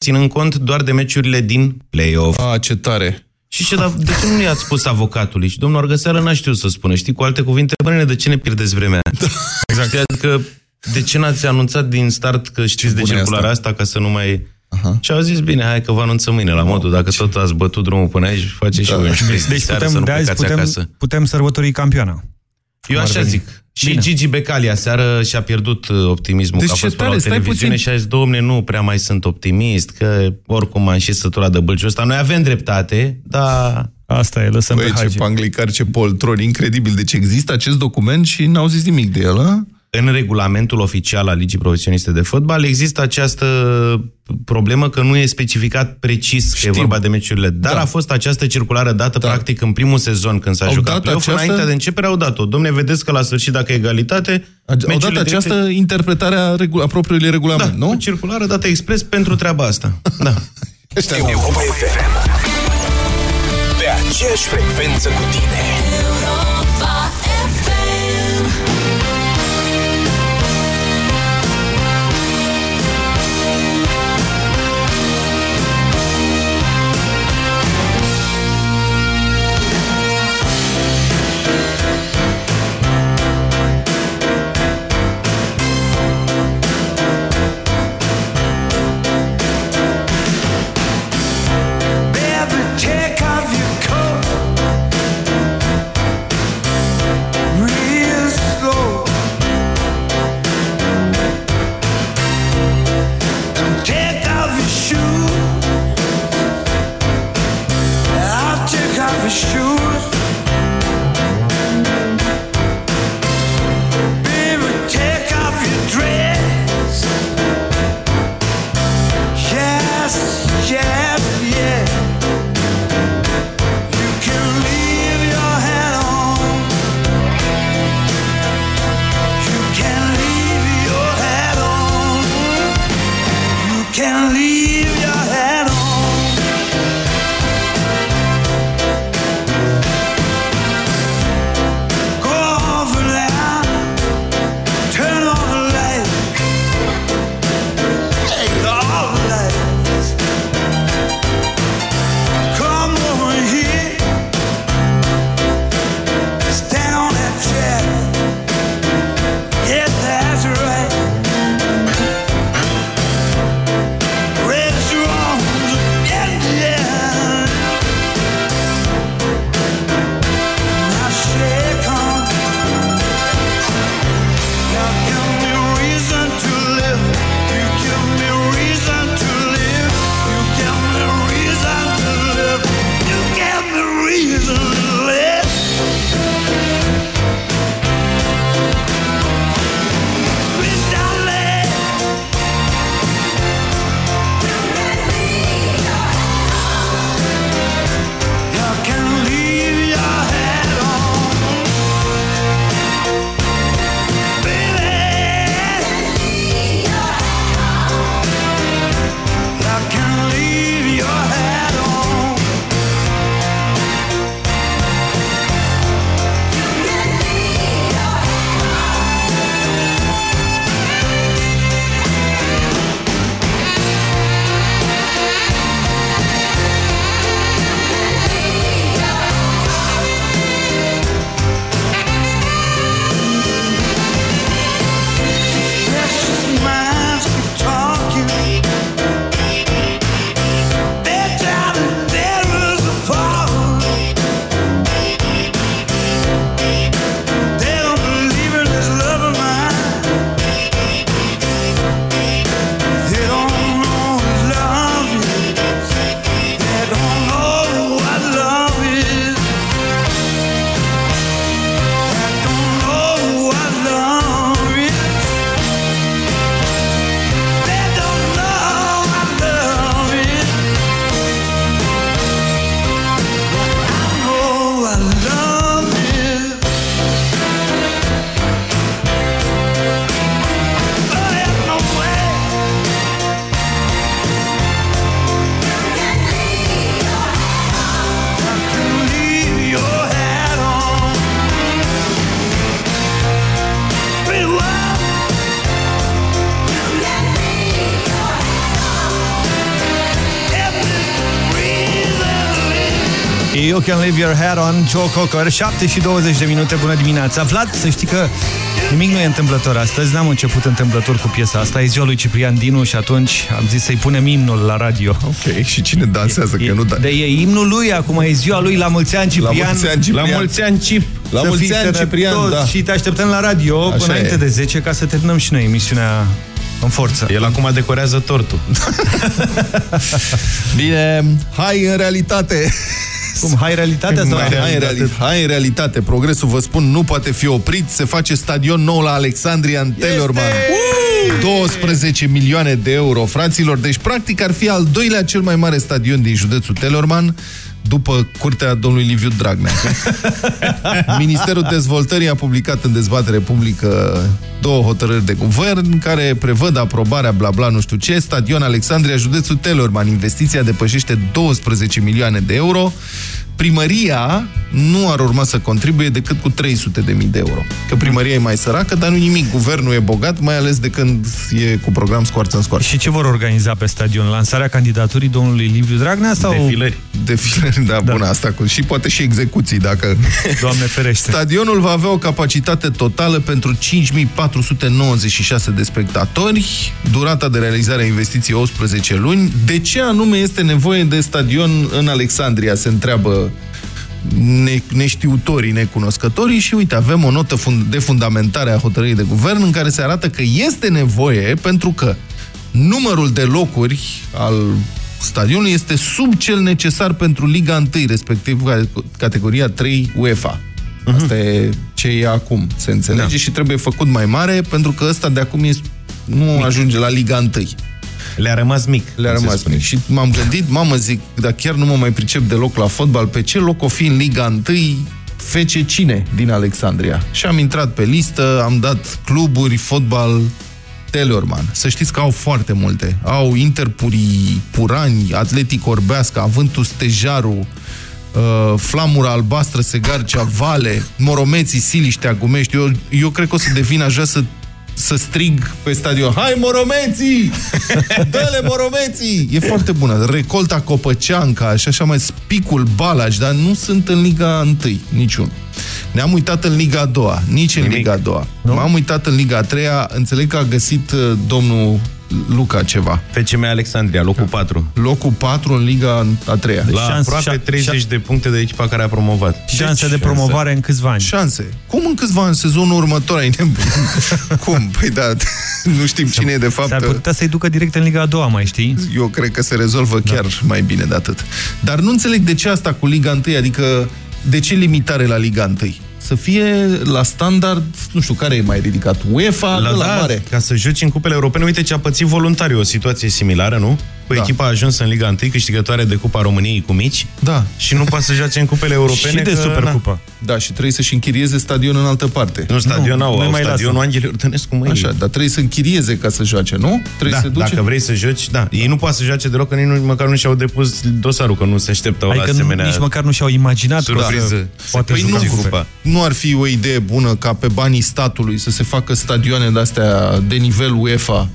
ținând cont doar de meciurile din play-off. A, ce tare! Și ce, dar de ce nu i-ați spus avocatului? Și domnul Argăseală n-a știut să spună. Știi, cu alte cuvinte, bănene, de ce ne pierdeți vremea? Da. Exact. Știi, adică, de ce n-ați anunțat din start că știți de circularea asta. asta ca să nu mai... Aha. Și au zis, bine, hai că vă anunțăm mâine la modul. Dacă tot ați bătut drumul până aici, face da. și voi un Deci, deci putem, de azi putem, putem sărbători campioana. Eu așa zic. Și Bine. Gigi Becali aseară și-a pierdut uh, optimismul deci că a fost tare, la televiziune puțin... și a zis, domne, nu prea mai sunt optimist, că oricum am și săturat de bălciul ăsta. Noi avem dreptate, dar... Asta e, lăsăm Băi, pe ce panglicar, ce poltron, incredibil. Deci există acest document și n-au zis nimic de el, a? În regulamentul oficial al Ligii Profesioniste de Fotbal există această problemă că nu e specificat precis Știm. că e vorba de meciurile. Dar da. a fost această circulară dată da. practic în primul sezon când s-a jucat play această... înainte de începere au dat-o. Domne, vedeți că la sfârșit dacă e egalitate... Au dat această drepte... interpretare a, regu... a propriului regulament, da, nu? o circulară dată expres pentru treaba asta. da. Europa FM. Pe aceeași frecvență cu tine. You Can Leave Your Hair On, Joe Cocker, 7 și 20 de minute, bună dimineața. Vlad, să știi că nimic nu e întâmplător astăzi, n-am început întâmplător cu piesa asta, e ziua lui Ciprian Dinu și atunci am zis să-i punem imnul la radio. Ok, și cine dansează, e, că nu da. De e imnul lui, acum e ziua lui, la mulți ani Ciprian. La mulți ani Ciprian. La mulți ani Cip. La mulți ani Ciprian, da. Și te așteptăm la radio Așa până înainte de 10 ca să terminăm și noi emisiunea în forță. El acum decorează tortul. Bine, hai în realitate. Cum, hai realitatea sau? Hai, hai, reali hai în realitate. Progresul, vă spun, nu poate fi oprit. Se face stadion nou la Alexandria în Telorman. 12 milioane de euro, fraților. Deci, practic, ar fi al doilea cel mai mare stadion din județul Telorman după curtea domnului Liviu Dragnea. Ministerul Dezvoltării a publicat în dezbatere publică două hotărâri de guvern care prevăd aprobarea bla bla nu știu ce, stadion Alexandria, județul Telorman. Investiția depășește 12 milioane de euro primăria nu ar urma să contribuie decât cu 300 de mii de euro. Că primăria e mai săracă, dar nu nimic. Guvernul e bogat, mai ales de când e cu program scoarță în scoarță. Și ce vor organiza pe stadion? Lansarea candidaturii domnului Liviu Dragnea? Sau... Defilări. Defilări, da, da. bună asta. Cu... Și poate și execuții, dacă... Doamne ferește. Stadionul va avea o capacitate totală pentru 5496 de spectatori, durata de realizare a investiției 18 luni. De ce anume este nevoie de stadion în Alexandria, se întreabă ne, neștiutorii, necunoscătorii și uite, avem o notă fund de fundamentare a hotărârii de guvern în care se arată că este nevoie pentru că numărul de locuri al stadionului este sub cel necesar pentru Liga 1, respectiv categoria 3 UEFA. Uh -huh. Asta e ce e acum, se înțelege, da. și trebuie făcut mai mare pentru că ăsta de acum e, nu Mic. ajunge la Liga 1. Le-a rămas mic. Le-a rămas mic. Și m-am gândit, mamă, zic, dar chiar nu mă mai pricep deloc la fotbal, pe ce loc o fi în Liga 1 fece cine din Alexandria? Și am intrat pe listă, am dat cluburi, fotbal, Teleorman. Să știți că au foarte multe. Au Interpurii, Purani, Atletic Orbească, Avântul Stejaru, uh, Flamura Albastră, Segarcea, Vale, Moromeții, Siliștea, Gumești. Eu, eu cred că o să devin, aș vrea să să strig pe stadion Hai moromeții! Dă-le moromeții! E foarte bună. Recolta Copăceanca și așa mai spicul Balaj, dar nu sunt în Liga 1, niciun. Ne-am uitat în Liga a doua, nici în Nimic. Liga a doua. M-am uitat în Liga a treia, înțeleg că a găsit uh, domnul Luca ceva. FCM Alexandria, locul 4. Locul 4 în Liga a treia. La șanse, aproape 30 de puncte de echipa care a promovat. Șanse deci, de promovare șanse. în câțiva ani. Șanse. Cum în câțiva ani? Sezonul următor ai Cum? Păi da, nu știm cine e de fapt. S-ar putea să-i ducă direct în Liga a doua, mai știi? Eu cred că se rezolvă da. chiar mai bine de atât. Dar nu înțeleg de ce asta cu Liga 1, adică de ce limitare la Liga 1? Să fie la standard, nu știu, care e mai ridicat? UEFA, la, la da, mare. Ca să joci în cupele europene, uite ce a pățit voluntariu, o situație similară, nu? Cu da. echipa a ajuns în Liga 1, câștigătoare de Cupa României cu mici. Da. Și nu poate să joace în cupele europene. și de că, Supercupa. Da, și trebuie să-și închirieze stadion în altă parte. Nu, stadion nu, au, au mai stadionul Angel Iordănescu mai Așa, dar trebuie să închirieze ca să joace, nu? Trebuie da, să duce... dacă vrei să joci, da. Ei nu poate să joace deloc, că nici măcar nu și-au depus dosarul, că nu se așteptau adică la asemenea nici măcar nu și-au imaginat surpriză. Da. Poate păi nu, nu ar fi o idee bună ca pe banii statului să se facă stadioane de-astea de nivel UEFA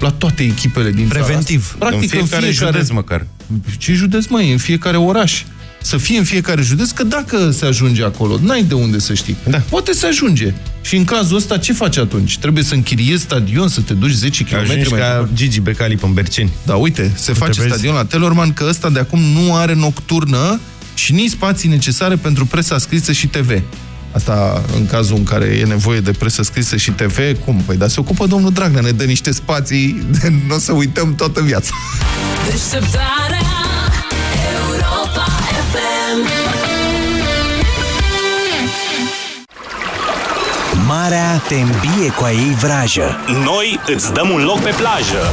la toate echipele din Preventiv. țara Practic, în fiecare, în fiecare județ măcar. Ce județ, mai În fiecare oraș. Să fie în fiecare județ, că dacă se ajunge acolo, n-ai de unde să știi. Da. Poate să ajunge. Și în cazul ăsta, ce faci atunci? Trebuie să închiriezi stadion, să te duci 10 km mai ca departe. Gigi Becali pe Berceni. Da, uite, se face stadion la Telorman, că ăsta de acum nu are nocturnă și nici spații necesare pentru presa scrisă și TV. Asta în cazul în care e nevoie de presă scrisă și TV, cum? Păi, dar se ocupă domnul Dragnea, ne dă niște spații, de nu o să uităm toată viața. Europa FM Marea te îmbie cu a ei vrajă. Noi îți dăm un loc pe plajă.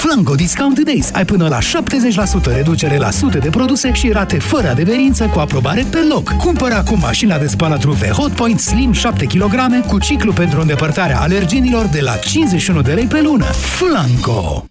Flanco Discount Days. Ai până la 70% reducere la sute de produse și rate fără adeverință cu aprobare pe loc. Cumpără acum mașina de spălat rufe Hotpoint Slim 7 kg cu ciclu pentru îndepărtarea alergenilor de la 51 de lei pe lună. Flanco!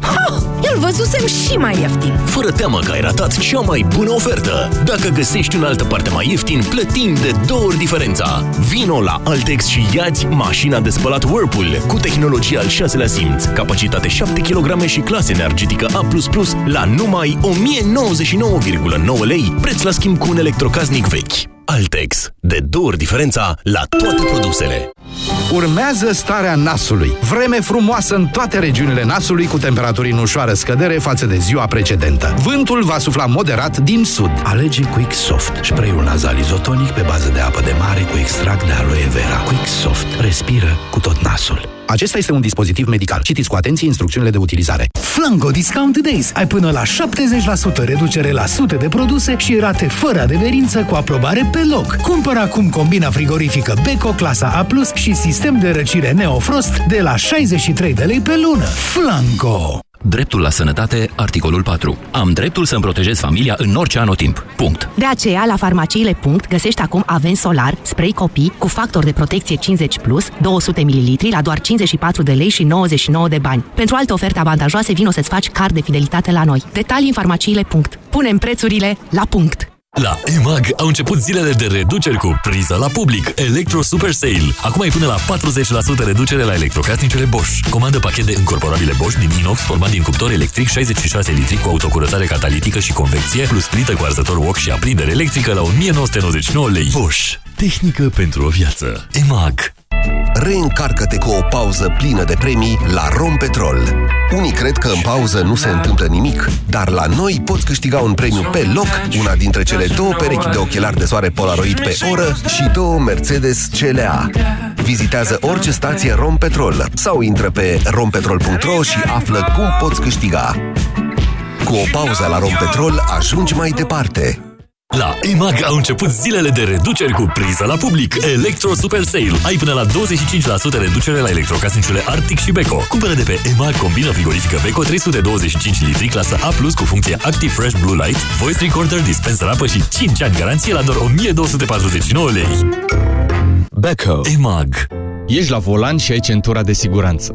Ha! Îl văzusem și mai ieftin. Fără teamă că ai ratat cea mai bună ofertă. Dacă găsești în altă parte mai ieftin, plătim de două ori diferența. Vino la Altex și iați mașina de spălat Whirlpool cu tehnologie al șaselea simț, capacitate 7 kg și clasă energetică A++ la numai 1099,9 lei, preț la schimb cu un electrocasnic vechi. Altex. De două ori diferența la toate produsele. Urmează starea nasului. Vreme frumoasă în toate regiunile nasului cu temperaturi în ușoară scădere față de ziua precedentă. Vântul va sufla moderat din sud. Alege Quick Soft, spray-ul nazal izotonic pe bază de apă de mare cu extract de aloe vera. Quick Soft. Respiră cu tot nasul. Acesta este un dispozitiv medical. Citiți cu atenție instrucțiunile de utilizare. Flanco Discount Days. Ai până la 70% reducere la sute de produse și rate fără adeverință cu aprobare pe loc. Cumpără acum combina frigorifică Beko clasa A+, și sistem de răcire Neofrost de la 63 de lei pe lună. Flanco! Dreptul la sănătate, articolul 4. Am dreptul să-mi protejez familia în orice anotimp. Punct. De aceea, la farmaciile. Punct, găsești acum Avent Solar, spray copii cu factor de protecție 50+, plus, 200 ml la doar 54 de lei și 99 de bani. Pentru alte oferte avantajoase, vino să-ți faci card de fidelitate la noi. Detalii în farmaciile. Punct. Punem prețurile la punct. La EMAG au început zilele de reduceri cu priză la public, Electro Super Sale. Acum ai până la 40% reducere la electrocasnicele Bosch. Comandă pachet de încorporabile Bosch din inox format din cuptor electric 66 litri cu autocurățare catalitică și convecție, plus plită cu arzător wok și aprindere electrică la 1999 lei. Bosch. Tehnică pentru o viață. EMAG. Reîncarcă-te cu o pauză plină de premii la Rompetrol. Unii cred că în pauză nu se întâmplă nimic, dar la noi poți câștiga un premiu pe loc, una dintre cele două perechi de ochelari de soare Polaroid pe oră și două Mercedes CLA. Vizitează orice stație Rompetrol sau intră pe rompetrol.ro și află cum poți câștiga. Cu o pauză la Rompetrol ajungi mai departe. La EMAG au început zilele de reduceri cu priză la public. Electro Super Sale. Ai până la 25% reducere la electrocasnicele Arctic și Beko. Cumpără de pe EMAG combina frigorifică Beko 325 litri clasă A+, cu funcție Active Fresh Blue Light, Voice Recorder, dispenser apă și 5 ani garanție la doar 1249 lei. Beko. EMAG. Ești la volan și ai centura de siguranță.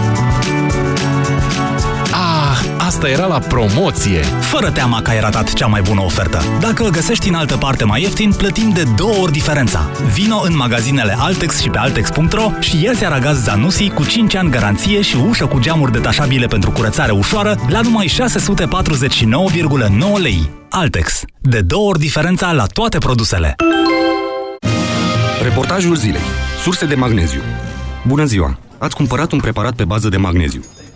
asta era la promoție. Fără teama că ai ratat cea mai bună ofertă. Dacă îl găsești în altă parte mai ieftin, plătim de două ori diferența. Vino în magazinele Altex și pe Altex.ro și ia-ți aragaz Zanussi cu 5 ani garanție și ușă cu geamuri detașabile pentru curățare ușoară la numai 649,9 lei. Altex. De două ori diferența la toate produsele. Reportajul zilei. Surse de magneziu. Bună ziua! Ați cumpărat un preparat pe bază de magneziu.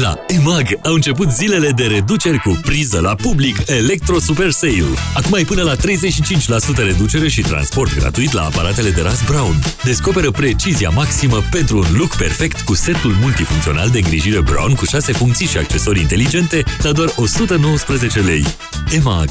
La EMAG au început zilele de reduceri cu priză la public Electro Super Sale. Acum ai până la 35% reducere și transport gratuit la aparatele de ras Brown. Descoperă precizia maximă pentru un look perfect cu setul multifuncțional de îngrijire Brown cu 6 funcții și accesorii inteligente la doar 119 lei. EMAG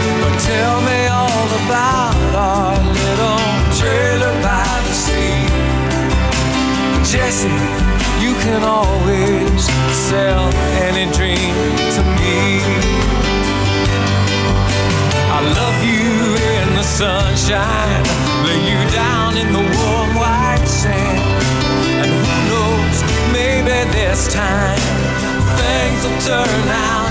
Tell me all about our little trailer by the sea. Jesse, you can always sell any dream to me. I love you in the sunshine, lay you down in the warm white sand. And who knows, maybe this time things will turn out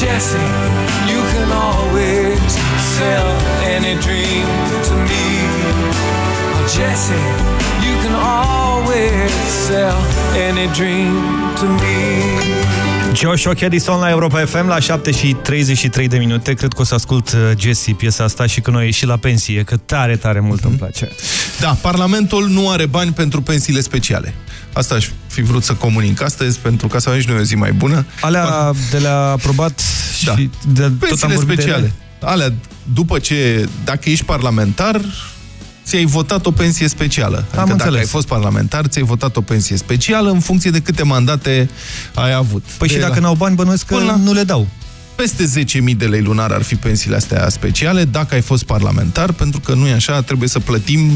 Jesse, you can always sell any dream to me. Oh, Jesse, you can always sell any dream to me. Joshua Edison la Europa FM la 7 și 33 de minute. Cred că o să ascult uh, Jesse piesa asta și când o ieși la pensie, că tare, tare mult mm -hmm. îmi place. Da, Parlamentul nu are bani pentru pensiile speciale. Asta aș fi vrut să comunic astăzi, pentru ca să avem și noi o zi mai bună. Alea de le-a aprobat da. și de, tot am Pensiile vorbit speciale. De ele. Alea, după ce, dacă ești parlamentar, ți-ai votat o pensie specială. Adică Am dacă înțeles. ai fost parlamentar, ți-ai votat o pensie specială în funcție de câte mandate ai avut. Păi de și dacă n-au bani, bănuiesc că Până la- nu le dau. Peste 10.000 de lei lunar ar fi pensiile astea speciale dacă ai fost parlamentar, pentru că nu e așa, trebuie să plătim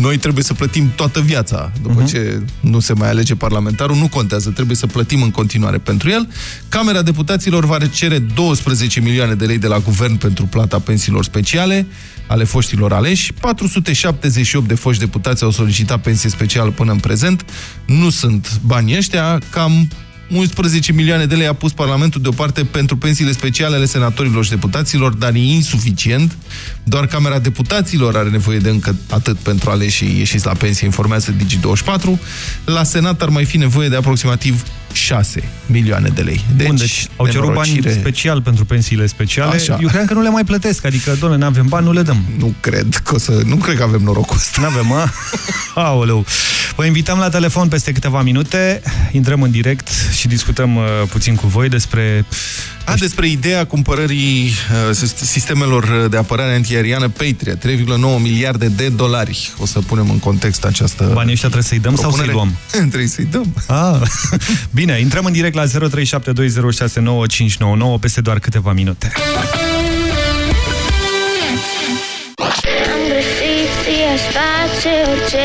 noi trebuie să plătim toată viața. După uh -huh. ce nu se mai alege parlamentarul, nu contează, trebuie să plătim în continuare pentru el. Camera Deputaților va cere 12 milioane de lei de la guvern pentru plata pensiilor speciale ale foștilor aleși. 478 de foști deputați au solicitat pensie specială până în prezent. Nu sunt banii ăștia, cam 11 milioane de lei a pus Parlamentul deoparte pentru pensiile speciale ale senatorilor și deputaților, dar e insuficient. Doar Camera Deputaților are nevoie de încă atât pentru aleșii ieșiți la pensie, informează Digi24. La Senat ar mai fi nevoie de aproximativ 6 milioane de lei. Deci, Bun, deci au cerut bani special pentru pensiile speciale. Așa. Eu cred că nu le mai plătesc, adică, doamne, nu avem bani, nu le dăm. Nu cred că o să, nu cred că avem norocul ăsta. Nu avem, a? Aoleu. Vă invităm la telefon peste câteva minute, intrăm în direct și discutăm uh, puțin cu voi despre a, despre ideea cumpărării uh, sistemelor de apărare antiaeriană Patriot, 3,9 miliarde de dolari. O să punem în context această Banii ăștia trebuie să-i dăm propunere? sau să-i luăm? trebuie să-i dăm. Ah, bine, intrăm în direct la 0372069599 peste doar câteva minute. Am găsit, aș face orice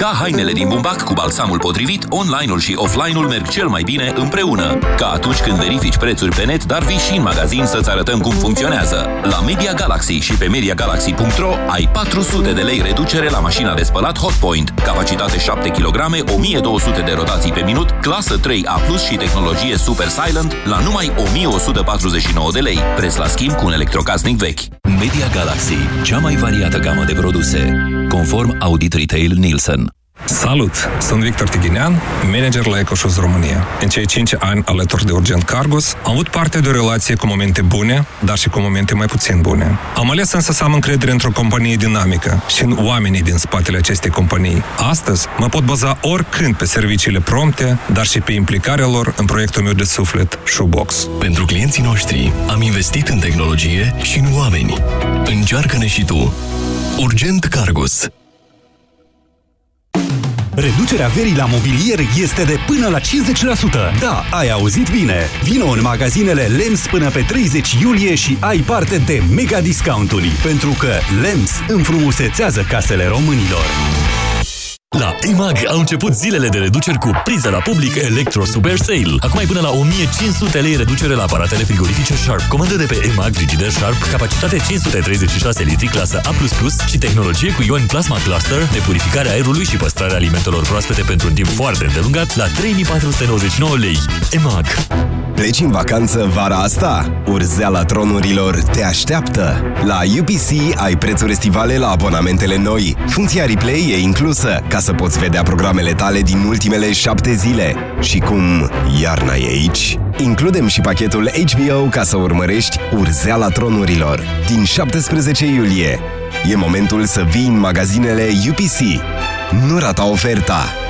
Ca hainele din bumbac cu balsamul potrivit, online-ul și offline-ul merg cel mai bine împreună. Ca atunci când verifici prețuri pe net, dar vii și în magazin să-ți arătăm cum funcționează. La Media Galaxy și pe MediaGalaxy.ro ai 400 de lei reducere la mașina de spălat Hotpoint, capacitate 7 kg, 1200 de rotații pe minut, clasă 3A+, și tehnologie Super Silent la numai 1149 de lei, preț la schimb cu un electrocasnic vechi. Media Galaxy, cea mai variată gamă de produse, conform Audit Retail Nielsen. Salut! Sunt Victor Tighinean, manager la EcoShoes România. În cei 5 ani alături de Urgent Cargos, am avut parte de o relație cu momente bune, dar și cu momente mai puțin bune. Am ales însă să am încredere într-o companie dinamică și în oamenii din spatele acestei companii. Astăzi mă pot baza oricând pe serviciile prompte, dar și pe implicarea lor în proiectul meu de suflet, Shoebox. Pentru clienții noștri am investit în tehnologie și în oameni. Încearcă-ne și tu! Urgent Cargos Reducerea verii la mobilier este de până la 50%. Da, ai auzit bine! Vino în magazinele LEMS până pe 30 iulie și ai parte de mega discounturi, pentru că LEMS înfrumusețează casele românilor. La EMAG au început zilele de reduceri cu priză la public Electro Super Sale. Acum ai până la 1500 lei reducere la aparatele frigorifice Sharp. Comandă de pe EMAG Frigider Sharp, capacitate 536 litri, clasă A++ și tehnologie cu ion Plasma Cluster de purificare a aerului și păstrarea alimentelor proaspete pentru un timp foarte îndelungat la 3499 lei. EMAG. Pleci în vacanță vara asta? Urzeala tronurilor te așteaptă! La UPC ai prețuri estivale la abonamentele noi. Funcția replay e inclusă, ca să poți vedea programele tale din ultimele șapte zile. Și cum iarna e aici, includem și pachetul HBO ca să urmărești Urzeala tronurilor. Din 17 iulie. E momentul să vii în magazinele UPC. Nu rata oferta!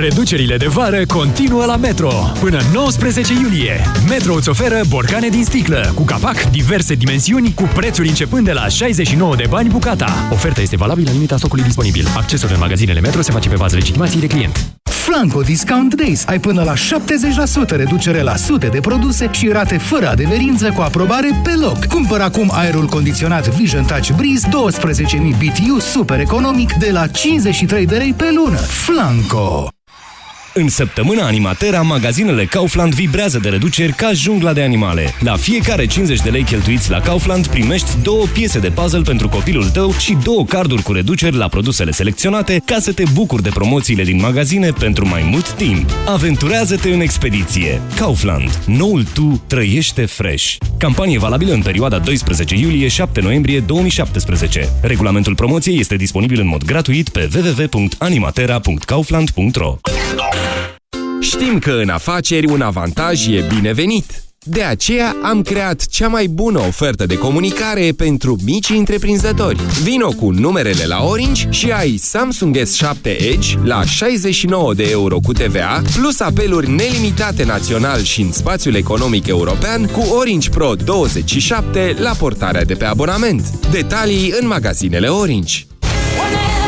Reducerile de vară continuă la Metro. Până 19 iulie, Metro îți oferă borcane din sticlă, cu capac, diverse dimensiuni, cu prețuri începând de la 69 de bani bucata. Oferta este valabilă în limita stocului disponibil. Accesul în magazinele Metro se face pe bază legitimației de client. Flanco Discount Days. Ai până la 70% reducere la sute de produse și rate fără adeverință cu aprobare pe loc. Cumpăr acum aerul condiționat Vision Touch Breeze 12.000 BTU super economic de la 53 de lei pe lună. Flanco! În săptămâna Animatera, magazinele Kaufland vibrează de reduceri ca jungla de animale. La fiecare 50 de lei cheltuiți la Kaufland primești două piese de puzzle pentru copilul tău și două carduri cu reduceri la produsele selecționate ca să te bucuri de promoțiile din magazine pentru mai mult timp. Aventurează-te în expediție. Kaufland. Noul tu trăiește fresh. Campanie valabilă în perioada 12 iulie-7 noiembrie 2017. Regulamentul promoției este disponibil în mod gratuit pe www.animatera.kaufland.ro Știm că în afaceri un avantaj e binevenit. De aceea am creat cea mai bună ofertă de comunicare pentru mici întreprinzători. Vino cu numerele la Orange și ai Samsung S7 Edge la 69 de euro cu TVA, plus apeluri nelimitate național și în spațiul economic european cu Orange Pro 27 la portarea de pe abonament. Detalii în magazinele Orange. Orange!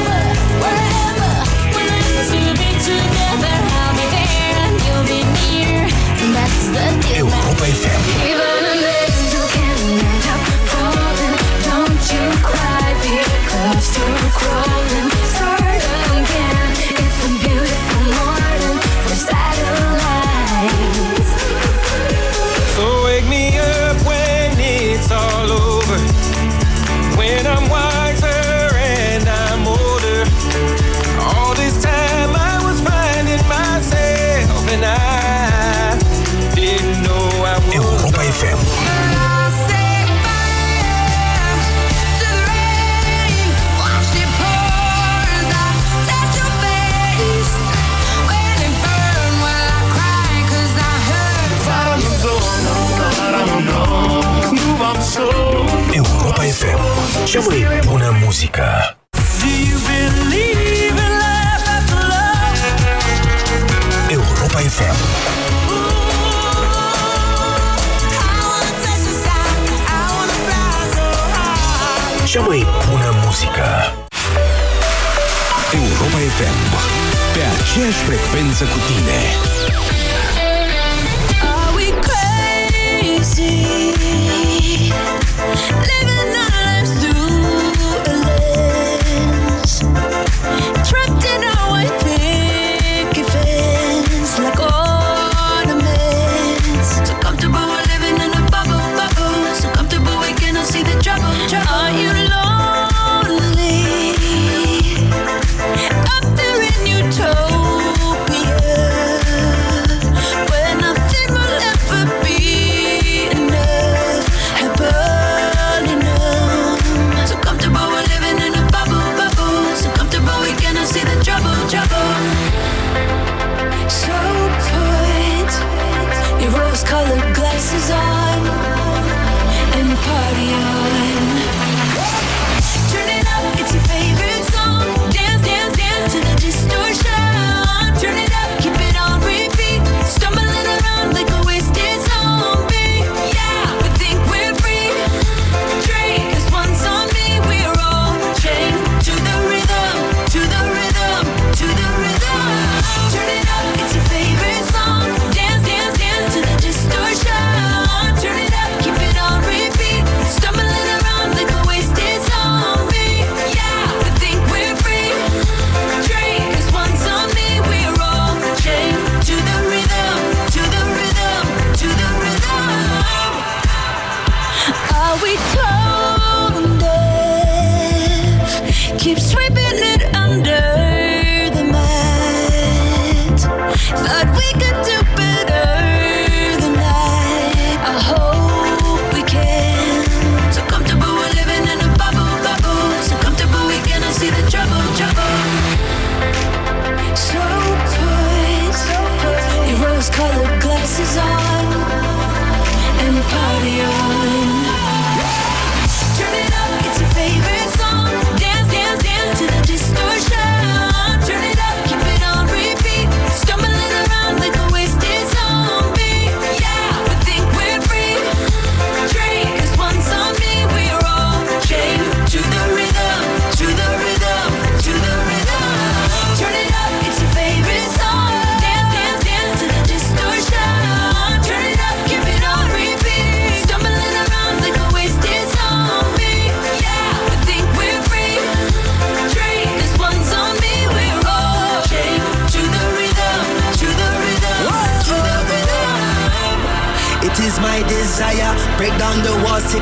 FM. Cea mai bună muzică. Europa FM. Cea mai bună muzică. Europa FM. Pe aceeași frecvență cu tine. Are we crazy? Living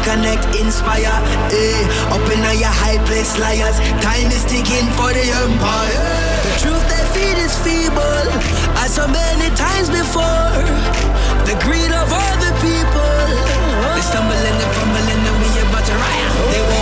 connect, inspire. Eh, up in your high place, liars. Time is ticking for the empire. The truth they feed is feeble, as so many times before. The greed of other people. They stumbling and fumbling, and we about to riot.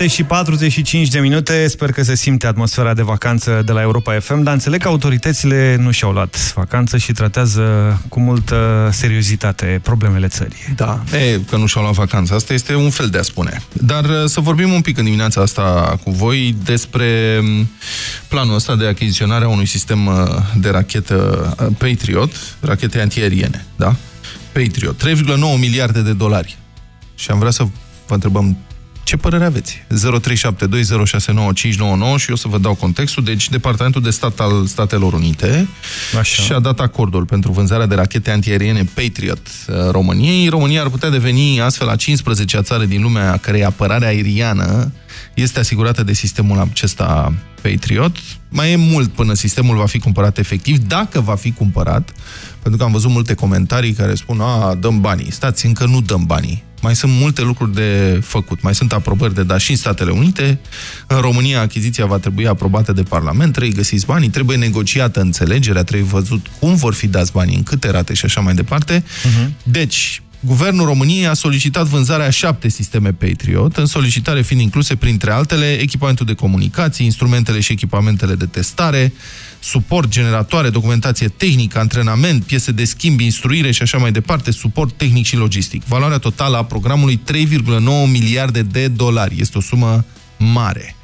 7 și 45 de minute, sper că se simte atmosfera de vacanță de la Europa FM, dar înțeleg că autoritățile nu și-au luat vacanță și tratează cu multă seriozitate problemele țării. Da, e, că nu și-au luat vacanță. Asta este un fel de a spune. Dar uh, să vorbim un pic în dimineața asta cu voi despre um, planul ăsta de achiziționare a unui sistem uh, de rachetă uh, Patriot, rachete antiaeriene, da? Patriot, 3,9 miliarde de dolari. Și am vrea să vă întrebăm ce părere aveți? 0372069599 și eu să vă dau contextul. Deci, Departamentul de Stat al Statelor Unite Așa. și-a dat acordul pentru vânzarea de rachete antiaeriene Patriot uh, României. România ar putea deveni astfel a 15-a țară din lumea a cărei apărare aeriană este asigurată de sistemul acesta Patriot. Mai e mult până sistemul va fi cumpărat efectiv, dacă va fi cumpărat, pentru că am văzut multe comentarii care spun, a, dăm banii. Stați, încă nu dăm banii. Mai sunt multe lucruri de făcut. Mai sunt aprobări de dat și în Statele Unite. În România achiziția va trebui aprobată de Parlament, trebuie găsiți banii, trebuie negociată înțelegerea, trebuie văzut cum vor fi dați banii, în câte rate și așa mai departe. Deci, Guvernul României a solicitat vânzarea a șapte sisteme Patriot, în solicitare fiind incluse, printre altele, echipamentul de comunicații, instrumentele și echipamentele de testare, suport, generatoare, documentație tehnică, antrenament, piese de schimb, instruire și așa mai departe, suport tehnic și logistic. Valoarea totală a programului 3,9 miliarde de dolari. Este o sumă mare.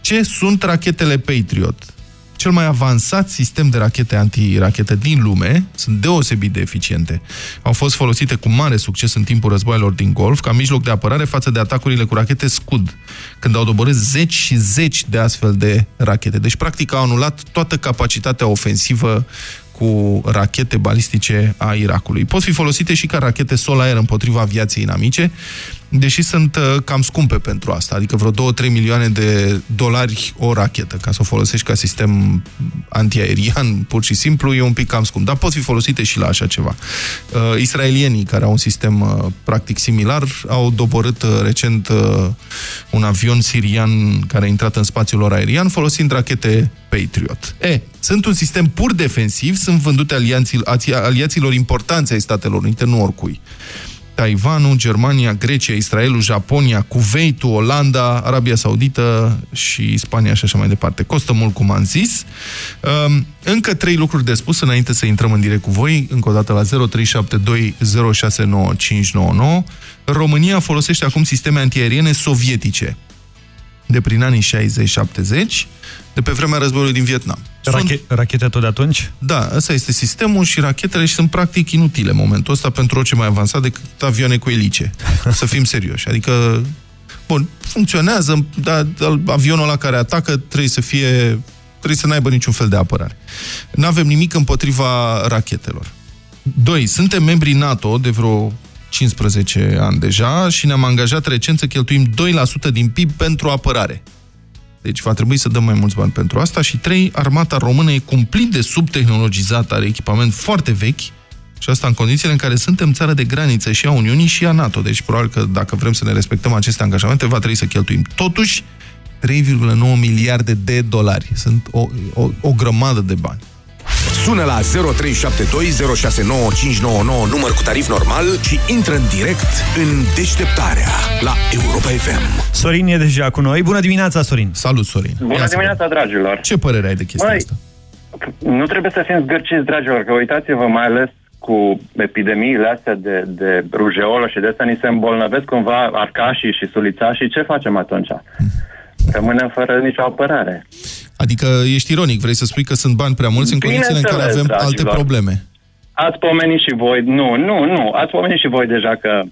Ce sunt rachetele Patriot? Cel mai avansat sistem de rachete antirachetă din lume, sunt deosebit de eficiente. Au fost folosite cu mare succes în timpul războaielor din Golf ca mijloc de apărare față de atacurile cu rachete Scud, când au doborât zeci și zeci de astfel de rachete. Deci, practic, au anulat toată capacitatea ofensivă cu rachete balistice a Irakului. Pot fi folosite și ca rachete sol-aer împotriva aviației inamice, deși sunt uh, cam scumpe pentru asta, adică vreo 2-3 milioane de dolari o rachetă, ca să o folosești ca sistem antiaerian, pur și simplu, e un pic cam scump, dar pot fi folosite și la așa ceva. Uh, israelienii, care au un sistem uh, practic similar, au doborât uh, recent uh, un avion sirian care a intrat în spațiul lor aerian folosind rachete Patriot. E, sunt un sistem pur defensiv, sunt vândute alianții, aliaților importanțe ai Statelor Unite, nu oricui. Taiwanul, Germania, Grecia, Israelul, Japonia, Kuwaitul, Olanda, Arabia Saudită și Spania și așa mai departe. Costă mult, cum am zis. Um, Încă trei lucruri de spus înainte să intrăm în direct cu voi, încă o dată la 0372069599. România folosește acum sisteme antiaeriene sovietice de prin anii 60-70, de pe vremea războiului din Vietnam. Rache rachete tot de atunci? Da, ăsta este sistemul și rachetele și sunt practic inutile în momentul ăsta pentru orice mai avansat decât avioane cu elice. Să fim serioși. Adică, bun, funcționează, dar avionul ăla care atacă trebuie să fie trebuie să n-aibă niciun fel de apărare. Nu avem nimic împotriva rachetelor. Doi, suntem membri NATO de vreo 15 ani deja și ne-am angajat recent să cheltuim 2% din PIB pentru apărare. Deci va trebui să dăm mai mulți bani pentru asta. Și trei, armata română e cumplit de subtehnologizată, are echipament foarte vechi și asta în condițiile în care suntem țară de graniță și a Uniunii și a NATO. Deci probabil că dacă vrem să ne respectăm aceste angajamente, va trebui să cheltuim. Totuși, 3,9 miliarde de dolari. Sunt o, o, o grămadă de bani. Sună la 0372069599 număr cu tarif normal și intră în direct în deșteptarea la Europa FM. Sorin e deja cu noi. Bună dimineața, Sorin! Salut, Sorin! Bună dimineața, dragilor! Ce părere ai de chestia Măi, asta? Nu trebuie să fim zgârciți, dragilor, că uitați-vă mai ales cu epidemiile astea de, de rujeolă și de asta ni se îmbolnăvesc cumva arcașii și sulițașii, ce facem atunci? Rămânem fără nicio apărare. Adică ești ironic, vrei să spui că sunt bani prea mulți în condițiile în care Bineînțeles, avem alte dragilor. probleme. Ați pomenit și voi, nu, nu, nu, ați pomenit și voi deja că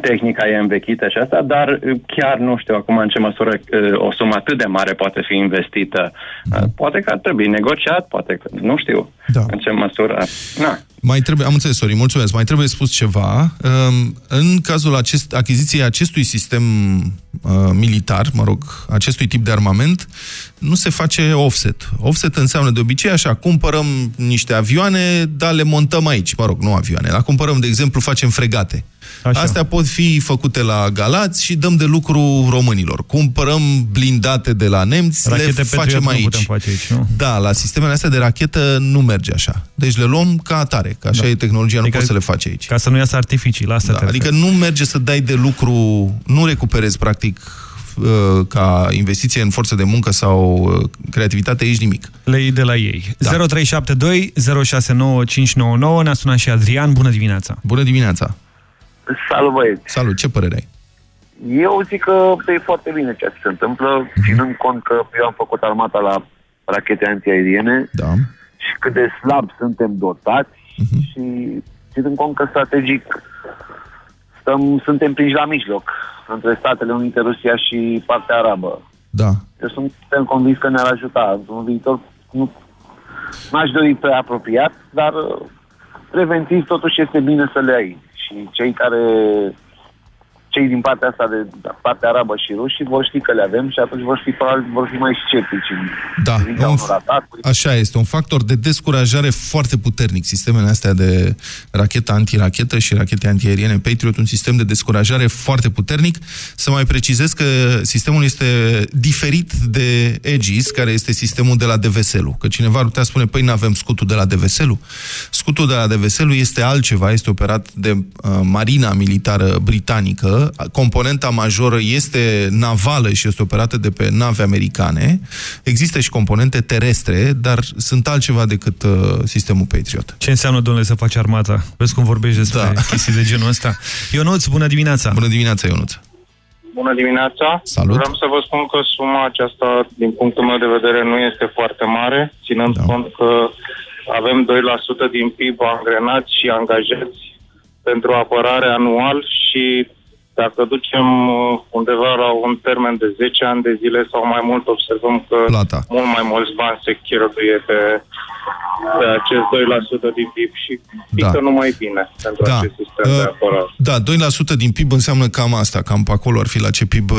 tehnica e învechită și asta, dar uh, chiar nu știu acum în ce măsură uh, o sumă atât de mare poate fi investită. Uh, Poate că ar trebui negociat, poate că, nu știu Da. în ce măsură. Na. Mai trebuie, am înțeles, Sorin, mulțumesc. Mai trebuie spus ceva. Um, În cazul acest, achiziției acestui sistem uh, militar, mă rog, acestui tip de armament, nu se face offset. Offset înseamnă de obicei așa, cumpărăm niște avioane, dar le montăm aici. Mă rog, nu avioane, dar cumpărăm, de exemplu, facem fregate. Așa. Astea pot fi făcute la Galați și dăm de lucru românilor. Cumpărăm blindate de la nemți, Rachete le Patriot facem nu aici. putem face aici, nu? Da, la sistemele astea de rachetă nu merge așa. Deci le luăm ca atare, că așa Da. e tehnologia, Adică nu poți să le faci aici. Ca să nu iasă artificii, la asta Da, te adică referi. nu merge să dai de lucru, nu recuperezi practic uh, ca investiție în forță de muncă sau uh, creativitate, ești nimic. Le iei de la ei. Da. 0372 069599 ne-a sunat și Adrian. Bună dimineața! Bună dimineața! Salut, băieți! Salut, ce părere ai? Eu zic că e foarte bine ceea ce se întâmplă, Mhm. ținând cont că eu am făcut armata la rachete antiaeriene da. Și cât de slab suntem dotați Mhm. și ținând cont că strategic stăm, suntem prinși la mijloc între Statele Unite, Rusia și partea arabă. Da. Eu sunt convins că ne-ar ajuta în viitor. Nu, n-aș dori prea apropiat, dar uh, preventiv totuși este bine să le ai. Și cei care cei din partea asta de partea arabă și rușii vor ști că le avem și atunci vor fi, probabil, vor fi mai sceptici în Da, privința un unor atacuri. Așa este, un factor de descurajare foarte puternic. Sistemele astea de rachetă antirachetă și rachete antiaeriene Patriot, un sistem de descurajare foarte puternic. Să mai precizez că sistemul este diferit de Aegis, care este sistemul de la DVSL-ul. Că cineva ar putea spune, păi nu avem scutul de la DVSL-ul. Scutul de la DVSL-ul este altceva, este operat de uh, Marina Militară Britanică. Componenta majoră este navală și este operată de pe nave americane. Există și componente terestre, dar sunt altceva decât uh, sistemul Patriot. Ce înseamnă, domnule, să faci armata? Vezi cum vorbești despre da. chestii de genul ăsta. Ionuț, bună dimineața! Bună dimineața, Ionuț! Bună dimineața! Salut! Vreau să vă spun că suma aceasta, din punctul meu de vedere, nu este foarte mare, ținând da. cont că avem 2% din PIB angrenați și angajați pentru apărare anual și dacă ducem uh, undeva la un termen de 10 ani de zile sau mai mult, observăm că Plata. mult mai mulți bani se cheltuie pe, pe acest 2% din PIB și pică Da. numai bine pentru Da. acest sistem de Uh, apărare. Da, 2% din PIB înseamnă cam asta, cam pe acolo ar fi la ce PIB uh,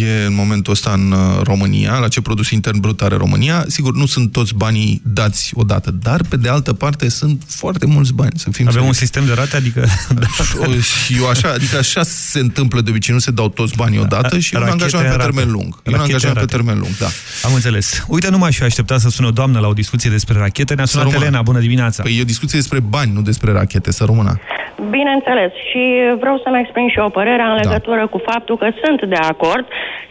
e în momentul ăsta în uh, România, la ce produs intern brut are România. Sigur, nu sunt toți banii dați odată, dar pe de altă parte sunt foarte mulți bani, să fim Avem un serioși. sistem de rate, adică... Eu așa, adică așa se întâmplă de obicei, nu se dau toți banii odată și e un Rachete angajament pe în rate. termen lung. E un Rachete angajament în pe rate. termen lung, da. Am înțeles. Uite, nu m-aș fi așteptat să sună o doamnă la o discuție despre rachete. Ne-a sunat rămână. Elena, bună dimineața! Păi e o discuție despre bani, nu despre rachete, să rămână. Bineînțeles, și vreau să-mi exprim și o părere în legătură cu faptul că sunt de acord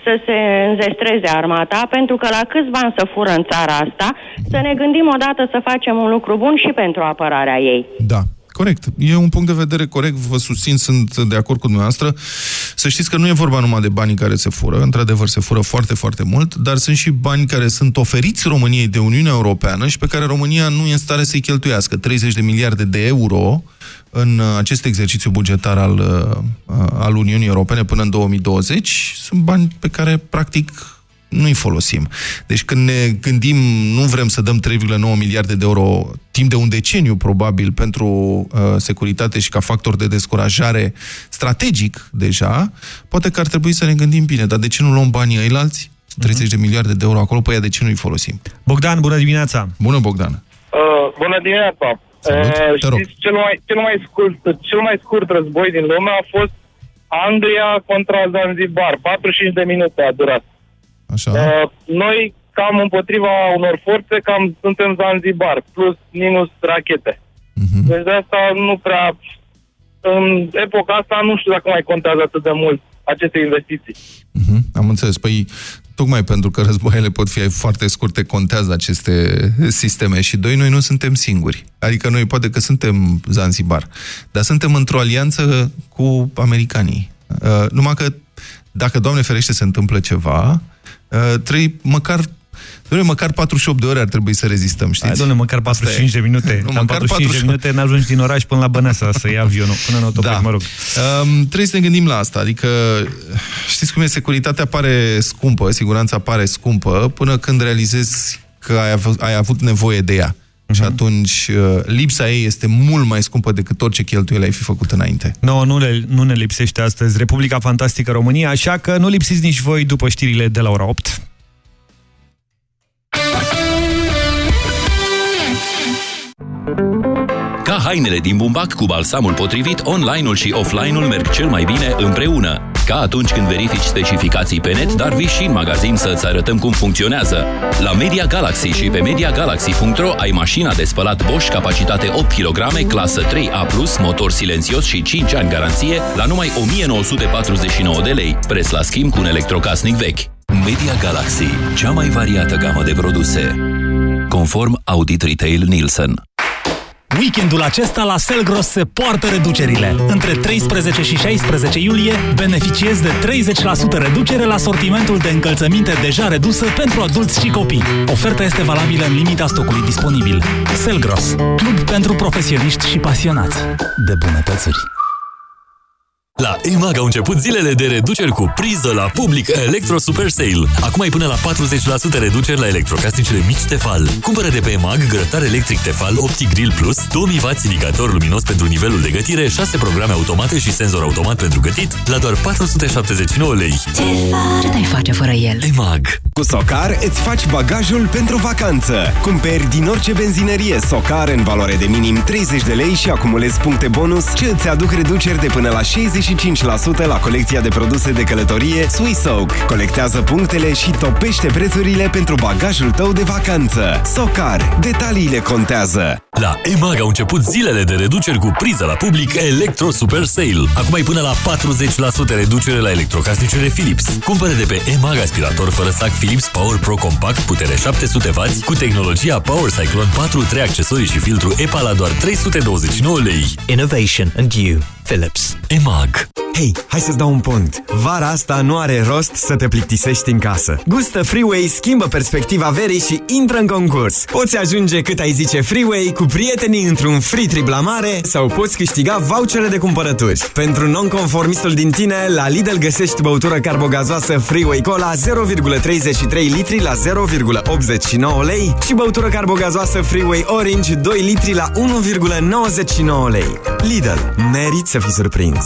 să se înzestreze armata, pentru că la câți bani să fură în țara asta, să ne gândim odată să facem un lucru bun și pentru apărarea ei. Da. Corect. E un punct de vedere corect, vă susțin, sunt de acord cu dumneavoastră. Să știți că nu e vorba numai de banii care se fură, într-adevăr se fură foarte, foarte mult, dar sunt și bani care sunt oferiți României de Uniunea Europeană și pe care România nu e în stare să-i cheltuiască. 30 de miliarde de euro în uh, acest exercițiu bugetar al, uh, al Uniunii Europene până în 2020 sunt bani pe care, practic, nu-i folosim. Deci când ne gândim, nu vrem să dăm 3,9 miliarde de euro timp de un deceniu, probabil, pentru uh, securitate și ca factor de descurajare strategic deja, poate că ar trebui să ne gândim bine, dar de ce nu luăm banii ăilalți? 30 de miliarde de euro acolo, pe ea de ce nu-i folosim? Bogdan, bună dimineața! Bună, Bogdan! Uh, bună dimineața! Uh, știți, cel mai, cel, mai scurt, cel mai scurt război din lume a fost Anglia contra Zanzibar. 45 de minute a durat. Așa. Uh, noi, cam împotriva unor forțe, cam suntem Zanzibar, plus minus rachete. Mhm. Deci de asta nu prea... În epoca asta nu știu dacă mai contează atât de mult aceste investiții. Am înțeles. Păi, tocmai pentru că războaiele pot fi foarte scurte, contează aceste sisteme. Și doi, noi nu suntem singuri. Adică noi poate că suntem Zanzibar, dar suntem într-o alianță cu americanii. Uh, numai că dacă, Doamne ferește, se întâmplă ceva, uh, trei, măcar Doamne, măcar 48 de ore ar trebui să rezistăm, știți? Hai, domnule, măcar 45 de minute. Nu, În măcar 45 de minute n-ajungi din oraș până la Băneasa să iei avionul, până în autopec, Da. mă rog. Um, trebuie să ne gândim la asta. Adică, știți cum e, securitatea pare scumpă, siguranța pare scumpă, până când realizezi că ai avut, ai avut nevoie de ea. Și atunci uh, lipsa ei este mult mai scumpă decât orice cheltuieli ai fi făcut înainte. No, nu, le, nu ne lipsește astăzi Republica Fantastică România, așa că nu lipsiți nici voi după știrile de la ora 8. Hainele din bumbac cu balsamul potrivit, online-ul și offline-ul merg cel mai bine împreună. Ca atunci când verifici specificații pe net, dar vii și în magazin să-ți arătăm cum funcționează. La Media Galaxy și pe MediaGalaxy.ro ai mașina de spălat Bosch, capacitate 8 kg, clasă 3A+, motor silențios și 5 ani garanție, la numai 1949 de lei, preț la schimb cu un electrocasnic vechi. Media Galaxy, cea mai variată gamă de produse. Conform Audit Retail Nielsen. Weekendul acesta la Selgros se poartă reducerile. Între 13 și 16 iulie beneficiezi de 30% reducere la sortimentul de încălțăminte deja redusă pentru adulți și copii. Oferta este valabilă în limita stocului disponibil. Selgros, club pentru profesioniști și pasionați de bunătățuri. La EMAG au început zilele de reduceri cu priză la public Electro Super Sale. Acum ai până la 40% reduceri la electrocasnicele mici Tefal. Cumpără de pe EMAG grătar electric Tefal Opti Grill Plus, 2000W indicator luminos pentru nivelul de gătire, 6 programe automate și senzor automat pentru gătit la doar 479 lei. Ce ai face fără el? EMAG Cu Socar îți faci bagajul pentru vacanță. Cumperi din orice benzinărie Socar în valoare de minim 30 de lei și acumulezi puncte bonus ce îți aduc reduceri de până la 65% la colecția de produse de călătorie Swissoak. Colectează punctele și topește prețurile pentru bagajul tău de vacanță. Socar. Detaliile contează. La EMAG au început zilele de reduceri cu priză la public Electro Super Sale. Acum ai până la 40% reducere la electrocasnicele Philips. Cumpără de pe EMAG aspirator fără sac Philips Power Pro Compact putere 700W cu tehnologia Power Cyclone 4, 3 accesorii și filtru EPA la doar 329 lei. Innovation and you. Philips. EMAG. Hei, hai să-ți dau un pont. Vara asta nu are rost să te plictisești în casă. Gustă Freeway schimbă perspectiva verii și intră în concurs. Poți ajunge cât ai zice Freeway cu prietenii într-un free trip la mare sau poți câștiga vouchere de cumpărături. Pentru nonconformistul din tine, la Lidl găsești băutură carbogazoasă Freeway Cola 0,33 litri la 0,89 lei și băutură carbogazoasă Freeway Orange 2 litri la 1,99 lei. Lidl, meriți să fii surprins!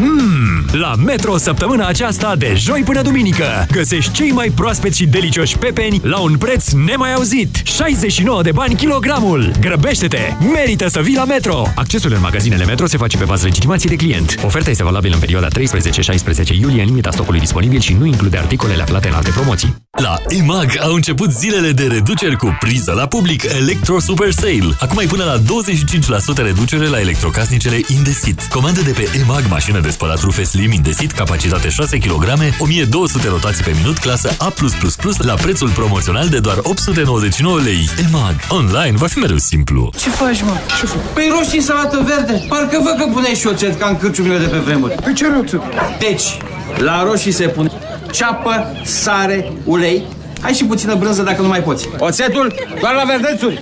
Mmm, la Metro săptămâna aceasta de joi până duminică găsești cei mai proaspeți și delicioși pepeni la un preț nemai auzit. 69 de bani kilogramul. Grăbește-te! Merită să vii la Metro! Accesul în magazinele Metro se face pe bază legitimației de client. Oferta este valabilă în perioada 13-16 iulie în limita stocului disponibil și nu include articolele aflate în alte promoții. La EMAG au început zilele de reduceri cu priză la public Electro Super Sale. Acum ai până la 25% reducere la electrocasnicele Indesit. Comandă de pe EMAG mașină de spălat rufe Slim Indesit, capacitate 6 kg, 1200 rotații pe minut, clasă A+++, la prețul promoțional de doar 899 lei. EMAG. Online va fi mereu simplu. Ce faci, mă? Ce faci? Păi roșii în salată verde. Parcă văd că puneai și oțet ca în cârciumile de pe vremuri. Păi ce roțet? Deci, la roșii se pune ceapă, sare, ulei, Hai și puțină brânză dacă nu mai poți. Oțetul doar la verdețuri.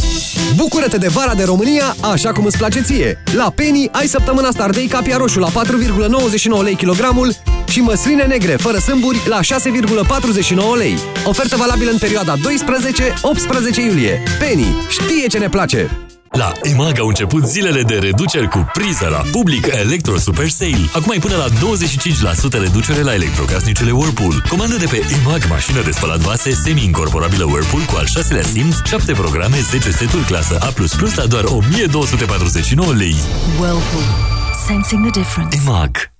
Bucură-te de vara de România așa cum îți place ție. La Penny ai săptămâna asta ardei capia roșu la 4,99 lei kilogramul și măsline negre fără sâmburi la 6,49 lei. Ofertă valabilă în perioada 12-18 iulie. Penny știe ce ne place! La EMAG au început zilele de reduceri cu priză la public Electro Super Sale. Acum ai până la 25% reducere la electrocasnicele Whirlpool. Comandă de pe EMAG mașină de spălat vase semi-incorporabilă Whirlpool cu al șaselea simț, 7 programe, 10 seturi clasă A++ la doar 1249 lei. Whirlpool. Sensing the difference. EMAG.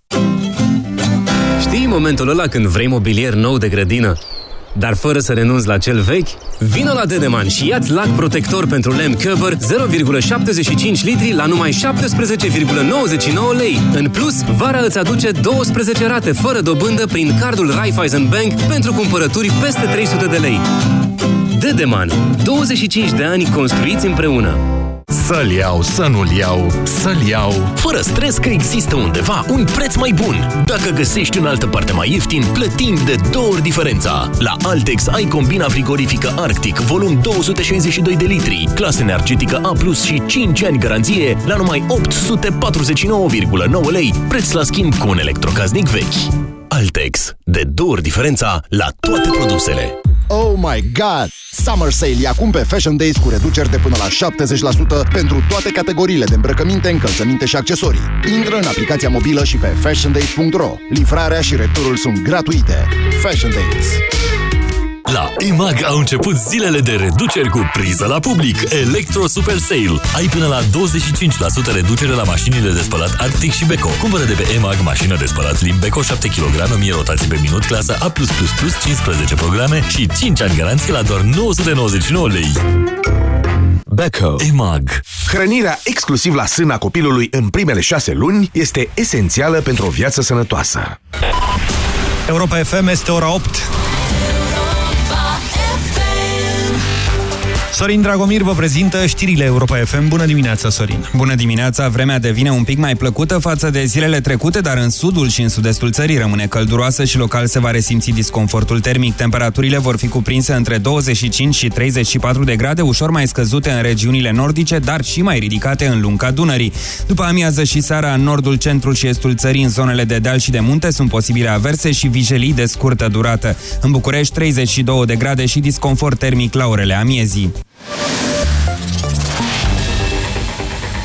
Știi momentul ăla când vrei mobilier nou de grădină? Dar fără să renunți la cel vechi? Vino la Dedeman și ia-ți lac protector pentru lemn Cover 0,75 litri la numai 17,99 lei. În plus, vara îți aduce 12 rate fără dobândă prin cardul Raiffeisen Bank pentru cumpărături peste 300 de lei. Dedeman. 25 de ani construiți împreună. Să-l iau, să nu-l iau, să-l iau. Fără stres că există undeva un preț mai bun. Dacă găsești în altă parte mai ieftin, plătim de două ori diferența. La Altex ai combina frigorifică Arctic, volum 262 de litri, clasă energetică A+, și 5 ani garanție la numai 849,9 lei, preț la schimb cu un electrocaznic vechi. Altex. De două ori diferența la toate produsele. Oh my god! Summer Sale e acum pe Fashion Days cu reduceri de până la 70% pentru toate categoriile de îmbrăcăminte, încălțăminte și accesorii. Intră în aplicația mobilă și pe fashiondays.ro. Livrarea și returul sunt gratuite. Fashion Days. La EMAG au început zilele de reduceri cu priză la public. Electro Super Sale. Ai până la 25% reducere la mașinile de spălat Arctic și Beko. Cumpără de pe EMAG mașină de spălat Lim Beko 7 kg, 1000 rotații pe minut, clasă A+++, 15 programe și 5 ani garanție la doar 999 lei. Beko. EMAG. Hrănirea exclusiv la sâna copilului în primele șase luni este esențială pentru o viață sănătoasă. Europa FM este ora 8. Sorin Dragomir vă prezintă știrile Europa FM. Bună dimineața, Sorin! Bună dimineața! Vremea devine un pic mai plăcută față de zilele trecute, dar în sudul și în sud-estul țării rămâne călduroasă și local se va resimți disconfortul termic. Temperaturile vor fi cuprinse între 25 și 34 de grade, ușor mai scăzute în regiunile nordice, dar și mai ridicate în lunga Dunării. După amiază și seara, în nordul, centrul și estul țării, în zonele de deal și de munte, sunt posibile averse și vijelii de scurtă durată. În București, 32 de grade și disconfort termic la orele amiezii. Bye.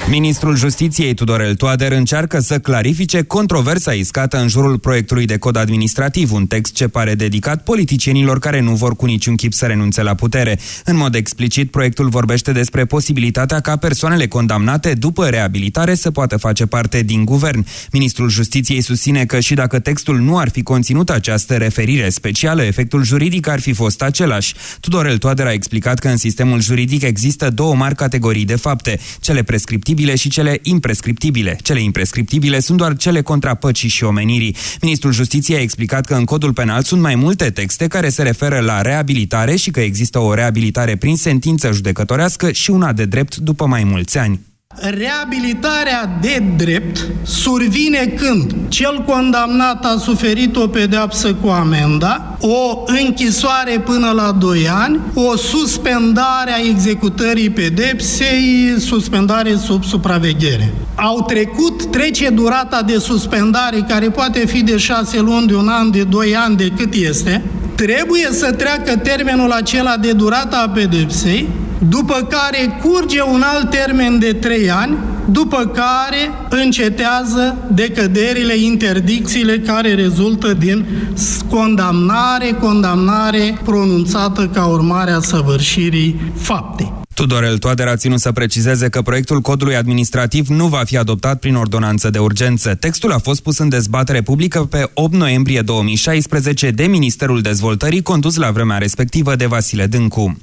Ministrul Justiției Tudorel Toader încearcă să clarifice controversa iscată în jurul proiectului de cod administrativ, un text ce pare dedicat politicienilor care nu vor cu niciun chip să renunțe la putere. În mod explicit, proiectul vorbește despre posibilitatea ca persoanele condamnate după reabilitare să poată face parte din guvern. Ministrul Justiției susține că și dacă textul nu ar fi conținut această referire specială, efectul juridic ar fi fost același. Tudorel Toader a explicat că în sistemul juridic există două mari categorii de fapte, cele prescriptive și cele imprescriptibile. Cele imprescriptibile sunt doar cele contra păcii și omenirii. Ministrul Justiției a explicat că în codul penal sunt mai multe texte care se referă la reabilitare și că există o reabilitare prin sentință judecătorească și una de drept după mai mulți ani. Reabilitarea de drept survine când cel condamnat a suferit o pedeapsă cu amenda, o închisoare până la 2 ani, o suspendare a executării pedepsei, suspendare sub supraveghere. Au trecut, trece durata de suspendare, care poate fi de 6 luni, de un an, de 2 ani, de cât este, trebuie să treacă termenul acela de durata a pedepsei, după care curge un alt termen de 3 ani, după care încetează decăderile, interdicțiile care rezultă din condamnare, condamnare pronunțată ca urmare a săvârșirii faptei. Tudorel Toader a ținut să precizeze că proiectul codului administrativ nu va fi adoptat prin ordonanță de urgență. Textul a fost pus în dezbatere publică pe 8 noiembrie 2016 de Ministerul Dezvoltării, condus la vremea respectivă de Vasile Dâncu.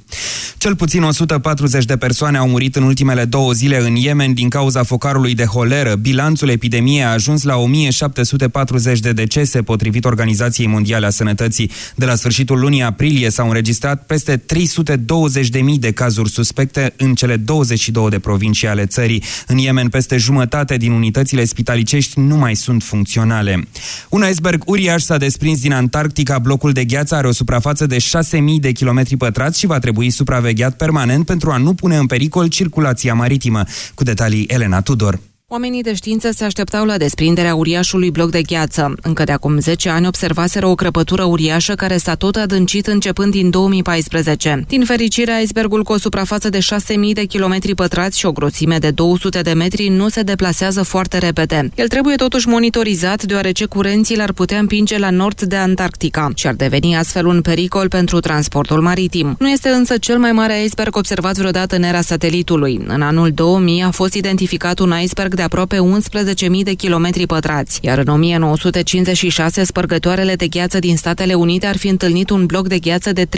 Cel puțin 140 de persoane au murit în ultimele două zile în Yemen din cauza focarului de holeră. Bilanțul epidemiei a ajuns la 1740 de decese, potrivit Organizației Mondiale a Sănătății. De la sfârșitul lunii aprilie s-au înregistrat peste 320.000 de cazuri suspecte în cele 22 de provincii ale țării. În Yemen, peste jumătate din unitățile spitalicești nu mai sunt funcționale. Un iceberg uriaș s-a desprins din Antarctica. Blocul de gheață are o suprafață de 6.000 de kilometri pătrați și va trebui supravegheat permanent pentru a nu pune în pericol circulația maritimă. Cu detalii Elena Tudor. Oamenii de știință se așteptau la desprinderea uriașului bloc de gheață. Încă de acum 10 ani observaseră o crăpătură uriașă care s-a tot adâncit începând din 2014. Din fericire, icebergul cu o suprafață de 6.000 de kilometri pătrați și o groțime de 200 de metri nu se deplasează foarte repede. El trebuie totuși monitorizat deoarece curenții l-ar putea împinge la nord de Antarctica și ar deveni astfel un pericol pentru transportul maritim. Nu este însă cel mai mare iceberg observat vreodată în era satelitului. În anul 2000 a fost identificat un iceberg de aproape 11.000 de kilometri pătrați, iar în 1956 spărgătoarele de gheață din Statele Unite ar fi întâlnit un bloc de gheață de 32.000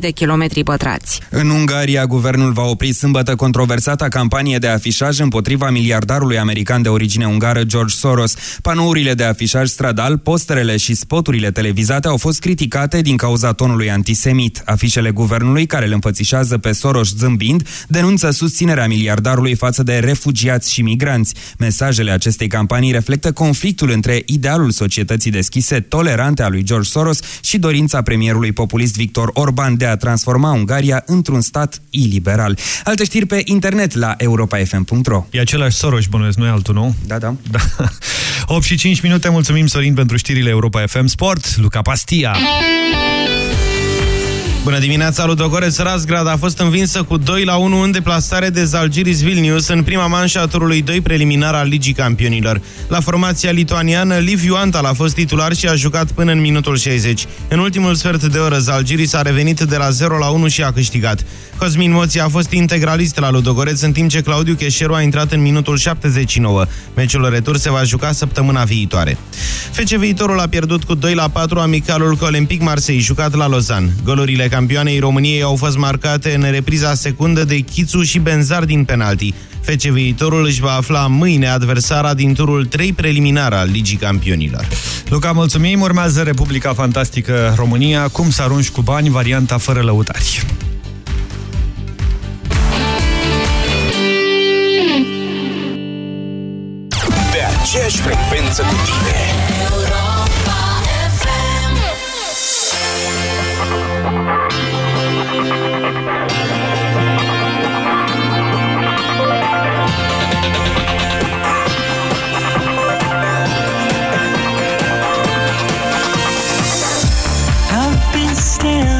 de kilometri pătrați. În Ungaria, guvernul va opri sâmbătă controversata campanie de afișaj împotriva miliardarului american de origine ungară George Soros. Panourile de afișaj stradal, posterele și spoturile televizate au fost criticate din cauza tonului antisemit. Afișele guvernului, care îl înfățișează pe Soros zâmbind, denunță susținerea miliardarului față de refugiați și migranți. Mesajele acestei campanii reflectă conflictul între idealul societății deschise, tolerante a lui George Soros și dorința premierului populist Victor Orban de a transforma Ungaria într-un stat iliberal. Alte știri pe internet la europafm.ro E același Soros, bănuiesc, nu e altul, nu? Da, da. da. 8 și 5 minute, mulțumim Sorin pentru știrile Europa FM Sport, Luca Pastia. Bună dimineața, Ludogoreț Razgrad a fost învinsă cu 2 la 1 în deplasare de Zalgiris Vilnius în prima manșă a turului 2 preliminar al Ligii Campionilor. La formația lituaniană, Liviu Antal a fost titular și a jucat până în minutul 60. În ultimul sfert de oră, Zalgiris a revenit de la 0 la 1 și a câștigat. Cosmin Moții a fost integralist la Ludogoreț, în timp ce Claudiu Cheșeru a intrat în minutul 79. Meciul retur se va juca săptămâna viitoare. FC Viitorul a pierdut cu 2 la 4 amicalul cu Olympic Marseille, jucat la Lausanne. Golurile campioanei României au fost marcate în repriza secundă de Chițu și Benzar din penalti. FC Viitorul își va afla mâine adversara din turul 3 preliminar al Ligii Campionilor. Luca, mulțumim! Urmează Republica Fantastică România. Cum să arunci cu bani, varianta fără lăutari. Pe aceeași frecvență cu tine. stand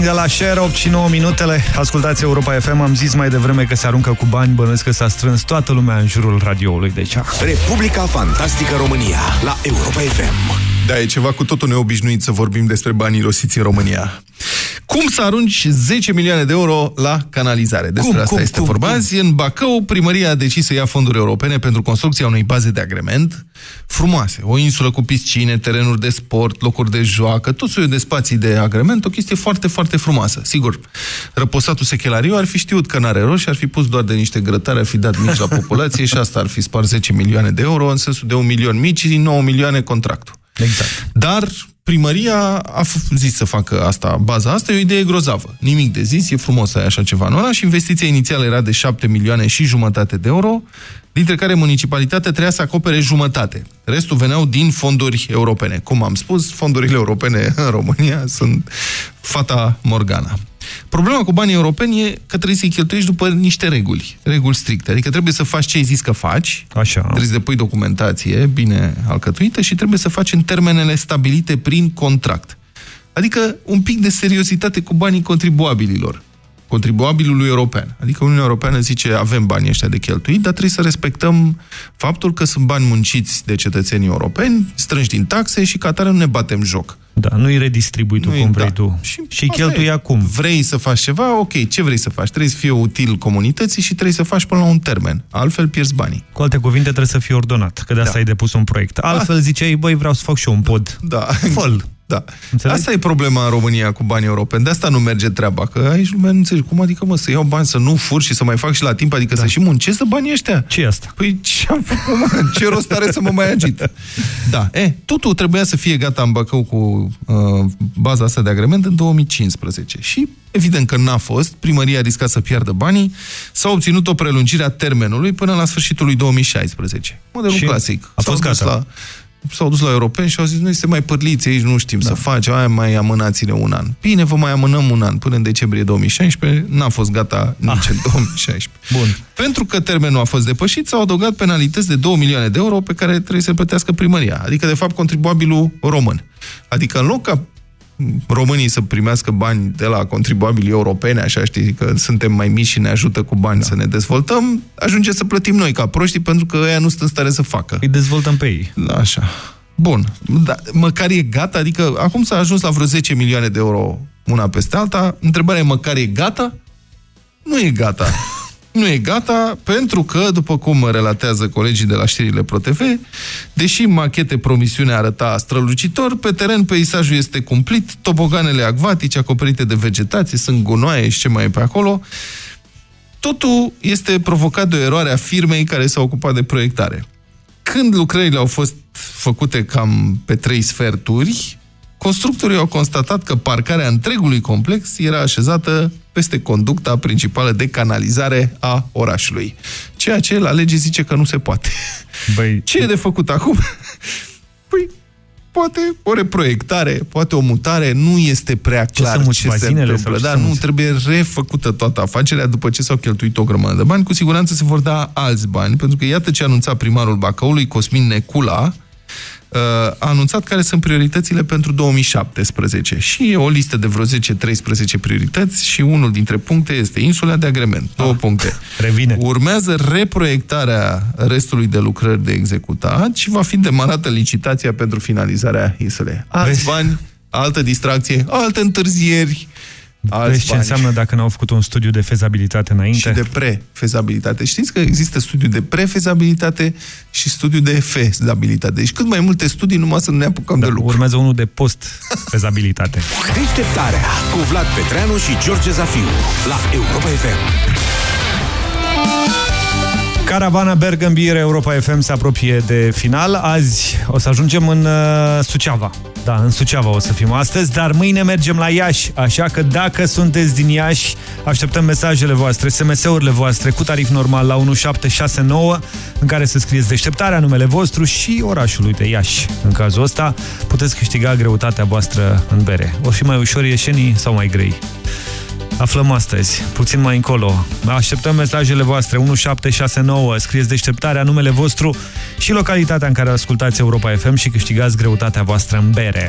de la Share, 8 și 9 minutele. Ascultați Europa FM, am zis mai devreme că se aruncă cu bani, bănuiesc că s-a strâns toată lumea în jurul radioului de aici. Republica Fantastică România la Europa FM. Da, e ceva cu totul neobișnuit să vorbim despre banii rosiți în România. Cum să arunci 10 milioane de euro la canalizare? Despre Cum, asta cum, este cum, vorba. cum? Azi, în Bacău, primăria a decis să ia fonduri europene pentru construcția unei baze de agrement frumoase. O insulă cu piscine, terenuri de sport, locuri de joacă, tot soiul de spații de agrement, o chestie foarte, foarte frumoasă. Sigur, răposatul sechelariu ar fi știut că n-are rost și ar fi pus doar de niște grătare, ar fi dat mici la populație și asta ar fi spart 10 milioane de euro, în sensul de 1 milion mici și 9 milioane contractul. Exact. Dar primăria a f- zis să facă asta, baza asta, e o idee grozavă. Nimic de zis, e frumos să ai așa ceva în oraș. Investiția inițială era de 7 milioane și jumătate de euro, dintre care municipalitatea trebuia să acopere jumătate. Restul veneau din fonduri europene. Cum am spus, fondurile europene în România sunt fata Morgana. Problema cu banii europeni e că trebuie să-i cheltuiești după niște reguli, reguli stricte. Adică trebuie să faci ce ai zis că faci, Așa. trebuie să depui documentație bine alcătuită și trebuie să faci în termenele stabilite prin contract. Adică un pic de seriozitate cu banii contribuabililor, contribuabilului european. Adică Uniunea Europeană zice avem banii ăștia de cheltuit, dar trebuie să respectăm faptul că sunt bani munciți de cetățenii europeni, strânși din taxe și ca atare nu ne batem joc. Da, nu-i redistribui tu Nu-i- cum vrei da. tu. Și, și Asta cheltui e. acum. Vrei să faci ceva? Ok, ce vrei să faci? Trebuie să fie util comunității și trebuie să faci până la un termen. Altfel pierzi banii. Cu alte cuvinte, trebuie să fie ordonat, că de asta Da. ai depus un proiect. Altfel ziceai, băi, vreau să fac și eu un pod. Da. Făl. Da. Înțelegi? Asta e problema în România cu banii europeni. De asta nu merge treaba. Că aici lumea nu înțelege. Cum adică, mă, să iau bani, să nu fur și să mai fac și la timp? Adică da. să și muncesc banii ăștia? ce e asta? Păi ce am făcut, mă? Ce rost are să mă mai agit? Da. E, totul trebuia să fie gata în Bacău cu uh, baza asta de agrement în 2015. Și evident că n-a fost. Primăria a riscat să piardă banii. S-a obținut o prelungire a termenului până la sfârșitul lui 2016. Modelul Și clasic. a fost S-au dus gata. La, s-au dus la europeni și au zis, noi suntem mai părliți aici, nu știm da. să facem, aia mai amânați-ne un an. Bine, vă mai amânăm un an, până în decembrie 2016, n-a fost gata nici ah. în 2016. Bun. Pentru că termenul a fost depășit, s-au adăugat penalități de 2 milioane de euro pe care trebuie să le plătească primăria, adică de fapt contribuabilul român. Adică în loc ca românii să primească bani de la contribuabilii europene, așa știi, că suntem mai mici și ne ajută cu bani da. să ne dezvoltăm, ajunge să plătim noi ca proștii pentru că ăia nu sunt în stare să facă. Îi dezvoltăm pe ei. Da, așa. Bun. Da, măcar e gata? Adică acum s-a ajuns la vreo 10 milioane de euro una peste alta. Întrebarea e măcar e gata? Nu e gata. Nu e gata pentru că, după cum relatează colegii de la știrile ProTV, deși machete promisiunea arăta strălucitor, pe teren peisajul este cumplit, toboganele acvatice acoperite de vegetație, sunt gunoaie și ce mai e pe acolo. Totul este provocat de o eroare a firmei care s-a ocupat de proiectare. Când lucrările au fost făcute cam pe trei sferturi, constructorii au constatat că parcarea întregului complex era așezată peste conducta principală de canalizare a orașului. Ceea ce la lege zice că nu se poate. Băi, Ce e de făcut acum? Păi, poate o reproiectare, poate o mutare, nu este prea Ce clar să muți ce se bazinele întâmplă. sau ce Dar să nu, muți? trebuie refăcută toată afacerea după ce s-au cheltuit o grămadă de bani. Cu siguranță se vor da alți bani, pentru că iată ce a anunțat primarul Bacăului, Cosmin Necula, uh, a anunțat care sunt prioritățile pentru 2017 și e o listă de vreo 10-13 priorități și unul dintre puncte este insula de agrement. Două puncte. Revine. Urmează reproiectarea restului de lucrări de executat și va fi demarată licitația pentru finalizarea insulei. Alți Vezi? bani, altă distracție, alte întârzieri, alți Vezi ce bani. înseamnă dacă n-au făcut un studiu de fezabilitate înainte? Și de prefezabilitate. Știți că există studiu de prefezabilitate și studiu de fezabilitate. Deci cât mai multe studii, numai să nu ne apucăm Da, de lucru. urmează unul de post-fezabilitate. Deșteptarea cu Vlad Petreanu și George Zafiu la Europa FM. Caravana Bergambir Europa FM se apropie de final. Azi o să ajungem în uh, Suceava. Da, în Suceava o să fim astăzi, dar mâine mergem la Iași, așa că dacă sunteți din Iași, așteptăm mesajele voastre, SMS-urile voastre cu tarif normal la 1769, în care să scrieți deșteptarea, numele vostru și orașul, uite, Iași. În cazul ăsta, puteți câștiga greutatea voastră în bere. Or fi mai ușor ieșenii sau mai grei? Aflăm astăzi, puțin mai încolo. Așteptăm mesajele voastre 1769, scrieți deșteptarea, numele vostru și localitatea în care ascultați Europa FM și câștigați greutatea voastră în bere.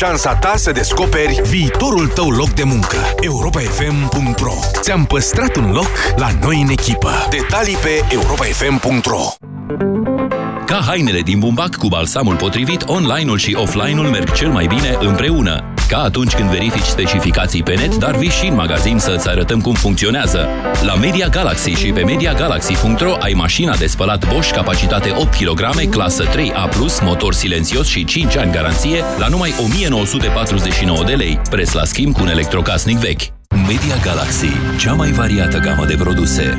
șansa ta să descoperi viitorul tău loc de muncă. europafm.ro Ți-am păstrat un loc la noi în echipă. Detalii pe europafm.ro Ca hainele din bumbac cu balsamul potrivit, online-ul și offline-ul merg cel mai bine împreună. Ca atunci când verifici specificații pe net, dar vii și în magazin să-ți arătăm cum funcționează. La Media Galaxy și pe MediaGalaxy.ro ai mașina de spălat Bosch, capacitate 8 kg, clasă 3A+, motor silențios și 5 ani garanție, la numai 1949 de lei, preț la schimb cu un electrocasnic vechi. Media Galaxy, cea mai variată gamă de produse.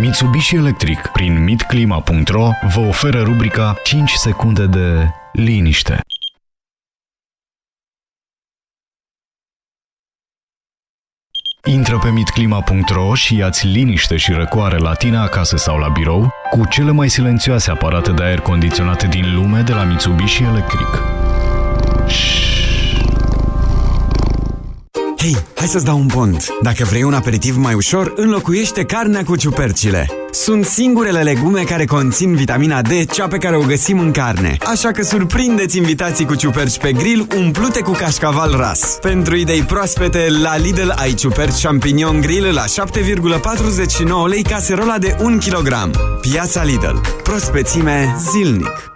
Mitsubishi Electric prin mitclima.ro vă oferă rubrica 5 secunde de liniște. Intră pe mitclima.ro și ia-ți liniște și răcoare la tine acasă sau la birou cu cele mai silențioase aparate de aer condiționat din lume de la Mitsubishi Electric. Hei, hai să-ți dau un pont. Dacă vrei un aperitiv mai ușor, înlocuiește carnea cu ciupercile. Sunt singurele legume care conțin vitamina D, cea pe care o găsim în carne. Așa că surprindeți invitații cu ciuperci pe grill umplute cu cașcaval ras. Pentru idei proaspete, la Lidl ai ciuperci champignon grill la 7,49 lei caserola de 1 kg. Piața Lidl. Prospețime zilnic.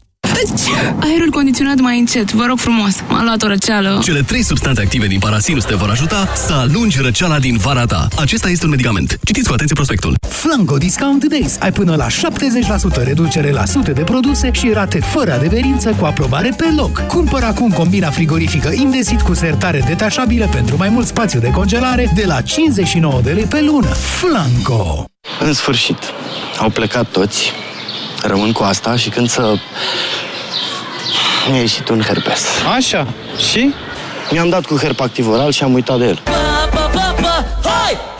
Aerul condiționat mai încet, vă rog frumos. M-a luat o răceală. Cele trei substanțe active din parasinus te vor ajuta să alungi răceala din vara ta. Acesta este un medicament. Citiți cu atenție prospectul. Flanco Discount Days. Ai până la 70% reducere la sute de produse și rate fără adeverință cu aprobare pe loc. Cumpără acum combina frigorifică Indesit cu sertare detașabilă pentru mai mult spațiu de congelare de la 59 de lei pe lună. Flanco! În sfârșit, au plecat toți, rămân cu asta și când să... Mi-a ieșit un herpes. Așa, și? Mi-am dat cu herpactiv oral și am uitat de el.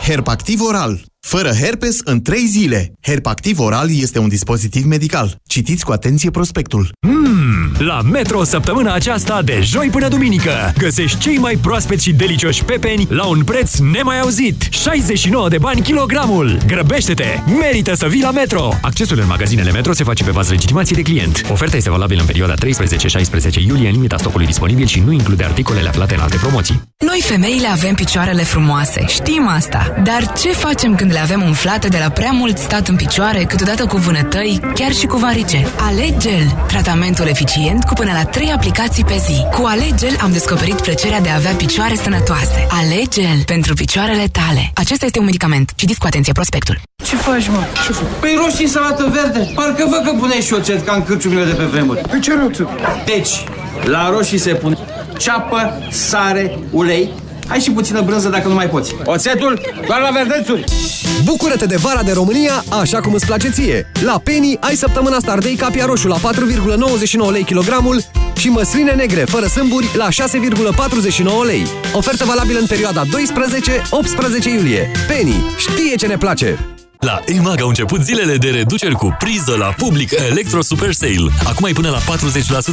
Herpactiv oral. Fără herpes în 3 zile. Herpactiv oral este un dispozitiv medical. Citiți cu atenție prospectul. Hmm, la Metro săptămâna aceasta de joi până duminică găsești cei mai proaspeți și delicioși pepeni la un preț nemai auzit. 69 de bani kilogramul. Grăbește-te! Merită să vii la Metro! Accesul în magazinele Metro se face pe bază legitimației de client. Oferta este valabilă în perioada 13-16 iulie în limita stocului disponibil și nu include articolele aflate în alte promoții. Noi femeile avem picioarele frumoase, știm asta. Dar ce facem când le avem umflate de la prea mult stat în picioare, câteodată cu vânătăi, chiar și cu varice? Aleg Gel, tratamentul eficient eficient cu până la 3 aplicații pe zi. Cu Alegel am descoperit plăcerea de a avea picioare sănătoase. Alegel pentru picioarele tale. Acesta este un medicament. Citiți cu atenție prospectul. Ce faci, mă? Ce faci? Păi roșii salată verde. Parcă văd că puneai și șoțet ca în cârciumile de pe vremuri. Păi ce roțet? Deci, la roșii se pune ceapă, sare, ulei, Hai și puțină brânză dacă nu mai poți. Oțetul doar la verdețuri. Bucură-te de vara de România așa cum îți place ție. La Penny ai săptămâna Stardei capia roșu la 4,99 lei kilogramul și măsline negre fără sâmburi la 6,49 lei. Ofertă valabilă în perioada 12-18 iulie. Penny știe ce ne place! La EMAG au început zilele de reduceri cu priză la public Electro Super Sale. Acum ai până la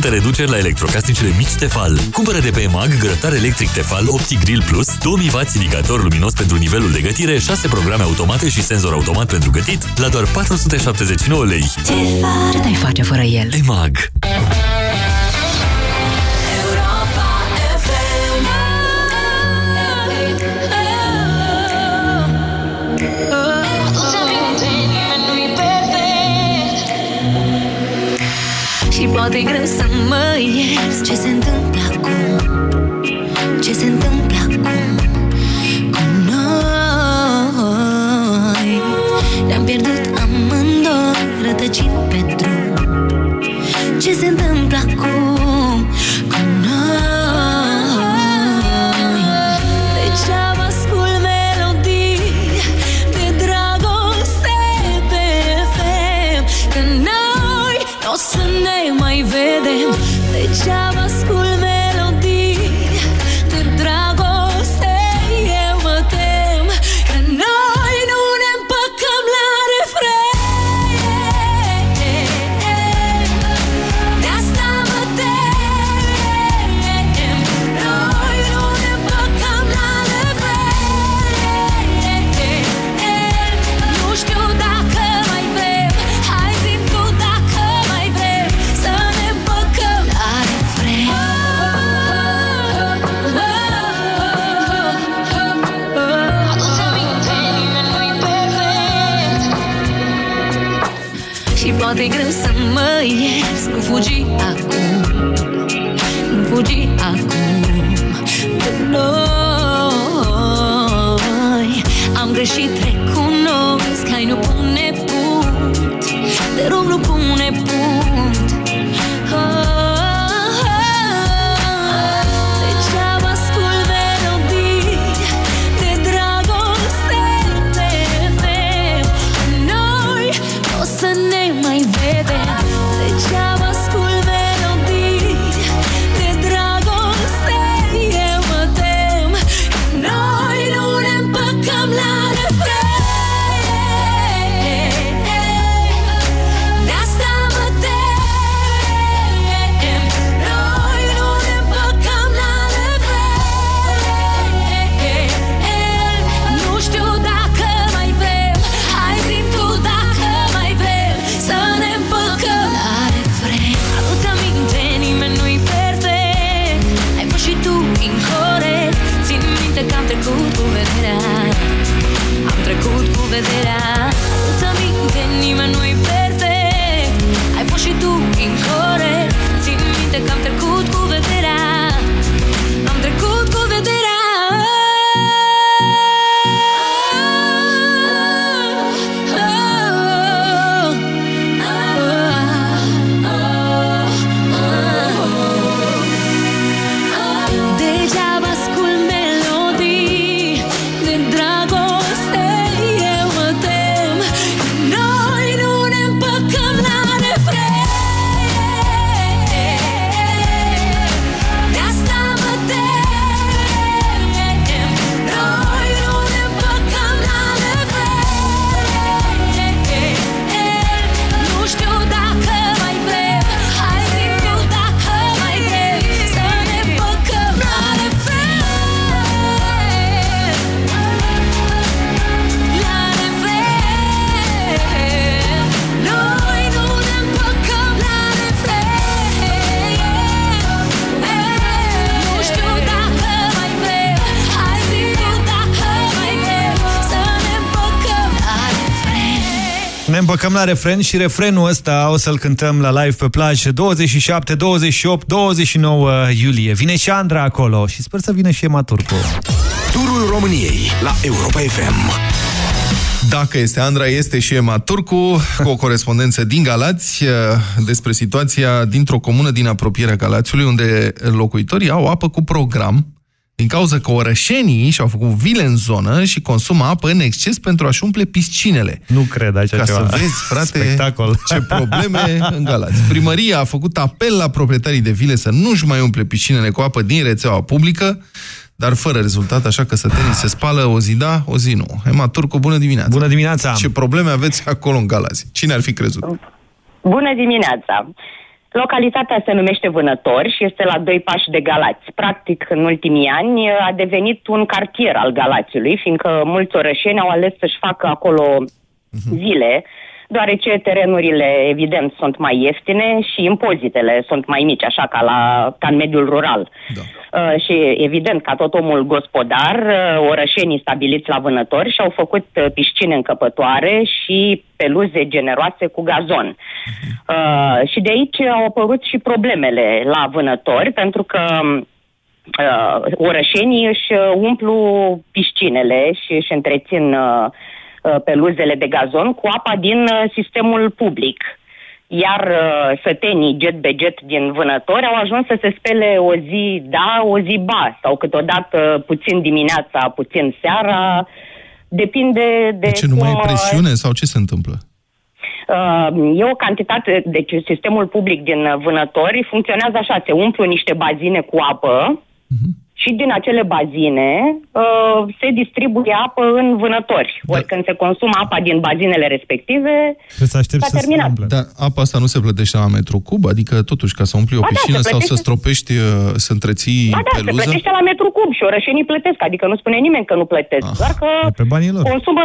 40% reduceri la electrocasnicele mici Tefal. Cumpără de pe EMAG grătar electric Tefal OptiGrill Plus, 2000W indicator luminos pentru nivelul de gătire, 6 programe automate și senzor automat pentru gătit la doar 479 lei. Ce te-ai face fără el? EMAG poate e greu să mă ierți Ce se întâmplă acum? Ce se întâmplă acum Cu noi? Ne-am pierdut amândoi Rătăcind pe drum. Ce se întâmplă la refren și refrenul ăsta o să-l cântăm la live pe plajă 27, 28, 29 iulie. Vine și Andra acolo și sper să vină și Ema Turcu. Turul României la Europa FM. Dacă este Andra, este și Ema Turcu, cu o corespondență din Galați eh, despre situația dintr-o comună din apropierea Galațiului, unde locuitorii au apă cu program, din cauza că orășenii și-au făcut vile în zonă și consumă apă în exces pentru a-și umple piscinele. Nu cred așa Ca ceva. să vezi, frate, Spectacol. ce probleme în Galați. Primăria a făcut apel la proprietarii de vile să nu-și mai umple piscinele cu apă din rețeaua publică, dar fără rezultat, așa că sătenii se spală o zi da, o zi nu. Ema Turcu, bună dimineața! Bună dimineața! Ce probleme aveți acolo în Galați? Cine ar fi crezut? Bună dimineața! Localitatea se numește Vânători și este la doi pași de Galați. Practic, în ultimii ani a devenit un cartier al Galațiului, fiindcă mulți orășeni au ales să-și facă acolo zile, deoarece terenurile, evident, sunt mai ieftine și impozitele sunt mai mici, așa ca, la, ca în mediul rural. Da. Uh, și, evident, ca tot omul gospodar, uh, orășenii stabiliți la vânători și-au făcut uh, piscine încăpătoare și peluze generoase cu gazon. Uh, și de aici au apărut și problemele la vânători, pentru că uh, orășenii își uh, umplu piscinele și își întrețin uh, uh, peluzele de gazon cu apa din uh, sistemul public. Iar uh, sătenii jet be jet din vânători au ajuns să se spele o zi da, o zi ba, sau câteodată puțin dimineața, puțin seara, depinde de, De ce, nu mai e cum, uh, presiune sau ce se întâmplă? Uh, e o cantitate, deci sistemul public din uh, vânători funcționează așa, se umplu niște bazine cu apă și din acele bazine uh, se distribuie apă în vânători. Ori când se consumă apa din bazinele respective, Trebuie să aștept s-a să se terminat. umple. Dar apa asta nu se plătește la metru cub? Adică, totuși, ca să umpli o Ba da, piscină se sau să plătește- stropești, uh, să întreții Ba da, se peluză? plătește la metru cub și orășenii plătesc, adică nu spune nimeni că nu plătesc, Ah. doar că Pe banii lor. consumă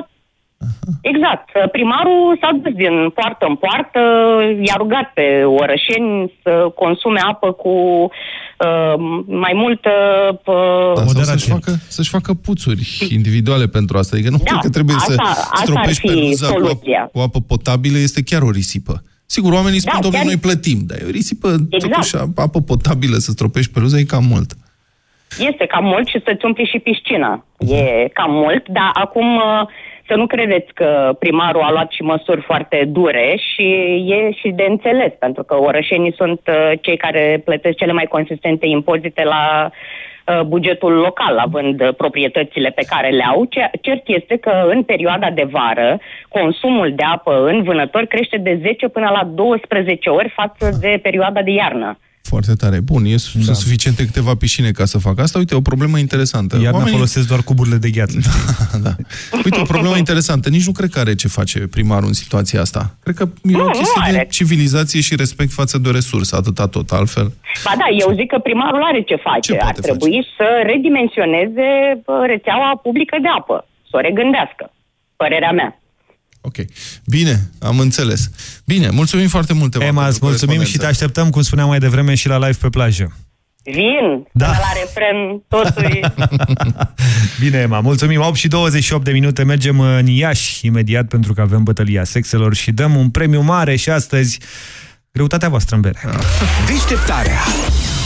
Exact. Primarul s-a dus din poartă în poartă, i-a rugat pe orășeni să consume apă cu uh, mai multă... Uh, Da, sau să-și facă, să-și facă puțuri individuale pentru asta. Adică nu Da, cred că trebuie să asta- asta ar stropești fi peluza cu apă, soluția. cu apă potabilă, este chiar o risipă. Sigur, oamenii spun, Da, domnule, chiar- noi plătim, dar e o risipă, Exact. totuși, apă potabilă să stropești peluza e cam mult. Este cam mult și să-ți umpli și piscina. E cam mult, dar acum uh, să nu credeți că primarul a luat și măsuri foarte dure și e și de înțeles, pentru că orășenii sunt uh, cei care plătesc cele mai consistente impozite la uh, bugetul local, având uh, proprietățile pe care le au. Ce- Cert este că în perioada de vară consumul de apă în vânători crește de 10 până la 12 ori față de perioada de iarnă. Foarte tare. Bun, e, da. sunt suficiente câteva piscine ca să fac asta. Uite, o problemă interesantă. Iarna folosesc doar cuburile de gheață. da. Uite, o problemă interesantă. Nici nu cred că are ce face primarul în situația asta. Cred că e Nu, o nu chestie de are. civilizație și respect față de o resursă, atâta tot, altfel. Ba da, eu zic că primarul are ce face. Ce Ar poate trebui să redimensioneze bă, rețeaua publică de apă, să o regândească. Părerea mea. Ok. Bine, am înțeles. Bine, mulțumim foarte mult, Ema, Emma, îți pentru mulțumim și te corespondență. așteptăm, cum spuneam mai devreme, și la live pe plajă. Vin, Da. până la refren, totul e... Bine, Emma, mulțumim. 8 și 28 de minute, mergem în Iași imediat pentru că avem bătălia sexelor și dăm un premiu mare și astăzi greutatea voastră în bere. Deșteptarea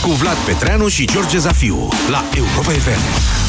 cu Vlad Petreanu și George Zafiu la Europa FM.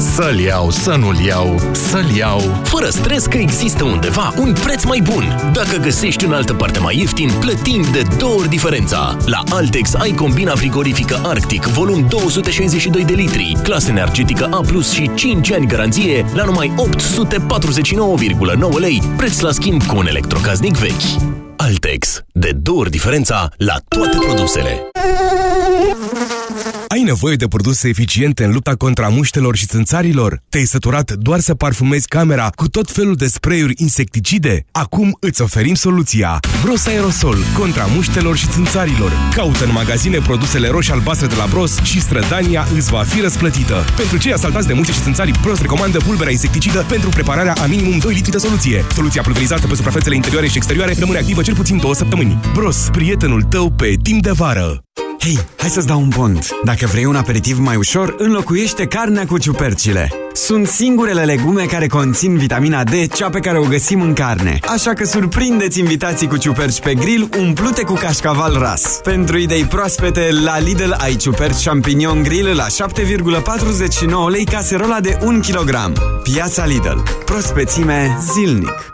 Să-l iau, să nu-l iau, să-l iau. Fără stres că există undeva un preț mai bun. Dacă găsești în altă parte mai ieftin, plătim de două ori diferența. La Altex ai combina frigorifică Arctic, volum 262 de litri Clasă energetică A+, și 5 ani garanție La numai 849,9 lei Preț la schimb cu un electrocasnic vechi. Altex, de două ori diferența la toate produsele Ai nevoie de produse eficiente în lupta contra muștelor și țânțarilor? Te-ai săturat doar să parfumezi camera cu tot felul de spray-uri insecticide? Acum îți oferim soluția. Bros Aerosol contra muștelor și țânțarilor. Caută în magazine produsele roșii albastre de la Bros și strădania îți va fi răsplătită. Pentru cei asaltați de muște și țânțarii, Bros recomandă pulberea insecticidă pentru prepararea a minimum 2 litri de soluție. Soluția pulverizată pe suprafețele interioare și exterioare rămâne activă cel puțin 2 săptămâni. Bros, prietenul tău pe timp de vară. Hei, hai să-ți dau un pont. Dacă vrei un aperitiv mai ușor, înlocuiește carnea cu ciupercile. Sunt singurele legume care conțin vitamina D, cea pe care o găsim în carne. Așa că surprindeți invitații cu ciuperci pe grill umplute cu cașcaval ras. Pentru idei proaspete, la Lidl ai ciuperci champignon grill la 7,49 lei caserola de 1 kg. Piața Lidl. Prospețime zilnic.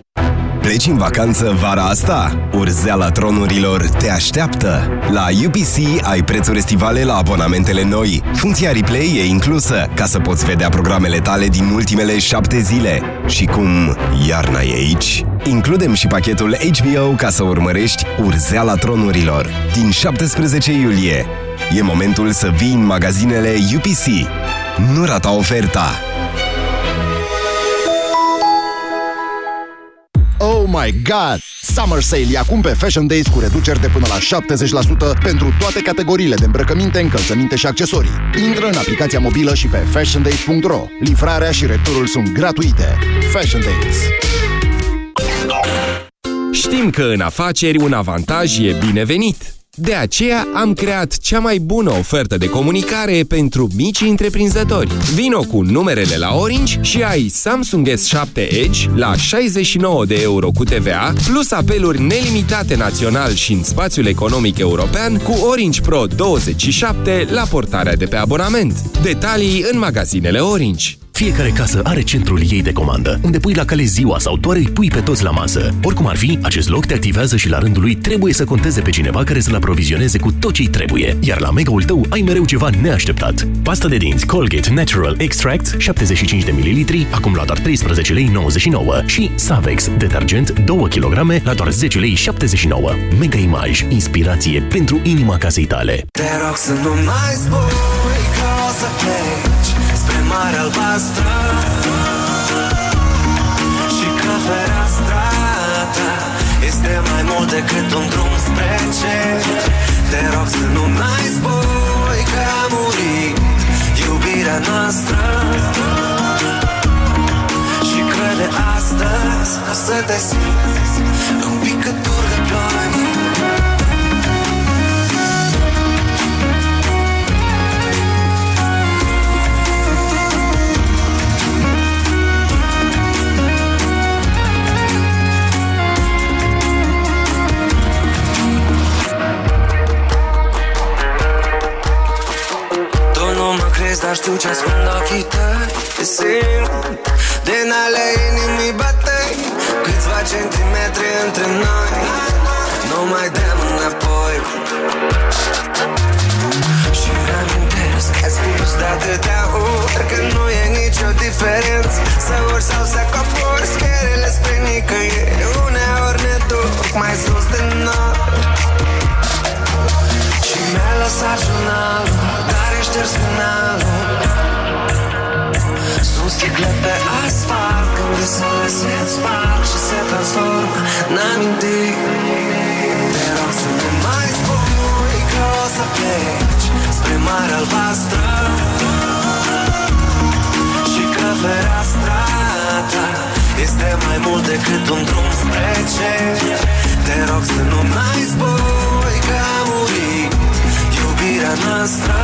Pleci în vacanță vara asta? Urzeala tronurilor te așteaptă! La UPC ai prețuri estivale la abonamentele noi. Funcția replay e inclusă, ca să poți vedea programele tale din ultimele șapte zile. Și cum iarna e aici, includem și pachetul HBO ca să urmărești Urzeala tronurilor. Din 17 iulie. E momentul să vii în magazinele UPC. Nu rata oferta! My god! Summer Sale e acum pe Fashion Days cu reduceri de până la 70% pentru toate categoriile de îmbrăcăminte, încălțăminte și accesorii. Intră în aplicația mobilă și pe fashiondays.ro. Livrarea și returul sunt gratuite. Fashion Days. Știm că în afaceri un avantaj e binevenit. De aceea am creat cea mai bună ofertă de comunicare pentru mici întreprinzători. Vino cu numerele la Orange și ai Samsung S7 Edge la 69 de euro cu TVA, plus apeluri nelimitate național și în spațiul economic european cu Orange Pro 27 la portarea de pe abonament. Detalii în magazinele Orange. Fiecare casă are centrul ei de comandă, unde pui la cale ziua sau doar îi pui pe toți la masă. Oricum ar fi, acest loc te activează și la rândul lui trebuie să conteze pe cineva care să-l aprovizioneze cu tot ce trebuie. Iar la mega-ul tău ai mereu ceva neașteptat. Pasta de dinți Colgate Natural Extract 75 de ml, acum la doar 13 lei 99 și Savex detergent 2 kg la doar 10 lei 79. Mega Image, inspirație pentru inima casei tale. Te rog să nu mai spui că o să pleci Spre mare albastră Și că fereastra ta Este mai mult decât un drum spre cer. Te rog să nu mai spui că a murit Iubirea noastră. Și că de astăzi O să te simți Un picături de ploaie nu mă crezi, dar știu ce ascund ochii tăi. Te simt din ale inimii batei Câțiva centimetri între noi. Nu mai dăm înapoi. Și îmi amintesc că ai spus de atâtea ori Că nu e nicio diferență. Să urci sau să cobori Scările spre nicăieri Uneori ne duc mai sus de noi și mi-ai lăsat jurnalul Dar ai șters finalul. Sunt sticle pe asfalt Când visul se sparg Și se transformă în amintiri. Te rog să nu mai spui Că o să pleci Spre mare albastră Și că fereastra ta Este mai mult decât un drum spre cer. Te rog să nu mai spui Că a murit iubirea noastră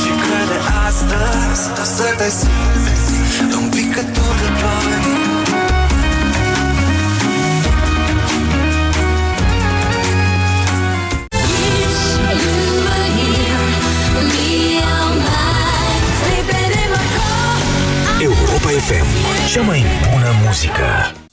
Și că de astăzi o să te simți Un picătur de ploaie Europa FM, cea mai bună muzică.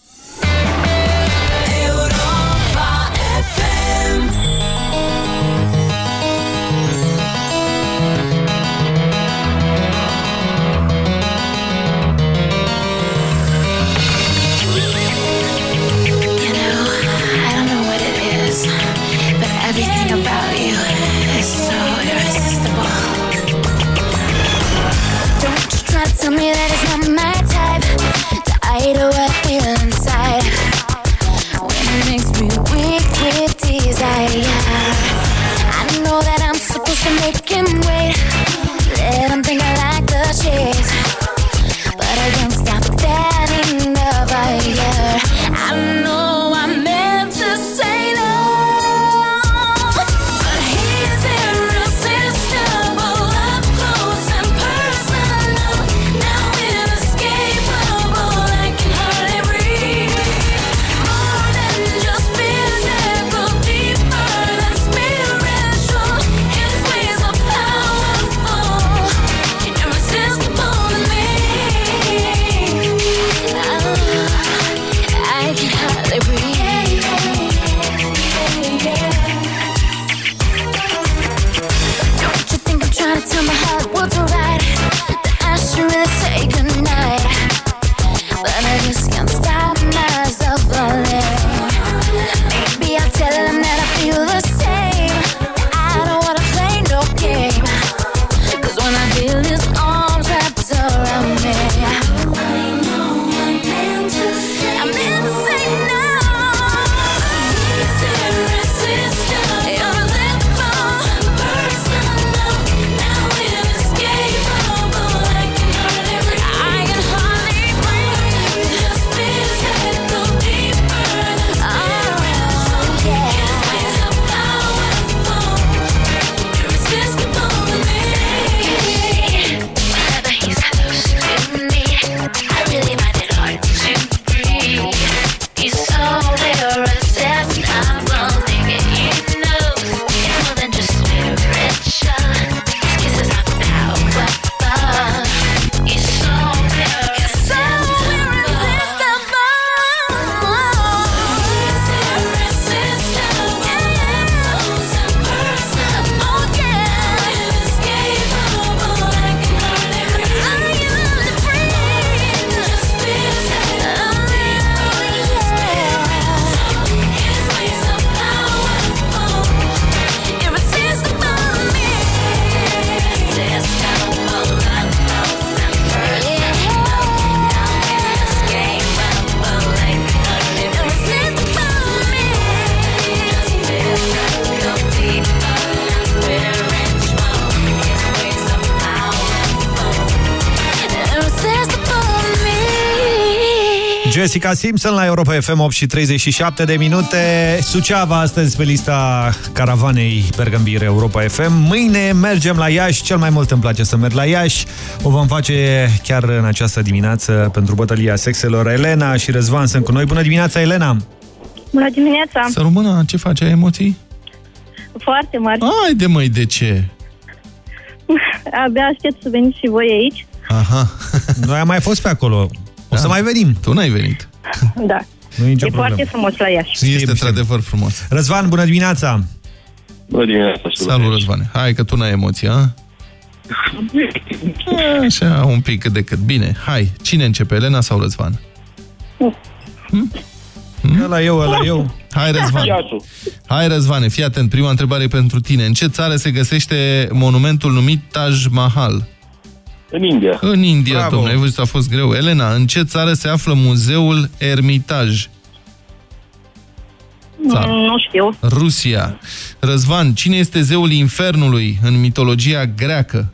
Jessica Simpson la Europa FM 8 și 37 de minute. Suceava astăzi pe lista caravanei Bergambire Europa FM. Mâine mergem la Iași. Cel mai mult îmi place să merg la Iași. O vom face chiar în această dimineață pentru bătălia sexelor. Elena și Răzvan sunt cu noi. Bună dimineața, Elena! Bună dimineața! Să rămână, ce face? Ai emoții? Foarte mari. Hai de măi, de ce? Abia aștept să veniți și voi aici. Aha. Noi am mai fost pe acolo. O să mai venim. Tu n-ai venit. Da. Nu e nicio e problemă. foarte frumos la Iași. Este într-adevăr frumos. Răzvan, bună dimineața! Bună dimineața. Salut, Răzvane. Hai că tu n-ai emoții, a? Așa, un pic cât de cât. Bine, hai. Cine începe, Elena sau Răzvan? Ăla eu, ăla eu. Hai, Răzvan. Hai, Răzvane, fii atent. Prima întrebare e pentru tine. În ce țară se găsește monumentul numit Taj Mahal? În India. În India, Bravo. domnule. Ai văzut, a fost greu. Elena, în ce țară se află muzeul Ermitaj? Da. Nu știu. Rusia. Răzvan, cine este zeul infernului în mitologia greacă?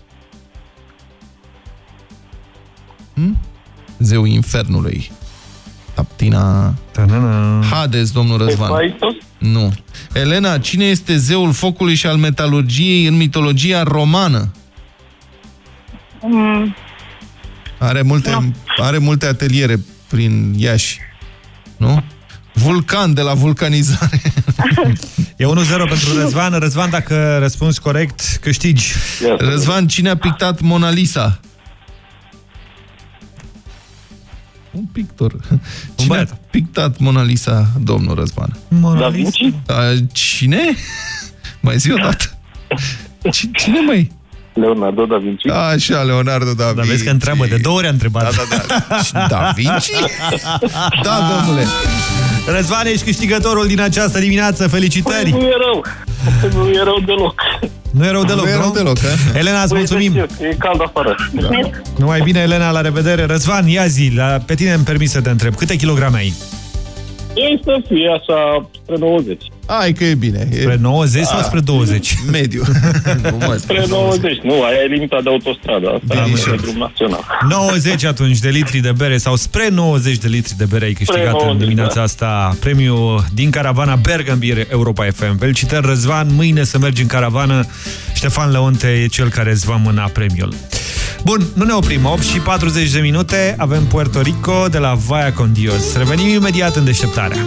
Hm? Zeul infernului. Taptina... Hades, domnul Răzvan. Hephaistos? Nu. Elena, cine este zeul focului și al metalurgiei în mitologia romană? Mm, Are multe, are multe ateliere prin Iași. Nu? Vulcan de la vulcanizare. E 1-0 pentru Răzvan. Răzvan, dacă răspunzi corect, câștigi. Răzvan, cine a pictat Mona Lisa? Un pictor. Cine a pictat Mona Lisa, domnul Răzvan? Mona Da Vinci? A, cine? Mai zi o dată. Ci- Cine, mai? Leonardo da Vinci. Așa, Leonardo da Vinci. Dar vezi că întreabă, de două ori a întrebat. Da, da, da. Da Vinci? da, domnule. Răzvan, ești câștigătorul din această dimineață. Felicitări! Păi nu e rău. Nu e rău deloc. Nu e rău deloc, nu? E rău nu? deloc. Eh? Elena, îți mulțumim. Păi, e cald afară. Da. Numai bine, Elena, la revedere. Răzvan, ia zi, la, pe tine îmi permis să te întreb. Câte kilograme ai? Ei să fie așa, spre 90. Ai că e bine. Spre 90 A, sau spre 20? Mediu. nu, spre 90, nu, aia e limita de autostradă. Asta e drum național. 90 atunci de litri de bere sau spre 90 de litri de bere ai câștigat 90, în dimineața da. asta Premiu din caravana Bergambir Europa FM. Felicitări, Răzvan, mâine să mergi în caravană. Ștefan Leonte e cel care îți va mâna premiul. Bun, nu ne oprim, 8 și 40 de minute, avem Puerto Rico de la Vaia Condios. Revenim imediat în deșteptarea.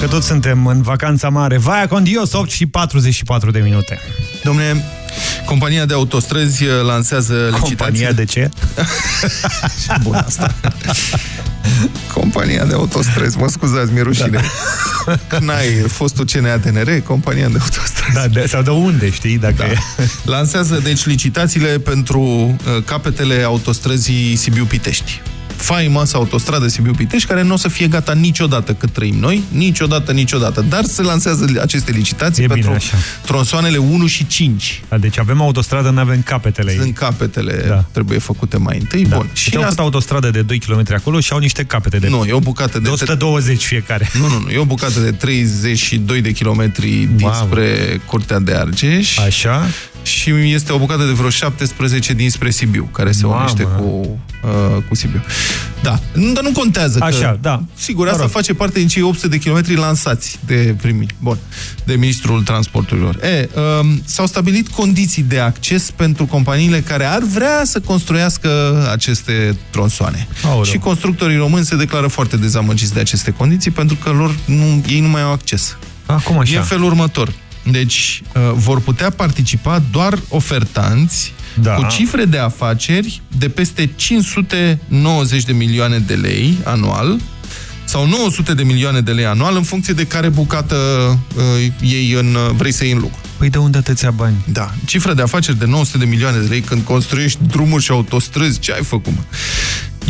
că tot suntem în vacanța mare. Vaia con 8 și 44 de minute. Domnule, compania de autostrăzi uh, lansează licitații. Compania de ce? Bun asta. compania de autostrăzi, mă scuzați, mi-e rușine. Da. N-ai fostul CNADNR, compania de autostrăzi. Da, de, sau de unde, știi? Dacă da. e. Lansează, deci, licitațiile pentru uh, capetele autostrăzii Sibiu-Pitești. Faimoasă autostradă Sibiu-Pitești, care nu o să fie gata niciodată cât trăim noi, niciodată, niciodată. Dar se lansează aceste licitații E bine pentru așa. tronsoanele 1 și 5. Da, deci avem autostradă, nu avem capetele ei. Sunt capetele, Da. trebuie făcute mai întâi. Da. Bun. Și deci au autostradă de 2 km acolo și au niște capete de... Nu, e o bucată de... de 120 fiecare. Nu, nu, nu. E o bucată de 32 de kilometri dinspre Curtea de Argeș. Așa. Și este o bucată de vreo 17 dinspre Sibiu, care se Mamă. unește cu, uh, cu Sibiu. Da, nu, dar nu contează. Așa, că, da. Sigur, Mă asta rog. face parte din cei 800 de kilometri lansați de primi, bun, de Ministrul Transporturilor. E, um, s-au stabilit condiții de acces pentru companiile care ar vrea să construiască aceste tronsoane. Aoleu. Și constructorii români se declară foarte dezamăgiți de aceste condiții pentru că lor nu, ei nu mai au acces. Acum așa. E în felul următor. Deci, uh, vor putea participa doar ofertanți Da. cu cifre de afaceri de peste 590 de milioane de lei anual sau 900 de milioane de lei anual în funcție de care bucată uh, ei în, uh, vrei să iei în lucru. Păi de unde atâția bani? Da. Cifra de afaceri de 900 de milioane de lei când construiești drumuri și autostrăzi, ce ai făcut, mă?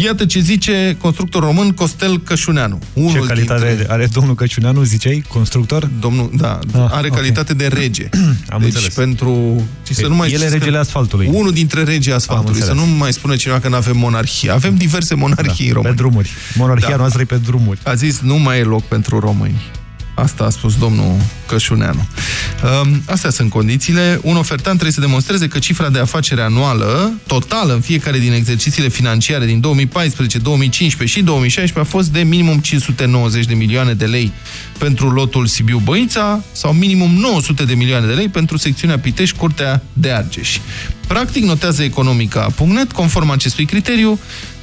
Iată ce zice constructor român Costel Cășuneanu. Unul Ce calitate dintre... are domnul Căciuneanu, ziceai? Constructor? Domnul, da, Ah, are ok. calitate de rege. Am deci înțeles. pentru... Și să nu mai El e știți că- regele asfaltului. Unul dintre regii asfaltului. Am Să nu înțeles. mai spună cineva că nu avem monarhie. Avem diverse monarhii da, români. Pe drumuri. Monarhia Da. noastră e pe drumuri. A zis, nu mai e loc pentru români. Asta a spus domnul Cășuneanu. Um, Astea sunt condițiile. Un ofertant trebuie să demonstreze că cifra de afacere anuală, totală, în fiecare din exercițiile financiare din 2014, 2015 și 2016 a fost de minimum 590 de milioane de lei pentru lotul Sibiu-Băița sau minimum 900 de milioane de lei pentru secțiunea Pitești-Curtea de Argeș. Practic, notează economica.net, conform acestui criteriu,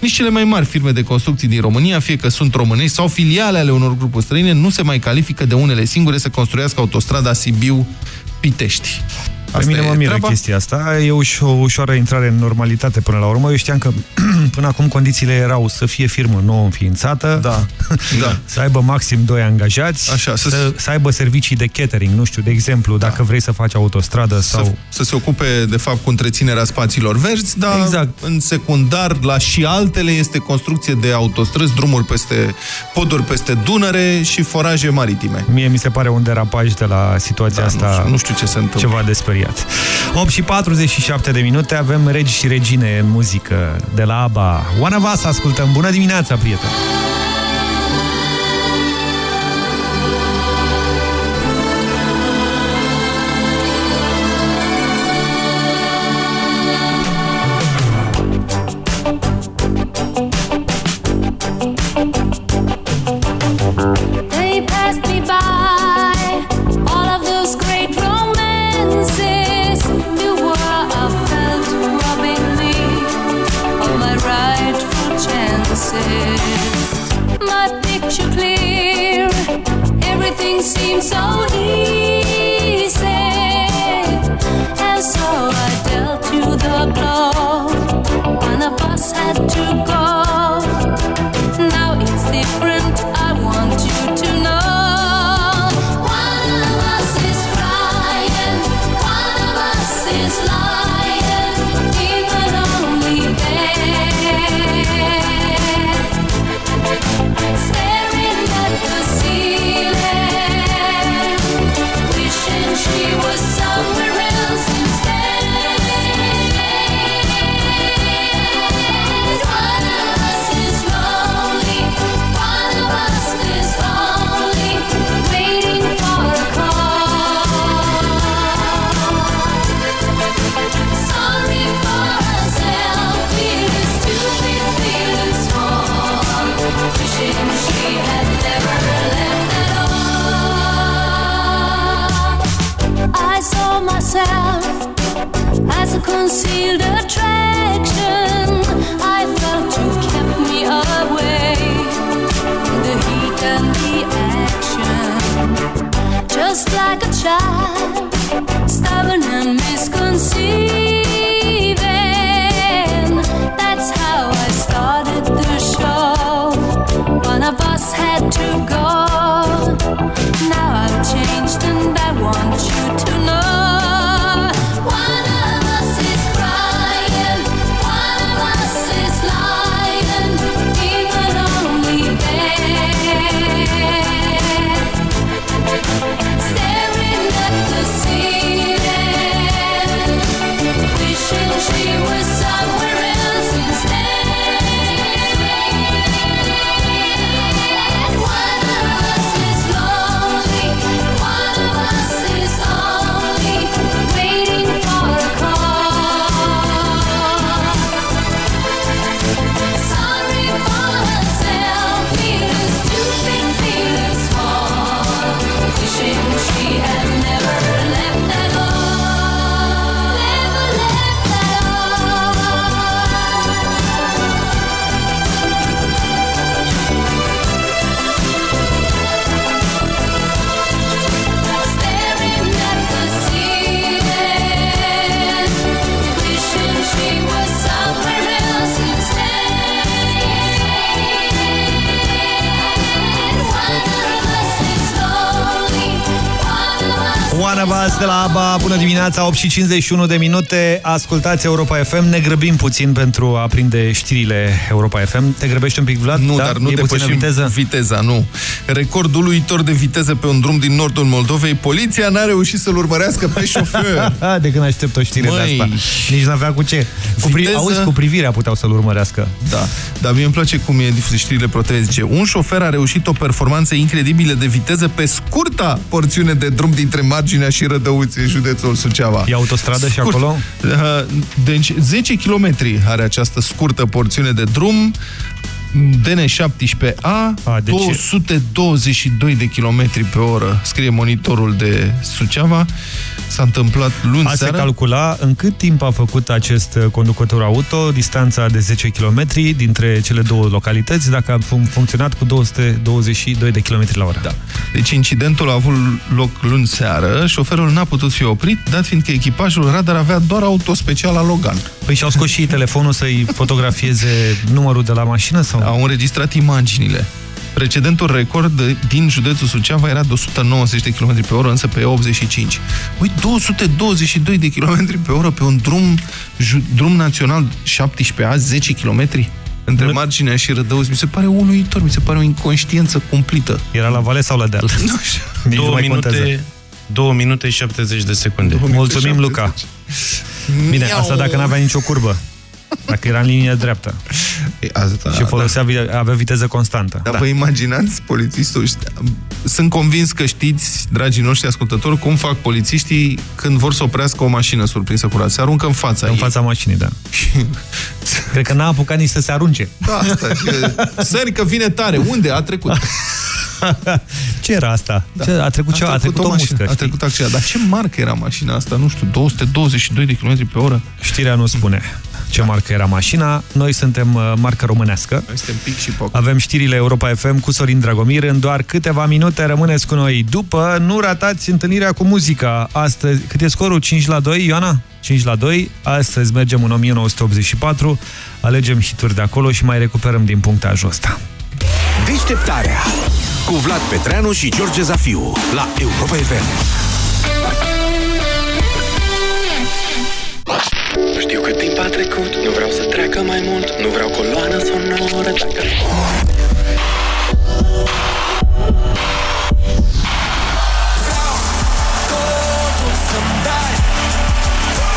nici cele mai mari firme de construcții din România, fie că sunt românești sau filiale ale unor grupuri străine, nu se mai califică de unele singure să construiască autostrada Sibiu-Pitești. Pe mine mă miră chestia asta. E uș o ușoară intrare în normalitate până la urmă. Eu știam că până acum condițiile erau să fie firmă nouă înființată, da. Da. să aibă maxim 2 angajați, Așa, să- să, să aibă servicii de catering, nu știu, de exemplu, dacă vrei să faci autostradă sau... Să, să se ocupe, de fapt, cu întreținerea spațiilor verzi, dar Exact. în secundar, la și altele, este construcție de autostrăzi, drumuri peste poduri peste Dunăre și foraje maritime. Mie mi se pare un derapaj de la situația Da, asta. nu știu- nu știu ce se întâmplă. Ceva de speriat. 8 și 47 de minute, avem regi și regine în muzică de la ABBA. One of Us ascultăm. Bună dimineața, prieteni! Dimineața, 8 și 51 de minute. Ascultați Europa FM. Ne grăbim puțin pentru a prinde știrile Europa FM. Te grăbești un pic, Vlad? Nu, da? dar nu e puțină depășim viteză? viteza, nu. Recordul uitor de viteză pe un drum din nordul Moldovei, poliția n-a reușit să-l urmărească pe șofer. de când aștept o știre Măi, de asta. Nici n-avea cu ce. Cu pri... viteză- Auzi, cu privirea puteau să-l urmărească. Da, dar mie îmi place cum e difuzat știrile proteze. Zice, un șofer a reușit o performanță incredibilă de viteză pe scurta porțiune de drum dintre Marginea și Rădăuți, în județul Suceava. E autostradă și acolo? Uh, Deci 10 km are această scurtă porțiune de drum. DN17A, A, deci- 222 de km pe oră, scrie monitorul de Suceava. S-a întâmplat luni A se seara. calcula în cât timp a făcut acest uh, conducător auto, distanța de 10 km dintre cele două localități, dacă a fun funcționat cu 222 de km la oră. Da. Deci incidentul a avut loc luni seară, șoferul n-a putut fi oprit, dat fiindcă echipajul radar avea doar auto special la Logan. Păi și-au scos și telefonul să-i fotografieze numărul de la mașină? sau? Au înregistrat imaginile. Precedentul record de- din județul Suceava era de 190 de km pe oră, însă pe 85. Ui, 222 de km pe oră pe un drum, ju, drum național 17A, 10 km? Între marginea și Rădăuți, mi se pare uluitor, mi se pare o inconștiență cumplită. Era la vale sau la deal? Nu știu. Nici nu Două mai contează. minute, 2 minute 70 de secunde. Mulțumim, Luca. Bine, Miau. asta dacă n-avea nicio curbă. Dacă era în linie dreaptă. E, asta, Și folosea, vi- avea viteză constantă. Dar da. vă imaginați polițistul ăștia? Sunt convins că știți, dragii noștri ascultători, cum fac polițiștii când vor să oprească o mașină surprinsă curat. Se aruncă în fața În ei. fața mașinii, da. Cred că n-a apucat nici să se arunce. Da, asta. și- Sări că vine tare. Unde? A trecut. Ce era asta? Da. Ce, a trecut ceva? A trecut o, mașină. muscă. A trecut accident. Dar ce marcă era mașina asta? Nu știu, 222 de km pe oră? Știrea nu spune ce marcă era mașina. Noi suntem uh, marcă românească. Noi suntem pic și poc. Avem știrile Europa FM cu Sorin Dragomir. În doar câteva minute rămâneți cu noi. După, nu ratați întâlnirea cu muzica. Astăzi, cât e scorul? 5 la 2, Ioana? 5 la 2. Astăzi mergem în 1984, alegem hituri de acolo și mai recuperăm din punctajul ăsta. Deșteptarea cu Vlad Petreanu și George Zafiu la Europa FM. Știu cât timp a trecut, nu vreau să treacă mai mult Nu vreau coloană sonoră dacă...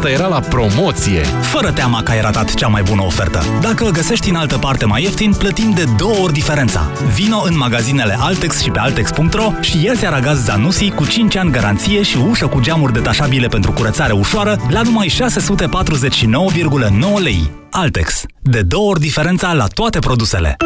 Asta era la promoție! Fără teama că ai ratat cea mai bună ofertă. Dacă o găsești în altă parte mai ieftin, plătim de două ori diferența. Vino în magazinele Altex și pe Altex.ro și ia-ți aragaz Zanussi cu 5 ani garanție și ușă cu geamuri detașabile pentru curățare ușoară la numai 649,9 lei. Altex. De două ori diferența la toate produsele.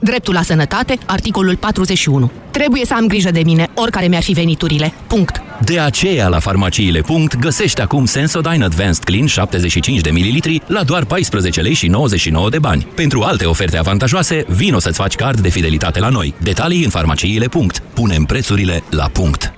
Dreptul la sănătate, articolul 41. Trebuie să am grijă de mine, oricare mi-ar fi veniturile. Punct. De aceea, la farmaciile. găsești acum Sensodyne Advanced Clean 75 de ml la doar 14 lei și 99 de bani. Pentru alte oferte avantajoase, vino să-ți faci card de fidelitate la noi. Detalii în farmaciile. Punem prețurile la punct.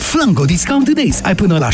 Flanco Discount Days. Ai până la 70%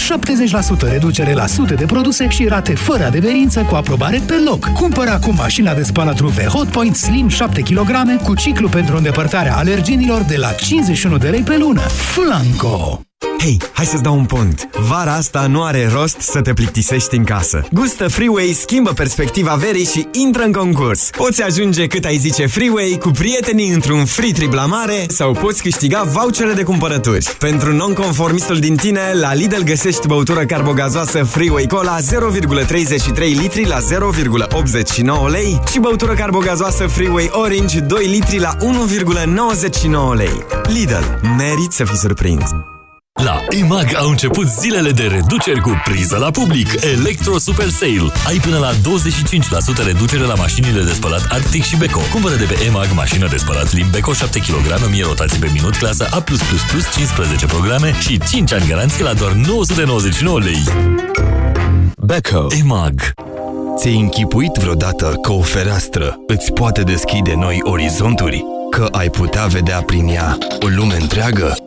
reducere la sute de produse și rate fără adeverință cu aprobare pe loc. Cumpără acum mașina de spălat rufe Hotpoint Slim 7 kg cu ciclu pentru îndepărtarea alerginilor de la 51 de lei pe lună. Flanco! Hei, hai să-ți dau un pont. Vara asta nu are rost să te plictisești în casă. Gustă Freeway, schimbă perspectiva verii și intră în concurs. Poți ajunge cât ai zice Freeway cu prietenii într-un free trip la mare sau poți câștiga vouchere de cumpărături. Pentru nonconformistul din tine, la Lidl găsești băutură carbogazoasă Freeway Cola 0,33 litri la 0,89 lei și băutură carbogazoasă Freeway Orange 2 litri la 1,99 lei. Lidl, merit să fii surprins! La EMAG au început zilele de reduceri cu priză la public. Electro Super Sale. Ai până la 25% reducere la mașinile de spălat Arctic și Beko. Cumpără de pe EMAG mașină de spălat Lim Beko 7 kg, 1000 rotații pe minut, clasă A+++, 15 programe și 5 ani garanție la doar 999 lei. Beko. EMAG. Ți-ai închipuit vreodată că o fereastră îți poate deschide noi orizonturi? Că ai putea vedea prin ea o lume întreagă?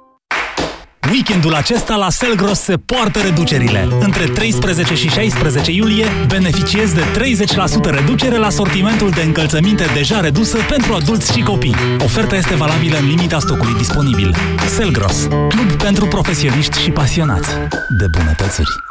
Weekendul acesta la Selgros se poartă reducerile. Între 13 și 16 iulie beneficiezi de 30% reducere la sortimentul de încălțăminte deja redusă pentru adulți și copii. Oferta este valabilă în limita stocului disponibil. Selgros, club pentru profesioniști și pasionați de bunătățuri.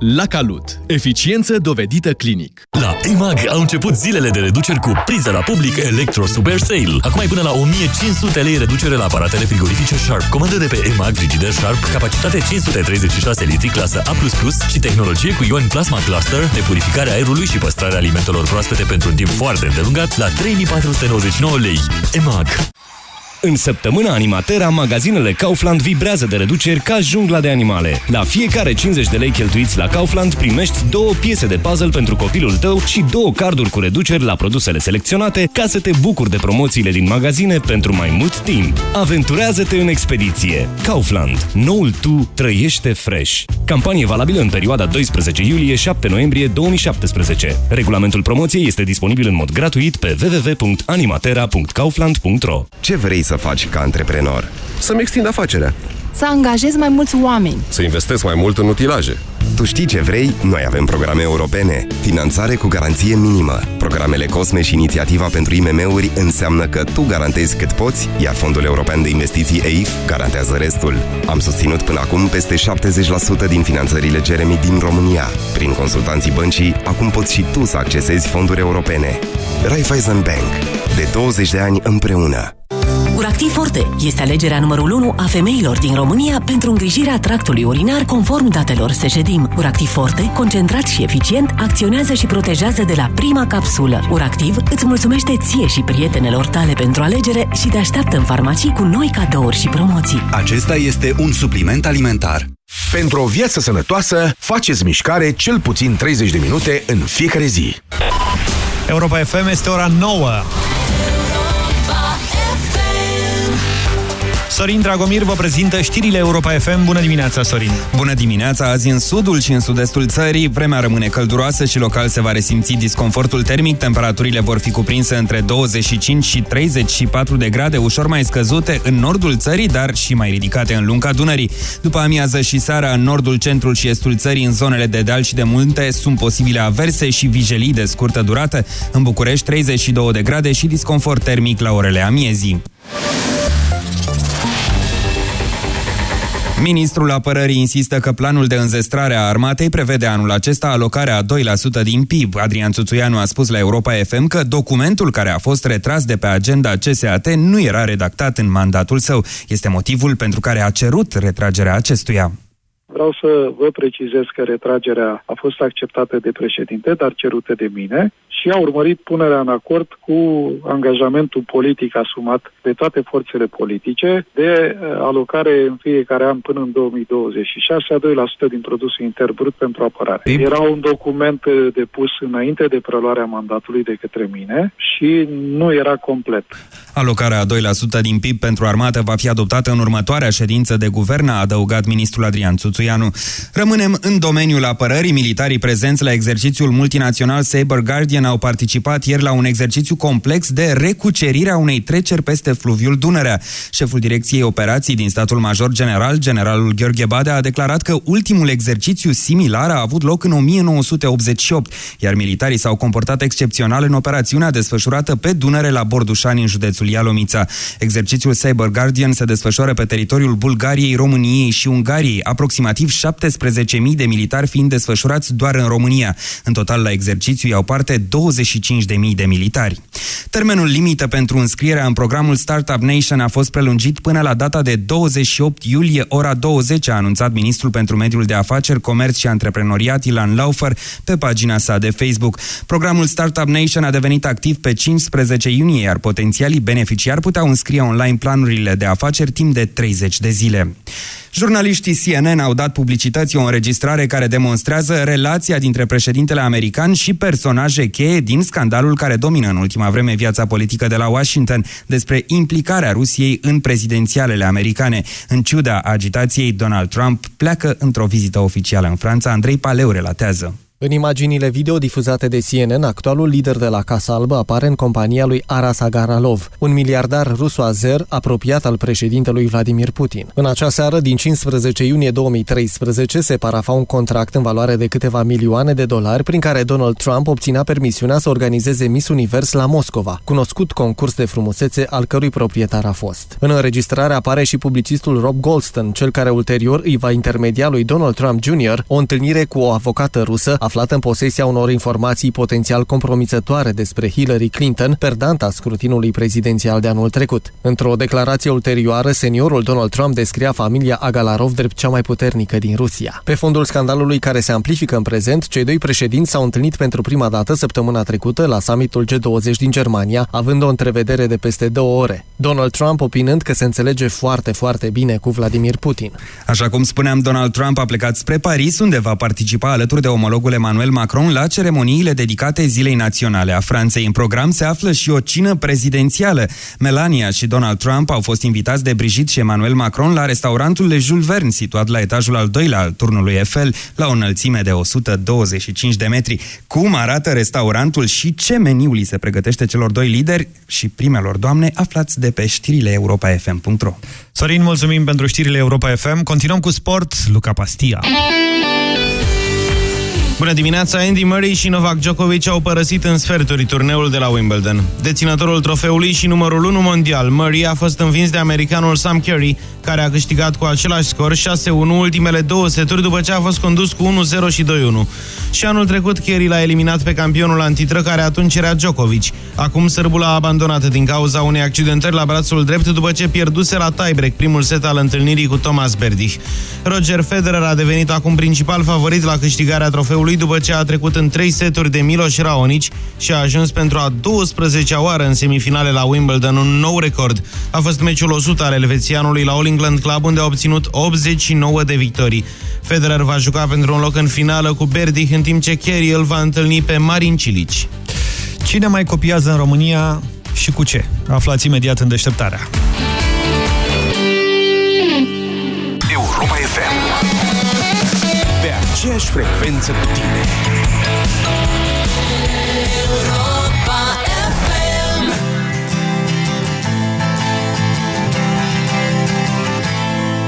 La Calut. Eficiență dovedită clinic. La EMAG au început zilele de reduceri cu priză la public Electro Super Sale. Acum ai până la 1500 lei reducere la aparatele frigorifice Sharp. Comandă de pe EMAG Frigider Sharp, capacitate 536 litri, clasă A++ și tehnologie cu ion Plasma Cluster de purificare a aerului și păstrarea alimentelor proaspete pentru un timp foarte îndelungat la 3499 lei. EMAG. În săptămâna Animatera, magazinele Kaufland vibrează de reduceri ca jungla de animale. La fiecare 50 de lei cheltuiți la Kaufland primești două piese de puzzle pentru copilul tău și două carduri cu reduceri la produsele selecționate ca să te bucuri de promoțiile din magazine pentru mai mult timp. Aventurează-te în expediție. Kaufland. Noul tu trăiește fresh. Campanie valabilă în perioada 12 iulie-7 noiembrie 2017. Regulamentul promoției este disponibil în mod gratuit pe www.animatera.kaufland.ro Ce vrei să faci ca antreprenor? Să-mi extind afacerea. Să angajez mai mulți oameni. Să investesc mai mult în utilaje. Tu știi ce vrei? Noi avem programe europene. Finanțare cu garanție minimă. Programele COSME și inițiativa pentru IMM-uri înseamnă că tu garantezi cât poți, iar Fondul European de Investiții EIF garantează restul. Am susținut până acum peste 70% din finanțările Jeremy din România. Prin consultanții băncii, acum poți și tu să accesezi fonduri europene. Raiffeisen Bank. De 20 de ani împreună. Uractiv Forte este alegerea numărul 1 a femeilor din România pentru îngrijirea tractului urinar conform datelor Sejedim. Uractiv Forte, concentrat și eficient, acționează și protejează de la prima capsulă. Uractiv îți mulțumește ție și prietenelor tale pentru alegere și te așteaptă în farmacii cu noi cadouri și promoții. Acesta este un supliment alimentar. Pentru o viață sănătoasă, faceți mișcare cel puțin 30 de minute în fiecare zi. Europa FM este ora 9. Sorin Dragomir vă prezintă știrile Europa FM. Bună dimineața, Sorin! Bună dimineața! Azi în sudul și în sud-estul țării, vremea rămâne călduroasă și local se va resimți disconfortul termic. Temperaturile vor fi cuprinse între 25 și 34 de grade, ușor mai scăzute în nordul țării, dar și mai ridicate în lunga Dunării. După amiază și seara, în nordul, centrul și estul țării, în zonele de deal și de munte, sunt posibile averse și vijelii de scurtă durată. În București, 32 de grade și disconfort termic la orele amiezii. Ministrul Apărării insistă că planul de înzestrare a armatei prevede anul acesta alocarea a 2% din PIB. Adrian Țuțuianu a spus la Europa FM că documentul care a fost retras de pe agenda CSAT nu era redactat în mandatul său. Este motivul pentru care a cerut retragerea acestuia. Vreau să vă precizez că retragerea a fost acceptată de președinte, dar cerută de mine și și a urmărit punerea în acord cu angajamentul politic asumat de toate forțele politice de uh, alocare în fiecare an până în 2026 a 2% din produsul intern brut pentru apărare. Păi- Era un document uh, depus înainte de preluarea mandatului de către mine și nu era complet. Alocarea a 2% din PIB pentru armată va fi adoptată în următoarea ședință de guvern, a adăugat ministrul Adrian Țuțuianu. Rămânem în domeniul apărării. Militarii prezenți la exercițiul multinațional Saber Guardian au participat ieri la un exercițiu complex de recucerire a unei treceri peste fluviul Dunărea. Șeful Direcției Operații din statul major general, generalul Gheorghe Badea, a declarat că ultimul exercițiu similar a avut loc în 1988, iar militarii s-au comportat excepțional în operațiunea desfășurată pe Dunăre la Bordușani, în județul Ialomița. Exercițiul Cyber Guardian se desfășoară pe teritoriul Bulgariei, României și Ungariei, aproximativ 17.000 de militari fiind desfășurați doar în România. În total la exercițiu iau parte 25.000 de militari. Termenul limită pentru înscrierea în programul Startup Nation a fost prelungit până la data de 28 iulie, ora 20, a anunțat ministrul pentru mediul de afaceri, comerț și antreprenoriat Ilan Laufer pe pagina sa de Facebook. Programul Startup Nation a devenit activ pe 15 iunie, iar potențialii beneficiari puteau înscrie online planurile de afaceri timp de 30 de zile. Jurnaliștii CNN au dat publicității o înregistrare care demonstrează relația dintre președintele american și personaje cheie din scandalul care domină în ultima vreme viața politică de la Washington despre implicarea Rusiei în prezidențialele americane. În ciuda agitației, Donald Trump pleacă într-o vizită oficială în Franța. Andrei Paleu relatează. În imaginile video difuzate de CNN, actualul lider de la Casa Albă apare în compania lui Aras Agaralov, un miliardar ruso-azer apropiat al președintelui Vladimir Putin. În acea seară, din 15 iunie 2013, se parafa un contract în valoare de câteva milioane de dolari prin care Donald Trump obținea permisiunea să organizeze Miss Univers la Moscova, cunoscut concurs de frumusețe al cărui proprietar a fost. În înregistrare apare și publicistul Rob Goldston, cel care ulterior îi va intermedia lui Donald Trump Jr. o întâlnire cu o avocată rusă aflată în posesia unor informații potențial compromițătoare despre Hillary Clinton, perdanta scrutinului prezidențial de anul trecut. Într-o declarație ulterioară, seniorul Donald Trump descria familia Agalarov drept cea mai puternică din Rusia. Pe fondul scandalului care se amplifică în prezent, cei doi președinți s-au întâlnit pentru prima dată săptămâna trecută la summitul G20 din Germania, având o întrevedere de peste două ore. Donald Trump opinând că se înțelege foarte, foarte bine cu Vladimir Putin. Așa cum spuneam, Donald Trump a plecat spre Paris, unde va participa alături de omologul Emmanuel Macron la ceremoniile dedicate Zilei Naționale a Franței. În program se află și o cină prezidențială. Melania și Donald Trump au fost invitați de Brigitte și Emmanuel Macron la restaurantul Le Jules Verne, situat la etajul al doilea al turnului Eiffel, la o înălțime de 125 de metri. Cum arată restaurantul și ce meniu li se pregătește celor doi lideri și primelor doamne, aflați de pe știrile europa.fm.ro Sorin, mulțumim pentru știrile Europa FM. Continuăm cu sport, Luca Pastia. Bună dimineața! Andy Murray și Novak Djokovic au părăsit în sferturi turneul de la Wimbledon. Deținătorul trofeului și numărul 1 mondial, Murray a fost învins de americanul Sam Curry, care a câștigat cu același scor 6-1 ultimele două seturi după ce a fost condus cu 1-0 și 2-1. Și anul trecut Curry l-a eliminat pe campionul antitră care atunci era Djokovic. Acum sârbul a abandonat din cauza unei accidentări la brațul drept după ce pierduse la tiebreak primul set al întâlnirii cu Thomas Berdych. Roger Federer a devenit acum principal favorit la câștigarea trofeului după ce a trecut în 3 seturi de Miloš Raonic și a ajuns pentru a 12-a oară în semifinale la Wimbledon un nou record. A fost meciul 100 al elvețianului la All England Club unde a obținut 89 de victorii. Federer va juca pentru un loc în finală cu Berdych în timp ce Kerry îl va întâlni pe Marin Cilici. Cine mai copiază în România și cu ce? Aflați imediat în deșteptarea. Europa FM. Pe aceeași frecvență cu tine.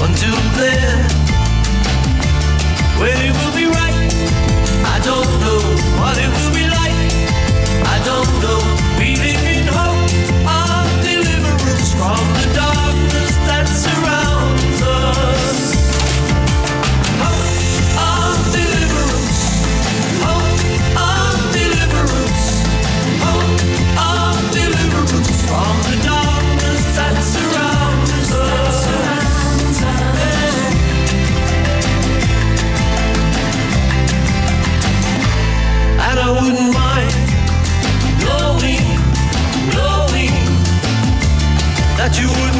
Until then. That you wouldn't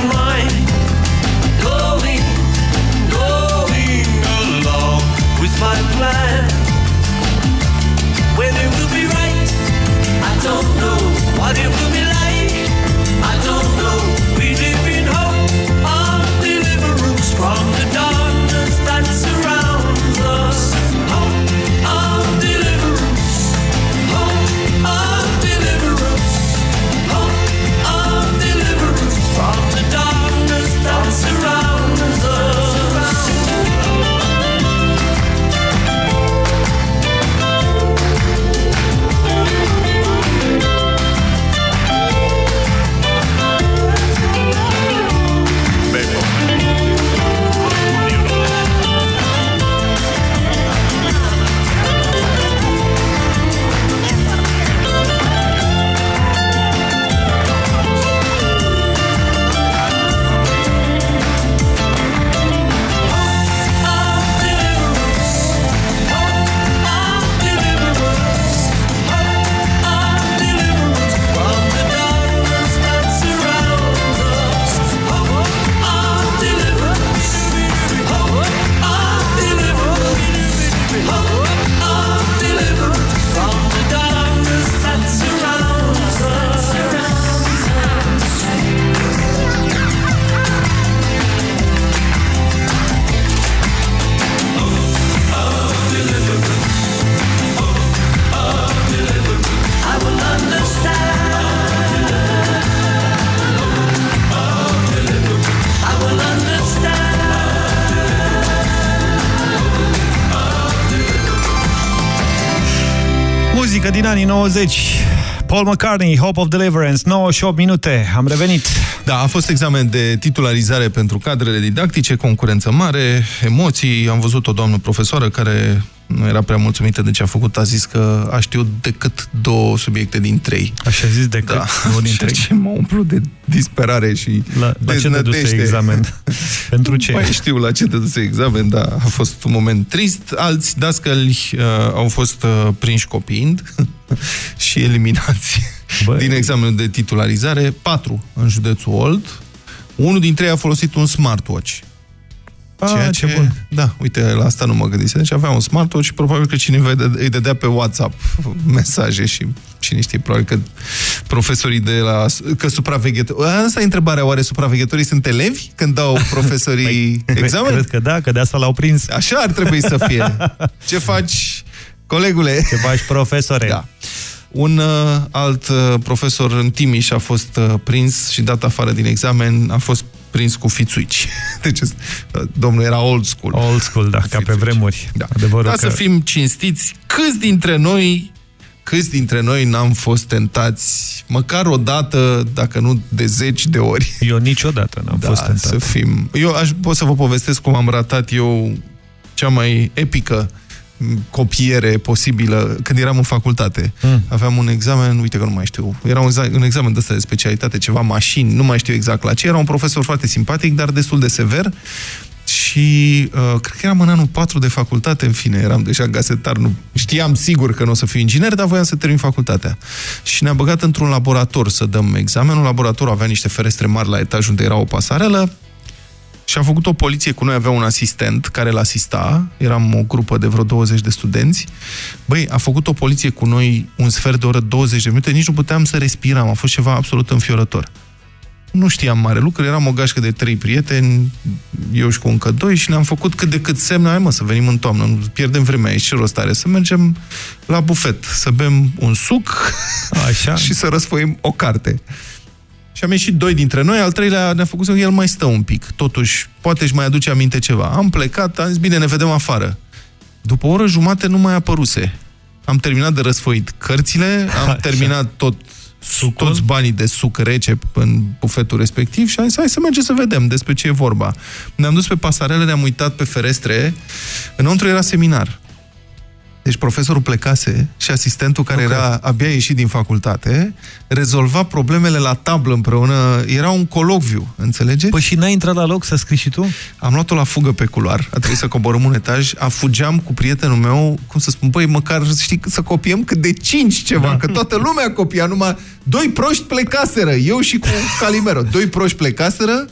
Muzică din anii 90. Paul McCartney, Hope of Deliverance, 9 și 8 minute. Am revenit. Da, a fost examen de titularizare pentru cadrele didactice, concurență mare, emoții. Am văzut o doamnă profesoară care nu era prea mulțumită de ce a făcut. A zis că a știut decât două subiecte din trei. Așa a zis decât da. două din trei. Ce m-a umplut de disperare și La, la ce dăduse deznădejde. examen? Pentru ce? Nu mai știu la ce dăduse examen, dar a fost un moment trist. Alți dascăli uh, au fost uh, prinși copiind și eliminați Băi. din examenul de titularizare. Patru în județul Olt. Unul dintre ei a folosit un smartwatch. Ah, ce bun. Da, uite, la asta nu mă gândisem. Deci avea un smartwatch și probabil că cineva îi dă- îi dădea pe WhatsApp mesaje și cine știe, probabil că profesorii de la... că supraveghetori... Asta e întrebarea, oare supraveghetorii sunt elevi când dau profesorii examen? Cred că da, că de asta l-au prins. Așa ar trebui să fie. Ce faci, colegule? Ce faci, profesore? Da. Un uh, alt uh, profesor în Timiș a fost uh, prins și dat afară din examen, a fost prins cu fițuici. Deci, uh, domnul era old school. Old school, da, ca pe vremuri. Da. Adevărul Ca că... să fim cinstiți, câți dintre noi câți dintre noi n-am fost tentați măcar o dată, dacă nu de zeci de ori. Eu niciodată n-am da, fost tentat. să fim. Eu aș, pot să vă povestesc cum am ratat eu cea mai epică copiere posibilă când eram în facultate. Mm. Aveam un examen, uite că nu mai știu, era un, exa- un examen de ăsta de specialitate, ceva mașini, nu mai știu exact la ce. Era un profesor foarte simpatic, dar destul de sever și uh, cred că eram în anul 4 de facultate, în fine, eram deja gazetar, nu știam sigur că nu o să fiu inginer, dar voiam să termin facultatea. Și ne-a băgat într-un laborator să dăm examenul. Laboratorul avea niște ferestre mari la etaj unde era o pasarelă și a făcut o poliție cu noi, avea un asistent care l asista, eram o grupă de vreo 20 de studenți. Băi, a făcut o poliție cu noi un sfert de oră, 20 de minute, nici nu puteam să respirăm, a fost ceva absolut înfiorător. Nu știam mare lucru, eram o gașcă de trei prieteni, eu și cu încă doi și ne-am făcut cât de cât semne, hai mă, să venim în toamnă, nu pierdem vremea aici, ce rost are, să mergem la bufet, să bem un suc Așa. și să răsfoim o carte. Și am ieșit doi dintre noi, al treilea ne-a făcut să el mai stă un pic. Totuși, poate își mai aduce aminte ceva. Am plecat, am zis, bine, ne vedem afară. După o oră jumate nu mai apăruse. Am terminat de răsfoit cărțile, am Așa. terminat tot, Sucul? toți banii de suc rece în bufetul respectiv și am zis, hai să mergem să vedem despre ce e vorba. Ne-am dus pe pasarele, ne-am uitat pe ferestre, înăuntru era seminar. Deci profesorul plecase și asistentul care okay. era abia ieșit din facultate rezolva problemele la tablă împreună. Era un colocviu, înțelegeți? Păi și n-ai intrat la loc să scrii și tu? Am luat-o la fugă pe culoar. A trebuit să coborâm un etaj. A fugeam cu prietenul meu, cum să spun, băi, măcar știi, să copiem cât de cinci ceva, că toată lumea copia, numai doi proști plecaseră, eu și cu Calimero. Doi proști plecaseră,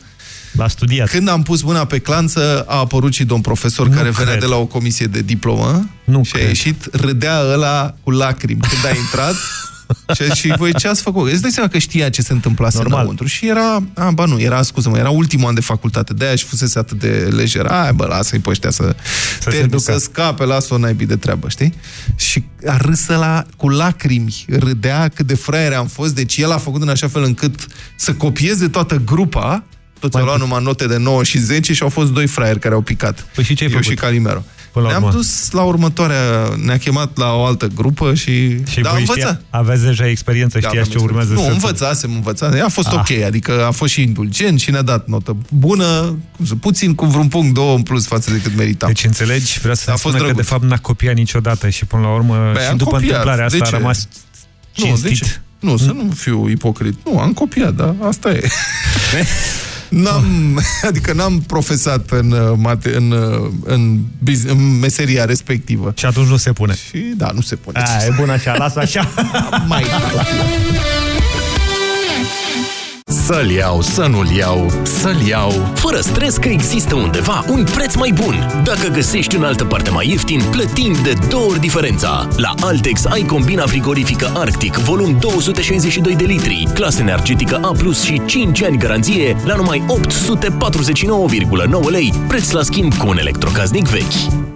L-a studiat. Când am pus mâna pe clanță, a apărut și domn profesor Nu care venea cred. de la o comisie de diplomă Nu și a cred. ieșit, râdea ăla cu lacrimi când a intrat și, și voi ce ați făcut? Îți dai seama că știa ce se întâmplase Normal. înăuntru și era, a, ba nu, era, scuză-mă, era ultimul an de facultate, de-aia și fusese atât de lejer. Ai, bă, lasă-i pe ăștia să, Să se te, ducă. să scape, lasă-o naibii de treabă, știi? Și a râs la cu lacrimi, râdea cât de fraiere am fost, deci el a făcut în așa fel încât să copieze toată grupa, toți au luat numai note de 9 și 10 și au fost doi fraieri care au picat. Păi și ce ai Eu făcut? și Calimero. Până la Ne-am urmă? dus la următoarea, ne-a chemat la o altă grupă și... Și da, voi învăța. știa, aveți deja experiență, Da, știați ce aveam urmează experiență. să... Nu, învățasem, învățasem. A fost Ah. ok, adică a fost și indulgent și ne-a dat notă bună, cum să- puțin cu vreun punct, două în plus față de cât meritam. Deci înțelegi, vreau să A a fost spună că de drăguț. fapt n-a copiat niciodată și până la urmă Băi, și am după copiat. întâmplarea asta De a ce? rămas Nu, de cinstit. ce? Nu, să nu fiu ipocrit. Nu, am copiat, da, asta e. N-am, adică n-am profesat în, uh, mate, în, uh, în, biz- în meseria respectivă. Și atunci nu se pune. Și da, nu se pune. A, e bun așa, lasă așa. Mai Să-l iau, să nu-l iau, să-l iau. Fără stres că există undeva un preț mai bun. Dacă găsești în altă parte mai ieftin, plătim de două ori diferența. La Altex ai combina frigorifică Arctic, volum 262 de litri Clasă energetică A+, și 5 ani garanție La numai 849,9 lei Preț la schimb cu un electrocasnic vechi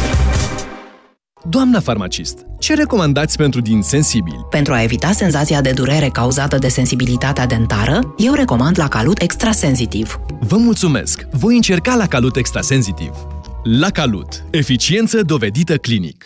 Doamna farmacist, ce recomandați pentru din sensibil? Pentru a evita senzația de durere cauzată de sensibilitatea dentară, eu recomand la Calut Extrasensitiv. Vă mulțumesc! Voi încerca la Calut Extrasensitiv. La Calut. Eficiență dovedită clinic.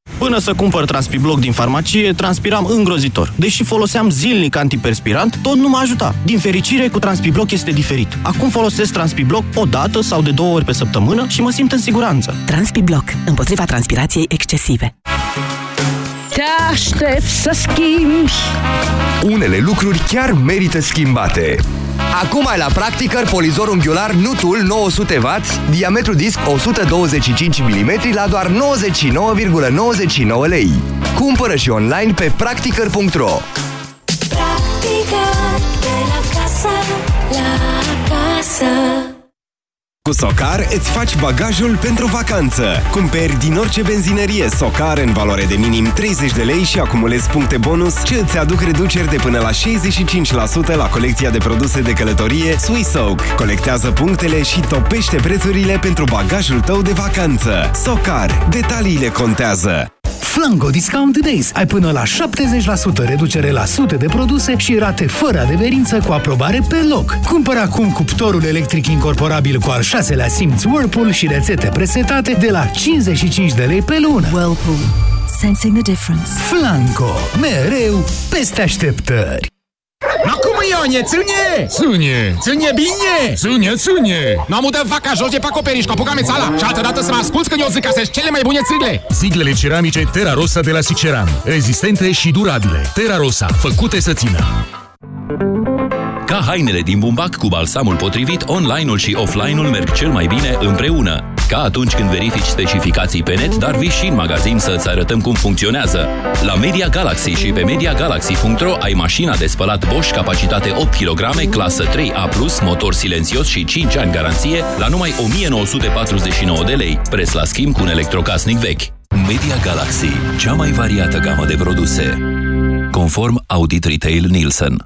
Până să cumpăr Transpibloc din farmacie, transpiram îngrozitor. Deși foloseam zilnic antiperspirant, tot nu mă ajuta. Din fericire, cu Transpibloc este diferit. Acum folosesc Transpibloc o dată sau de două ori pe săptămână și mă simt în siguranță. Transpibloc. Împotriva transpirației excesive. Te aștept să schimbi Unele lucruri chiar merită schimbate. Acum ai la Practicăr polizor unghiular Nutul 900W, diametru disc 125 mm la doar 99,99 lei. Cumpără și online pe practicăr.ro Practica de la casă, la casă. Cu Socar îți faci bagajul pentru vacanță. Cumperi din orice benzinărie Socar în valoare de minim 30 de lei și acumulezi puncte bonus ce îți aduc reduceri de până la 65% la colecția de produse de călătorie Swissoak. Colectează punctele și topește prețurile pentru bagajul tău de vacanță. Socar. Detaliile contează. Fă Flanco Discount Days. Ai până la 70% reducere la sute de produse și rate fără adeverință cu aprobare pe loc. Cumpără acum cuptorul electric incorporabil cu al șaselea simț Whirlpool și rețete presetate de la 55 de lei pe lună. Whirlpool. Sensing the difference. Flanco. Mereu peste așteptări. No cum Ionie, ține! Ține! Ține bine! Ține, ține! Nu am udat vaca jos de pe acoperiș cu apucame țala și altă dată să mă asculți când eu zic că sunt cele mai bune țigle! Siglele ceramice Terra Rosa de la Siceran. Rezistente și durabile. Terra Rosa. Făcute să țină. Ca hainele din bumbac cu balsamul potrivit, online-ul și offline-ul merg cel mai bine împreună. Ca atunci când verifici specificații pe net, dar vii și în magazin să-ți arătăm cum funcționează. La Media Galaxy și pe MediaGalaxy.ro ai mașina de spălat Bosch, capacitate 8 kg, clasă 3A+, motor silențios și 5 ani garanție, la numai 1949 de lei, preț la schimb cu un electrocasnic vechi. Media Galaxy, cea mai variată gamă de produse. Conform Audit Retail Nielsen.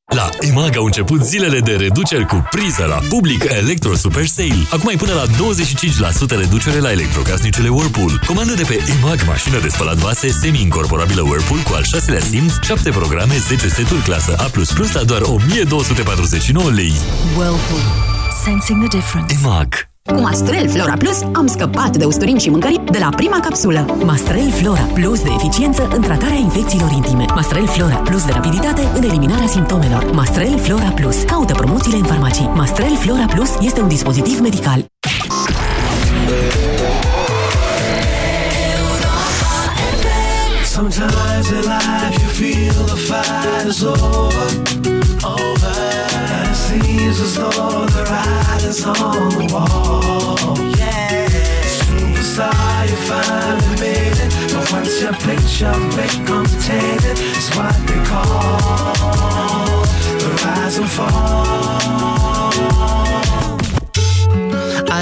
La EMAG au început zilele de reduceri cu priză la Public Electro Super Sale. Acum ai până la 25% reducere la electrocasnicele Whirlpool. Comandă de pe EMAG mașină de spălat vase semi-incorporabilă Whirlpool cu al șaselea simț, 7 programe, 10 seturi clasă A++ la doar 1249 lei. Whirlpool. Sensing the difference. EMAG Cu Mastrel Flora Plus am scăpat de usturim și mâncări de la prima capsulă. Mastrel Flora Plus de eficiență în tratarea infecțiilor intime. Mastrel Flora Plus de rapiditate în eliminarea simptomelor. Mastrel Flora Plus. Caută promoțiile în farmacii. Mastrel Flora Plus este un dispozitiv medical. Sometimes in life you feel the fight is over, over. And it seems as though the writing's on the wall. Yeah, superstar, you finally made it. But once your picture becomes tainted, it's what they call the rise and fall.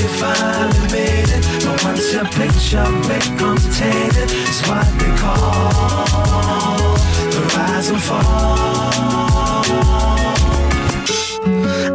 you finally made it. But once your picture becomes tainted, it's what they call the rise and fall.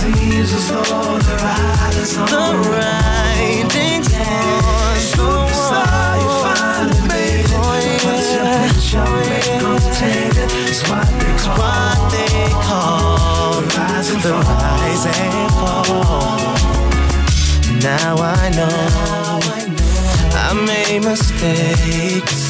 Seems as though the on The writing's on Superstar, you finally made it. Oh, Once your picture becomes tainted, it's what they call, what they call the rise and the fall. rise and fall. Now I know I made mistakes.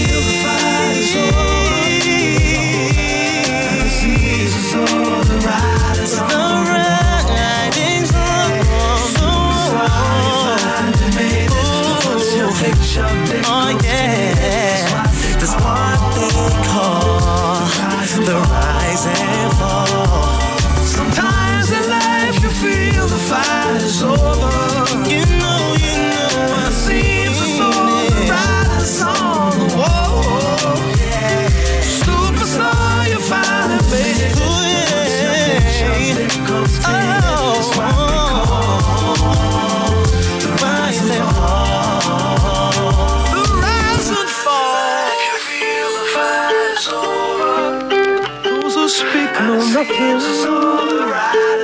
Know nothing.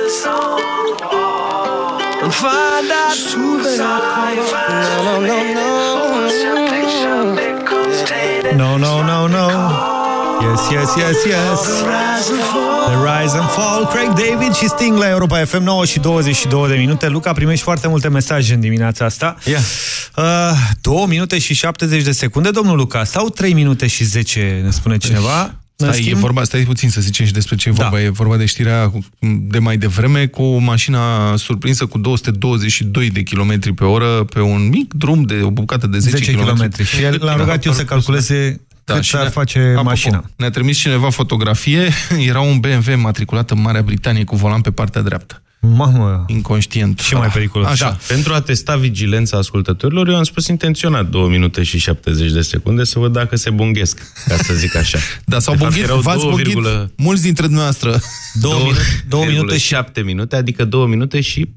And find out too late. No, no, no, No, no, no, no. Yes, yes, yes, yes. The Rise and Fall, Craig David și Sting la Europa FM 9 și 22 de minute. Luca, primești foarte multe mesaje în dimineața asta. Yeah. Uh, 2 minute și 70 de secunde, domnul Luca, sau 3 minute și 10, ne spune cineva. În Stai, e vorba, stai puțin să zicem și despre ce e vorba. Da. E vorba de știrea cu- de mai devreme cu o mașină surprinsă cu 222 de km pe oră pe un mic drum de o bucată de 10, 10 km. km. Și el l-a rugat eu să calculeze cât și ar ne- face apropo, mașina. Ne-a trimis cineva fotografie, era un BMW matriculat în Marea Britanie cu volan pe partea dreaptă. Mamă! Inconștient. Și mai periculos. Așa. Da, pentru a testa vigilența ascultătorilor, eu am spus intenționat 2 minute și 70 de secunde să văd dacă se bunghesc, ca să zic așa. Da, s-au De fapt, bunghit, erau v-ați 2, bunghit mulți dintre dumneavoastră. 2 minute, 2 minute și 7 minute, adică 2 minute și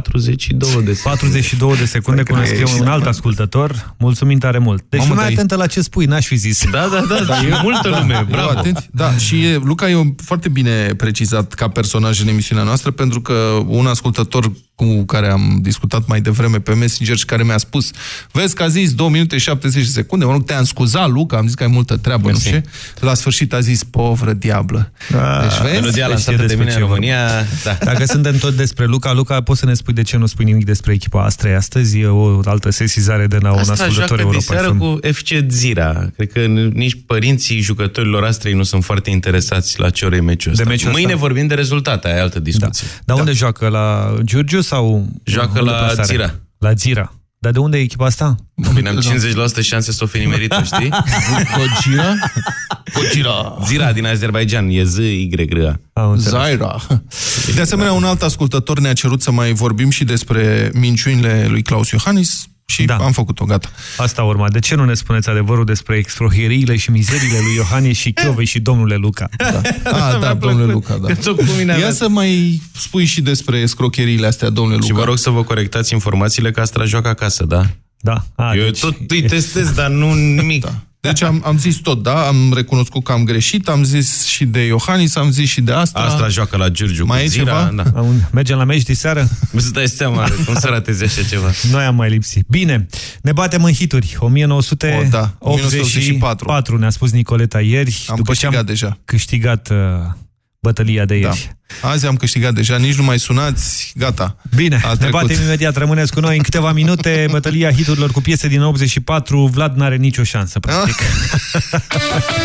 42 de secunde. 42 de secunde, cum ne scrie un alt ascultător. Mulțumim tare mult. Deci Mamă, lumea dar e- atentă la ce spui, n-aș fi zis. Da, da, da, da, e multă lume, bravo. Atenți. Da, și e, Luca e un- foarte bine precizat ca personaj în emisiunea noastră, pentru că un ascultător cu care am discutat mai devreme pe Messenger și care mi-a spus vezi că a zis 2 minute și 70 de secunde, mă rog, te-am scuzat, Luca, am zis că ai multă treabă, nu știu ce. La sfârșit a zis, povră diablă. Da, deci, vezi? Melodia Deci lansată e de despre mine ce în vorba. România, da. Dacă suntem tot despre Luca, Luca, poți să ne spui de ce nu spui nimic despre echipa Astra astăzi? E o altă sesizare de la un Asta ascultător joacă de Europa seară FM. cu FC Zira. Cred că nici părinții jucătorilor Astrei nu sunt foarte interesați la ce ore e meciul ăsta. meciul Mâine ăsta? vorbim de rezultate, aia e altă discuție. Dar unde joacă? La Giurgiu sau? Joacă unde la plasare? Zira. La Zira. Dar de unde e echipa asta? Bine, am 50% șanse să o fi nimerită, știi? Gojira? Gojira. Zira din Azerbaijan, e z y r a Zaira. De asemenea, un alt ascultător ne-a cerut să mai vorbim și despre minciunile lui Claus Iohannis și da. am făcut-o, gata. Asta urma. De ce nu ne spuneți adevărul despre extrohieriile și mizeriile lui Iohannis și Chiovei și domnule Luca? Da. Ah, da, domnule Luca, da. Ia să mai spui și despre scrocheriile astea, domnule Luca. Și vă rog să vă corectați informațiile că Astra joacă acasă, da? Da. A, Eu deci- tot îi testez, dar nu nimic. Da. Deci am, am zis tot, da, am recunoscut că am greșit, am zis și de Iohannis, am zis și de asta. Astra joacă la Giurgiu Mai cu e Zira, ceva? Da. Am- Mergem la meci de seară? Îți dai seama cum să ratezi așa ceva. Noi am mai lipsit. Bine, ne batem în hituri. 1984 O, da, 1984. ne-a spus Nicoleta ieri. Am după ce câștigat am deja. câștigat uh, bătălia de ieri. Da. Azi am câștigat deja, nici nu mai sunați, gata. Bine, A ne trecut. batem imediat, rămâneți cu noi în câteva minute. Bătălia hiturilor cu piese din 84. Vlad n-are nicio șansă, practic.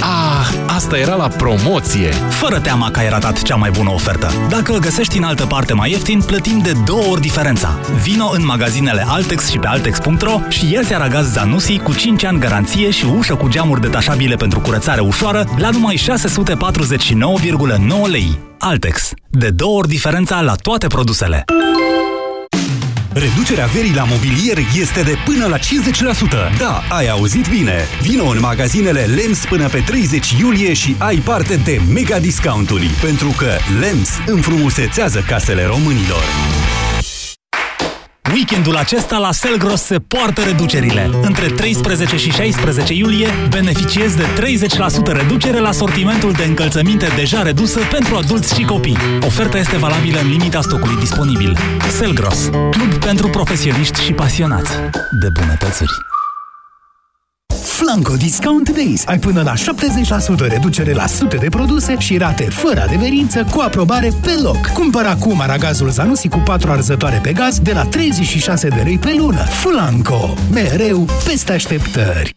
Ah, asta Asta era la promoție. Fără teama că ai ratat cea mai bună ofertă. Dacă o găsești în altă parte mai ieftin, plătim de două ori diferența. Vino în magazinele Altex și pe Altex.ro și ia-ți aragaz Zanussi cu 5 ani garanție și ușă cu geamuri detașabile pentru curățare ușoară la numai 649,9 lei. Altex. De două ori diferența la toate produsele. Reducerea verii la mobilier este de până la 50%. Da, ai auzit bine! Vino în magazinele LEMS până pe 30 iulie și ai parte de mega discounturi, pentru că LEMS înfrumusețează casele românilor. Weekendul acesta la Selgros se poartă reducerile. Între 13 și 16 iulie beneficiezi de 30% reducere la sortimentul de încălțăminte deja redusă pentru adulți și copii. Oferta este valabilă în limita stocului disponibil. Selgros, club pentru profesioniști și pasionați de bunătățuri. Flanco Discount Days. Ai până la 70% reducere la sute de produse și rate fără adeverință cu aprobare pe loc. Cumpăr acum aragazul Zanussi cu 4 arzătoare pe gaz de la 36 de lei pe lună. Flanco. Mereu peste așteptări.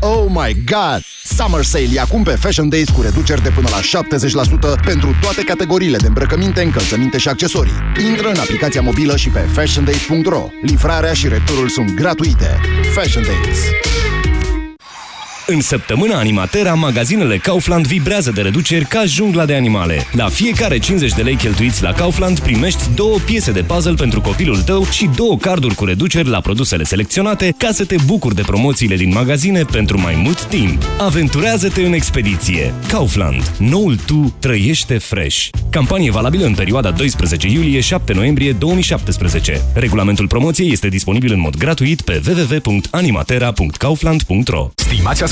Oh my god! Summer Sale e acum pe Fashion Days cu reduceri de până la 70% pentru toate categoriile de îmbrăcăminte, încălțăminte și accesorii. Intră în aplicația mobilă și pe fashiondays.ro. Livrarea și returul sunt gratuite. Fashion Days. În săptămâna Animatera, magazinele Kaufland vibrează de reduceri ca jungla de animale. La fiecare 50 de lei cheltuiți la Kaufland primești două piese de puzzle pentru copilul tău și două carduri cu reduceri la produsele selecționate ca să te bucuri de promoțiile din magazine pentru mai mult timp. Aventurează-te în expediție. Kaufland. Noul tu trăiește fresh. Campanie valabilă în perioada 12 iulie-7 noiembrie 2017. Regulamentul promoției este disponibil în mod gratuit pe www.animatera.kaufland.ro Stimați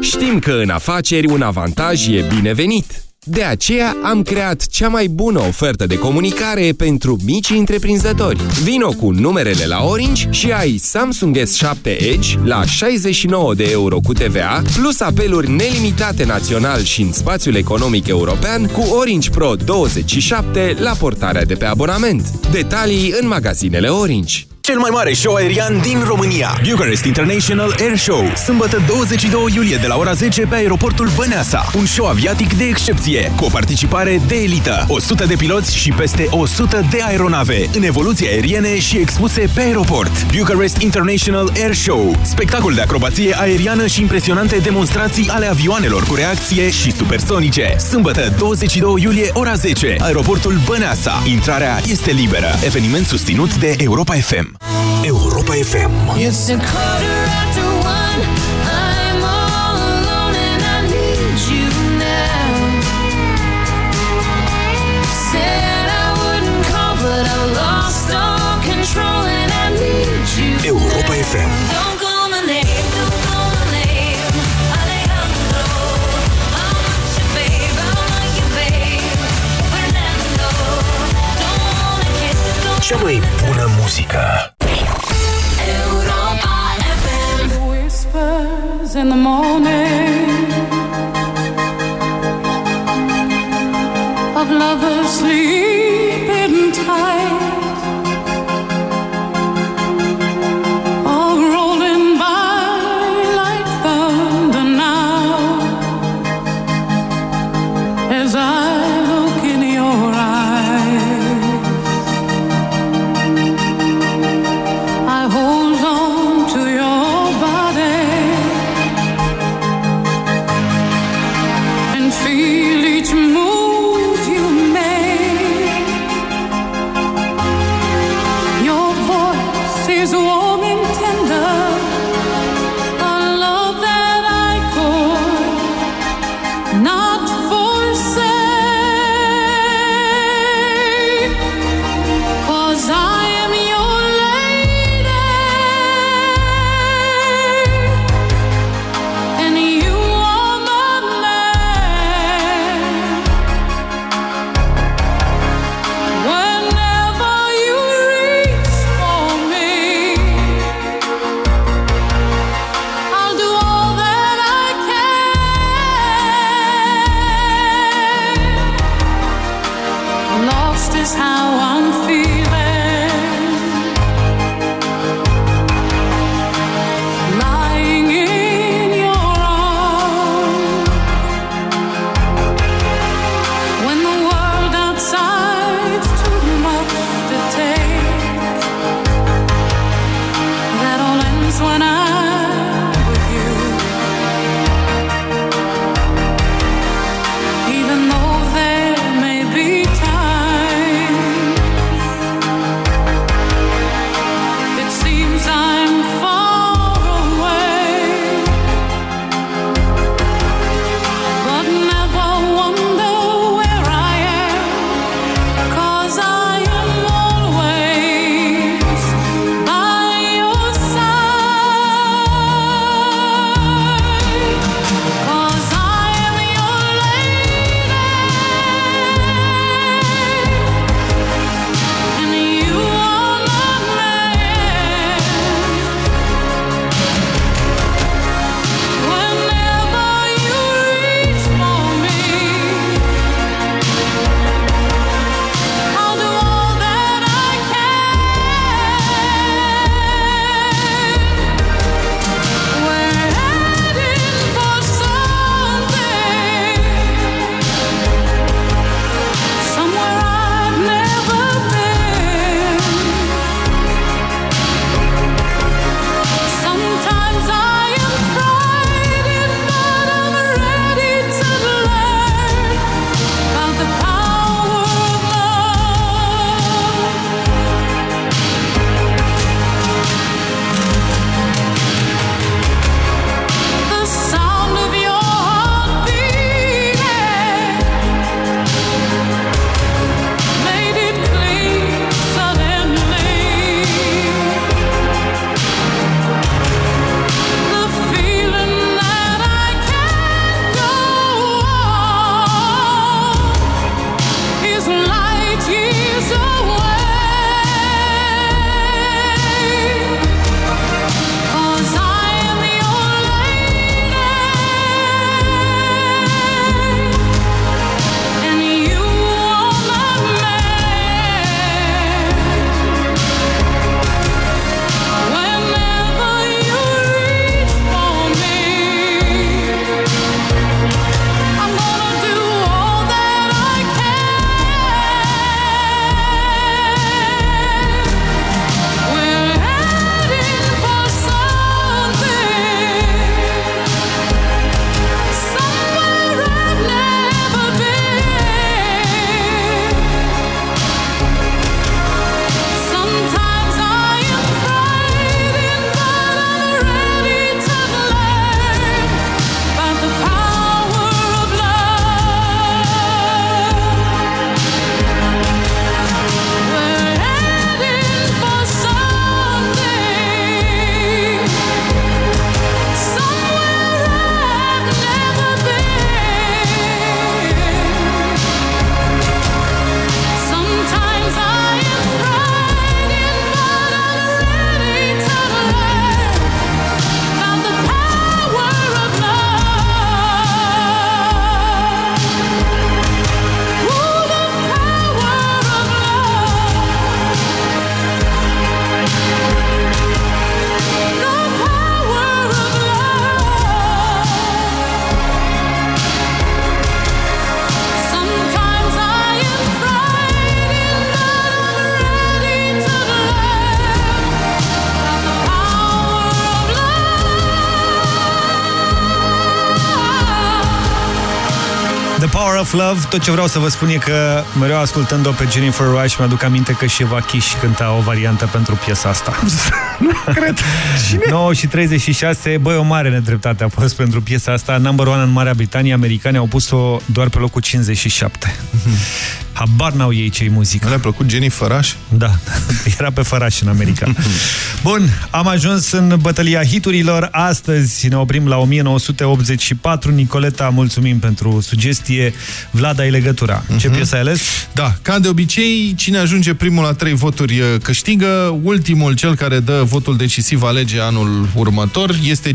Știm că în afaceri un avantaj e binevenit. De aceea am creat cea mai bună ofertă de comunicare pentru mici întreprinzători. Vino cu numerele la Orange și ai Samsung S7 Edge la 69 de euro cu TVA, plus apeluri nelimitate național și în spațiul economic european cu Orange Pro 27 la portarea de pe abonament. Detalii în magazinele Orange. Cel mai mare show aerian din România. Bucharest International Air Show. Sâmbătă 22 iulie de la ora 10 pe aeroportul Băneasa. Un show aviatic de excepție, cu o participare de elită. 100 de piloți și peste 100 de aeronave în evoluții aeriene și expuse pe aeroport. Bucharest International Air Show. Spectacol de acrobație aeriană și impresionante demonstrații ale avioanelor cu reacție și supersonice. Sâmbătă 22 iulie, ora 10. Aeroportul Băneasa. Intrarea este liberă. Eveniment susținut de Europa FM. Europa FM. It's a quarter after one. I'm all alone and I need you now. Said I wouldn't call, but I lost all control and I need you. Europa FM. cea mai bună muzică. Europa FM. Whispers in the morning of lovers. Love. Tot ce vreau să vă spun e că mereu ascultând-o pe Jennifer Rush mi-aduc aminte că și Eva Kish cânta o variantă pentru piesa asta. Cred. 9 și 36, băi, o mare nedreptate a fost pentru piesa asta. Number one în Marea Britanie, americanii au pus-o doar pe locul 57. Habar n-au ei cei muzică. Le-a plăcut Jennifer Rush? Da, era pe făraș în America. Bun, am ajuns în bătălia hiturilor. Astăzi ne oprim la 1984. Nicoleta, mulțumim pentru sugestie. Vlad, ai legătura. Ce piesă ai ales? Da, ca de obicei, cine ajunge primul la trei voturi uh, câștigă. Ultimul, cel care dă votul decisiv, alege anul următor. Este 5-2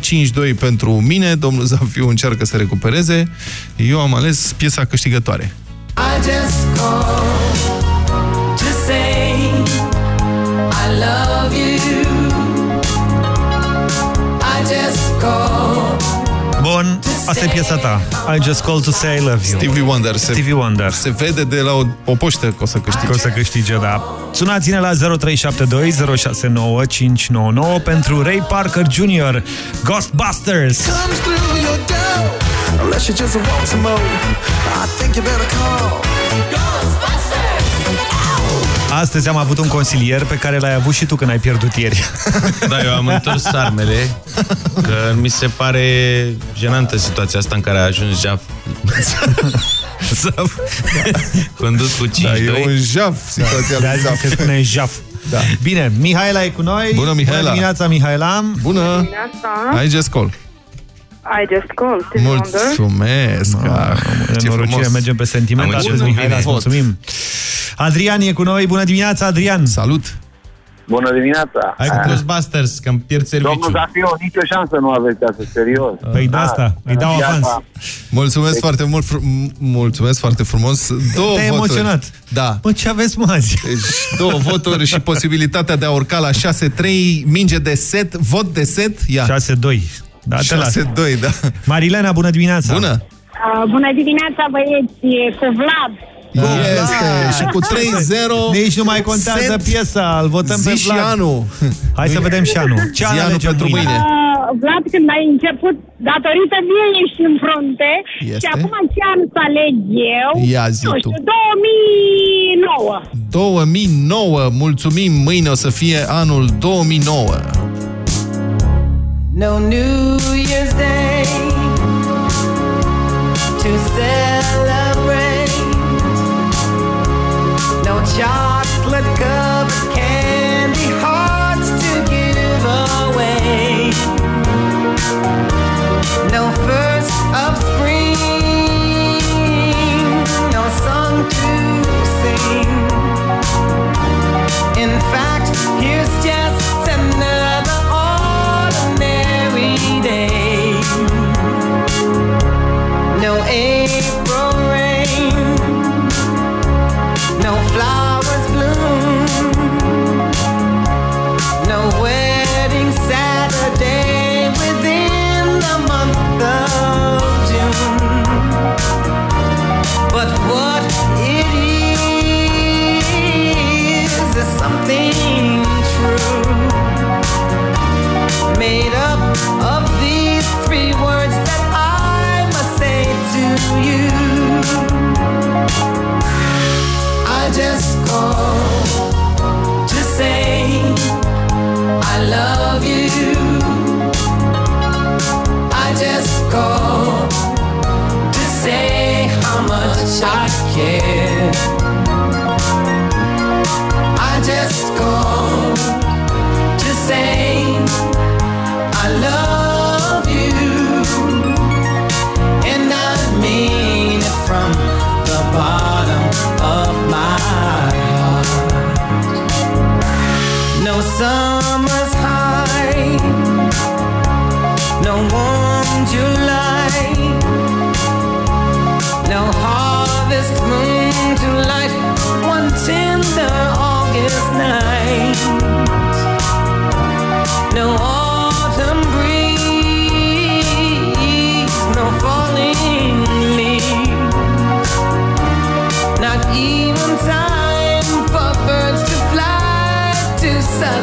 pentru mine. Domnul Zafiu încearcă să recupereze. Eu am ales piesa câștigătoare. I just called to say I love you. I just called. Bun, asta e piesa ta. I just called to say I love you. Stevie Wonder. Se, Stevie Wonder. Se vede de la o, o poștă că o să câștige. Că o să câștige, da. Sunați-ne la 0372 069599 pentru Ray Parker Jr. Ghostbusters. Comes through your door. Unless you just want some more. I think you better call. Astăzi am avut un consilier pe care l-ai avut și tu când ai pierdut ieri. Da, eu am întors armele, că mi se pare jenantă situația asta în care a ajuns Jaf. Zaf. Condus cu 5-2. Da, e un jaf situația De lui azi Zaf. se spune jaf. Da. Bine, Mihaela e cu noi. Bună, Mihaela. Bună dimineața, Mihaela. Bună! Dimineața. I just call. I just called. Stevie Wonder. Mulțumesc! Ah, Ce nenorocire, mergem pe sentiment. Am Astăzi, început Mihaela, bine. îți mulțumim. Adrian e cu noi. Bună dimineața, Adrian. Salut! Bună dimineața! Hai cu Ghostbusters, că îmi pierd serviciu. Domnul Zafiu, nicio șansă nu aveți astăzi, serios. Păi de asta, îi dau Iar, avans. da. Mulțumesc foarte mult, fr mulțumesc foarte frumos. Două Te-ai voturi. emoționat. Da. Mă, ce aveți, mă, azi? Deci, două voturi și posibilitatea de a urca la 6-3, minge de set, vot de set. Ia. 6-2. Da, te las. 6-2, da. Marilena, bună dimineața. Bună. Uh, bună dimineața, băieți, e cu Vlad. Este și cu 3-0 Nici nu mai contează set. piesa, îl votăm Zi pe și Vlad. anul. Hai să vedem și anul. Ce an Zi anul alegem pentru mâine. Uh, Vlad, când ai început, datorită mie ești în frunte Este? și acum ce an să aleg eu? Ia zi nu tu. știu, 2009. 2009, mulțumim, mâine o să fie anul 2009. No New Year's Day to celebrate. Care.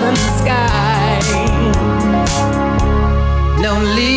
No, leave. sky. Lonely.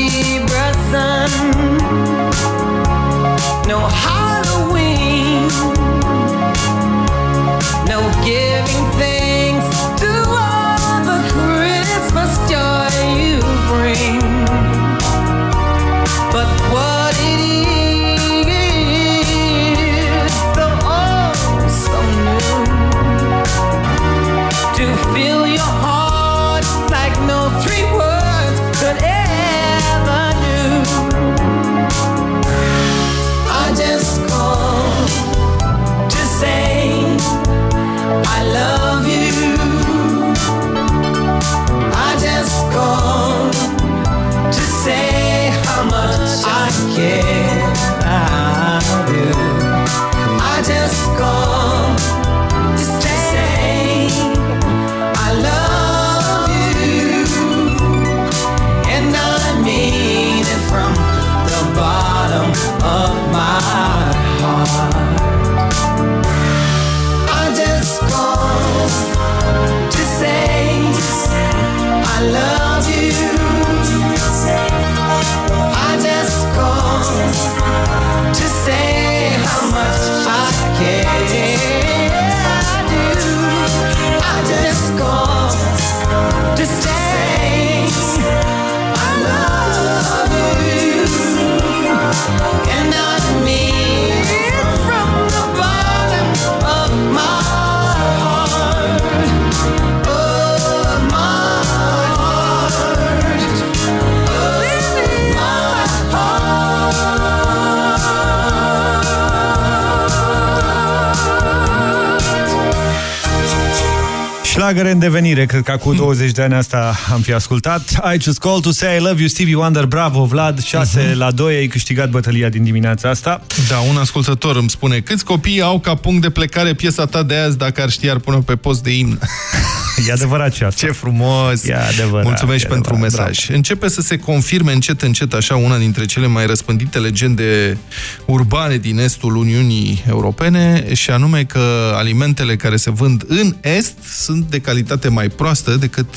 Șlagăre în devenire, cred că cu 20 de ani asta am fi ascultat. I just call to say I love you, Stevie Wonder, bravo, Vlad, 6 Mhm. la 2, ai câștigat bătălia din dimineața asta. Da, un ascultător îmi spune Câți copii au ca punct de plecare piesa ta de azi Dacă ar ști, ar pune pe post de imn E adevărat și asta. Ce frumos! E adevărat, Mulțumesc e pentru adevărat, mesaj. Începe să se confirme încet, încet, așa, una dintre cele mai răspândite legende urbane din estul Uniunii Europene, și anume că alimentele care se vând în est sunt de calitate mai proastă decât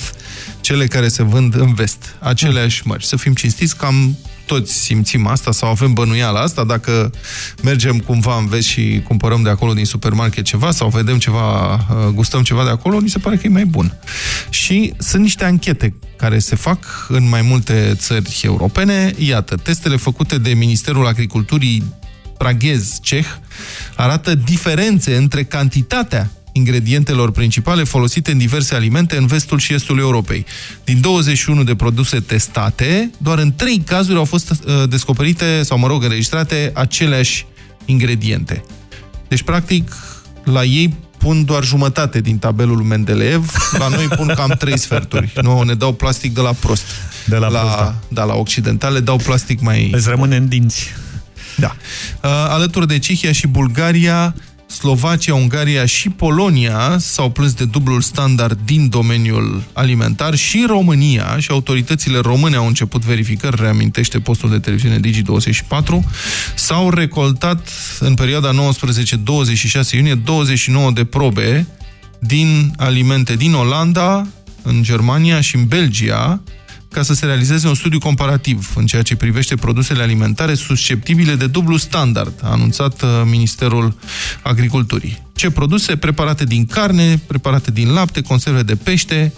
cele care se vând în vest. Aceleași mări. Să fim cinstiți, cam toți simțim asta sau avem bănuiala asta, dacă mergem cumva în vest și cumpărăm de acolo din supermarket ceva sau vedem ceva, uh, gustăm ceva de acolo, ni se pare că e mai bun. Și sunt niște anchete care se fac în mai multe țări europene. Iată, testele făcute de Ministerul Agriculturii praghez ceh arată diferențe între cantitatea ingredientelor principale folosite în diverse alimente în vestul și estul Europei. Din 21 de produse testate, doar în 3 cazuri au fost uh, descoperite, sau mă rog, înregistrate aceleași ingrediente. Deci, practic, la ei pun doar jumătate din tabelul Mendeleev, la noi pun cam trei sferturi. Nu, ne dau plastic de la prost. De la, la prost, da. da, la occidentale dau plastic mai... Îți rămâne în dinți. Da. Uh, alături de Cehia și Bulgaria, Slovacia, Ungaria și Polonia s-au plâns de dublul standard din domeniul alimentar și România și autoritățile române au început verificări, reamintește postul de televiziune Digi24, s-au recoltat în perioada 19-26 iunie 29 de probe din alimente din Olanda, în Germania și în Belgia, ca să se realizeze un studiu comparativ în ceea ce privește produsele alimentare susceptibile de dublu standard, a anunțat uh, Ministerul Agriculturii. Ce produse? Preparate din carne, preparate din lapte, conserve de pește,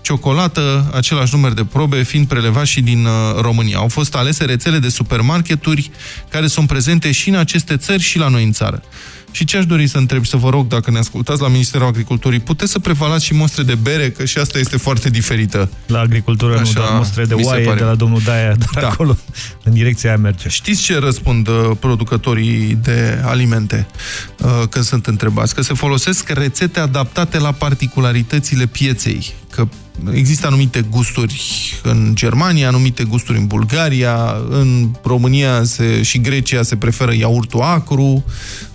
ciocolată, același număr de probe fiind prelevați și din uh, România. Au fost alese rețele de supermarketuri care sunt prezente și în aceste țări și la noi în țară. Și ce aș dori să întreb, să vă rog, dacă ne ascultați la Ministerul Agriculturii, puteți să prevalați și mostre de bere, că și asta este foarte diferită. La agricultură Așa, nu, doar mostre de mi se oaie pare. de la domnul Daia, dar Da. acolo, în direcția aia merge. Știți ce răspund uh, producătorii de alimente uh, când sunt întrebați? Că se folosesc rețete adaptate la particularitățile pieței. Că există anumite gusturi în Germania, anumite gusturi în Bulgaria, în România se, și Grecia se preferă iaurtul acru,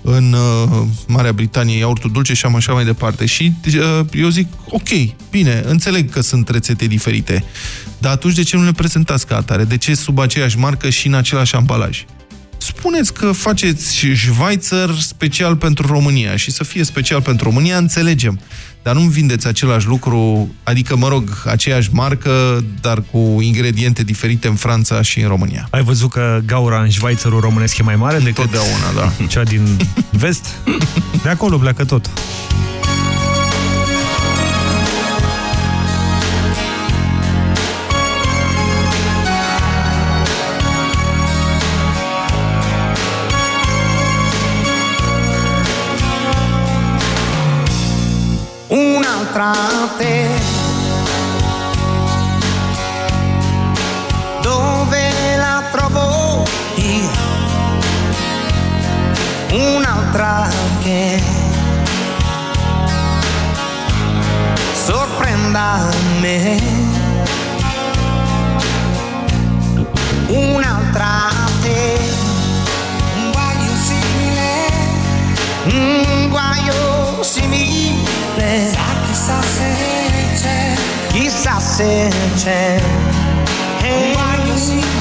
în uh, Marea Britanie iaurtul dulce și am așa mai departe. Și uh, eu zic, ok, bine, înțeleg că sunt rețete diferite, dar atunci de ce nu le prezentați ca atare? De ce sub aceeași marcă și în același ambalaj? Spuneți că faceți Schweizer special pentru România și să fie special pentru România, înțelegem. Dar nu vindeți același lucru, adică, mă rog, aceeași marcă, dar cu ingrediente diferite în Franța și în România. Ai văzut că gaura în Schweizerul românesc e mai mare decât Totdeauna, da. cea din vest? De acolo pleacă tot. Un'altra che sorprenda me. Un'altra te, un guaio simile, un guaio simile. Chissà se c'è, chissà se c'è. Un guaio simile,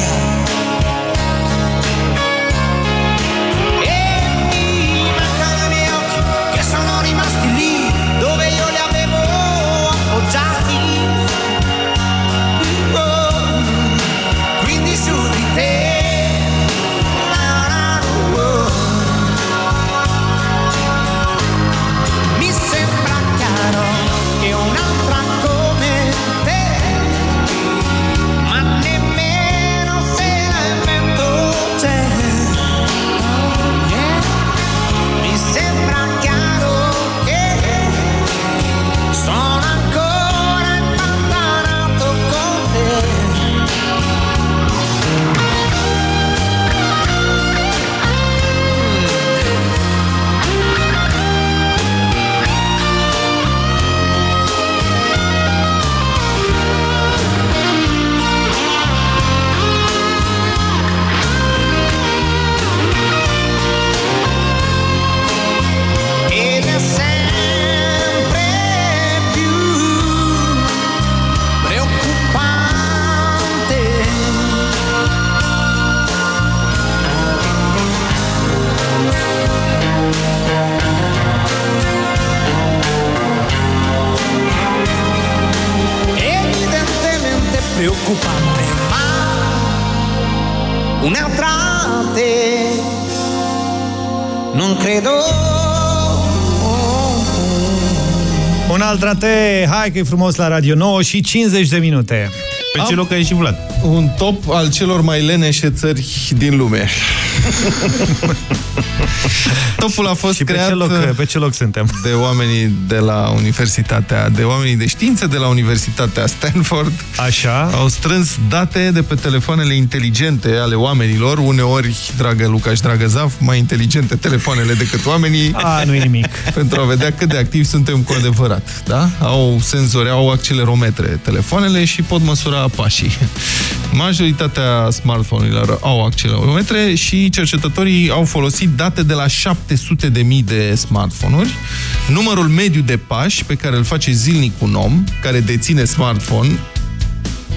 Un te, hai că e frumos la Radio 9 și 50 de minute. Pe ce loc ai și Vlad? Un top al celor mai leneșe țări din lume. Topul a fost Și pe creat ce loc- pe ce loc suntem? de oamenii de la Universitatea, de oamenii de știință de la Universitatea Stanford. Așa. Au strâns date de pe telefoanele inteligente ale oamenilor, uneori, dragă Luca și dragă Zaf, mai inteligente telefoanele decât oamenii. A, nu e nimic. Pentru a vedea cât de activi suntem cu adevărat. Da? Au senzori, au accelerometre telefoanele și pot măsura pașii. Majoritatea smartphone-urilor au accelerometre și cercetătorii au folosit date de la 700.000 de smartphone-uri. Numărul mediu de pași pe care îl face zilnic un om care deține smartphone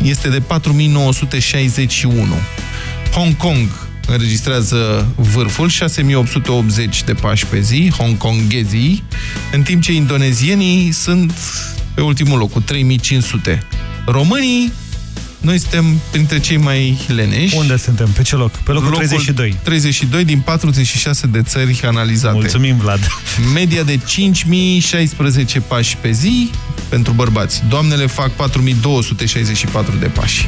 este de 4961. Hong Kong înregistrează vârful, 6880 de pași pe zi, hongkongezii, în timp ce indonezienii sunt pe ultimul loc, cu 3500. Românii, noi suntem printre cei mai leneși. Unde suntem? Pe ce loc? Pe locul 32. 32 din 46 de țări analizate. Mulțumim, Vlad. Media de 5016 pași pe zi pentru bărbați. Doamnele fac 4264 de pași.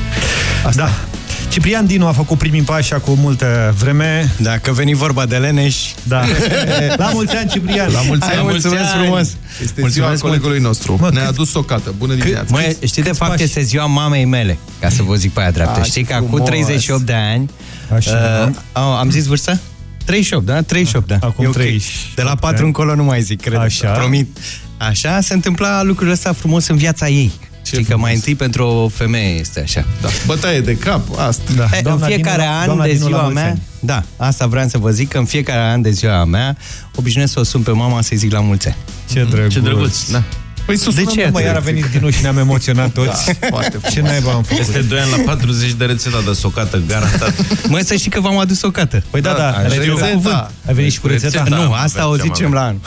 Asta. Da. Ciprian Dinu a făcut primii pași acum multă vreme. Dacă veni vorba de Leneș... Da. La mulți ani, Ciprian! La mulți ani, Hai, mulțumesc mulți ani. frumos! Este Mulțumesc ziua mult. colegului nostru. Ne-a adus socată. Bună dimineața. Măi, știi de fapt este ziua mamei mele, ca să vă zic pe aia dreaptă. Ah, știi ce că acum frumos. 38 de ani... Așa. uh, am am zis vârsta? 38, da? 38, da. Acum E ok. 38 De la 4 ani. încolo nu mai zic, cred. Așa. Promit. Așa se întâmpla lucrul ăsta frumos în viața ei. Știi că mai întâi pentru o femeie este așa. Da. Bătaie de cap, asta. Da. În Doamna fiecare Dinu- an doamna de Dinu la ziua mulți mea, ani. da, asta vreau să vă zic, că în fiecare an de ziua mea obișnuiesc să o sun pe mama să-i zic la mulți ani. Ce drăguț. Ce drăguț. Da. Păi să De sunăm, ce? Mă, iar a venit Dinu și ne-am emoționat toți. Da, foarte Ce naiba am făcut? Este 2 ani la 40 de rețeta de socată, garantat. Măi, să știi că v-am adus o cată. Păi da, da, așa rețeta. e. Cuvânt. Rețeta. Ai venit și cu rețeta? Rețeta. nu, Da, asta o aveam, zicem la anul.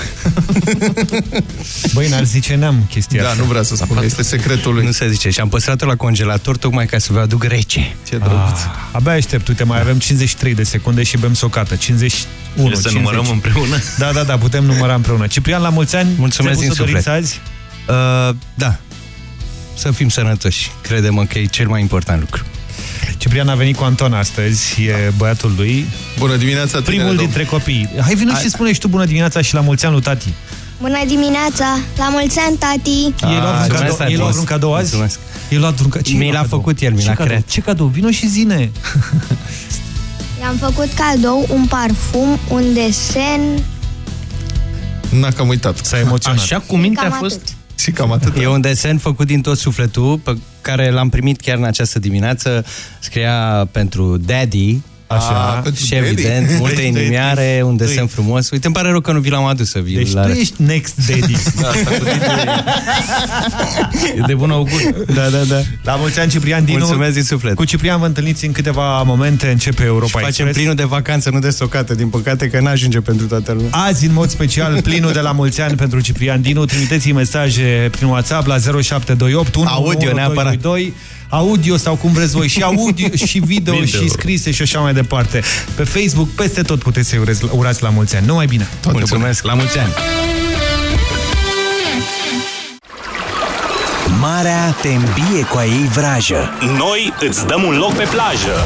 Băi, n-ar zice neam chestia Da, asta. nu vrea să spună. Este secretul lui. Nu se zice. Și am păstrat-o la congelator tocmai ca să vă aduc rece. Ce drăguț. Ah, abia aștept, uite, mai avem 53 de secunde și bem socată. 51, Trebuie să 50. numărăm împreună. Da, da, da, putem număra împreună. Ciprian, la mulți ani. Mulțumesc ți-ai din pus să doriți suflet. azi? Uh, da. Să fim sănătoși. Credem că e cel mai important lucru. Ciprian a venit cu Anton astăzi, e băiatul lui. Bună dimineața, tinere Primul domn. dintre copii. Hai, vină și spune și tu bună dimineața și la mulți ani lui tati. Bună dimineața! La mulți ani, tati! Ei luat vreun mulțumesc, cadou, tati. ei luat vreun cadou azi? Mulțumesc. Ei luat vreun cadou. Mi l-a făcut el, mi Ce l-a cadou? creat. Ce cadou? Vino și zine. I-am făcut cadou un parfum, un desen... N-a cam uitat. S-a emoționat. Așa cu minte a Cam fost? atât. Și cam atât. E un desen făcut din tot sufletul, pe care l-am primit chiar în această dimineață. Scria pentru Daddy, Așa. pentru și Daddy? evident, multe Deci, inimioare, un tu desen ești- frumos. Uite, îmi pare rău că nu vi l-am adus să vi Deci tu ești next daddy. E de bun augur. Da, da, da. La mulți ani, Ciprian Dinu. Mulțumesc din suflet. Cu Ciprian vă întâlniți în câteva momente, începe Europa Și facem Express. plinul de vacanță, nu de socată, din păcate că n-ajunge pentru toată lumea. Azi, în mod special, plinul de la mulți ani pentru Ciprian Dinu. Trimiteți mesaje prin WhatsApp la 0728 Audio, neapărat. 1222. Audio sau cum vreți voi, și audio, și video, Video. și scrise și așa mai departe. Pe Facebook, peste tot puteți să-i urez- urați la mulți ani. Numai bine! Mulțumesc, la mulți ani! Marea te îmbie cu a ei vrajă. Noi îți dăm un loc pe plajă.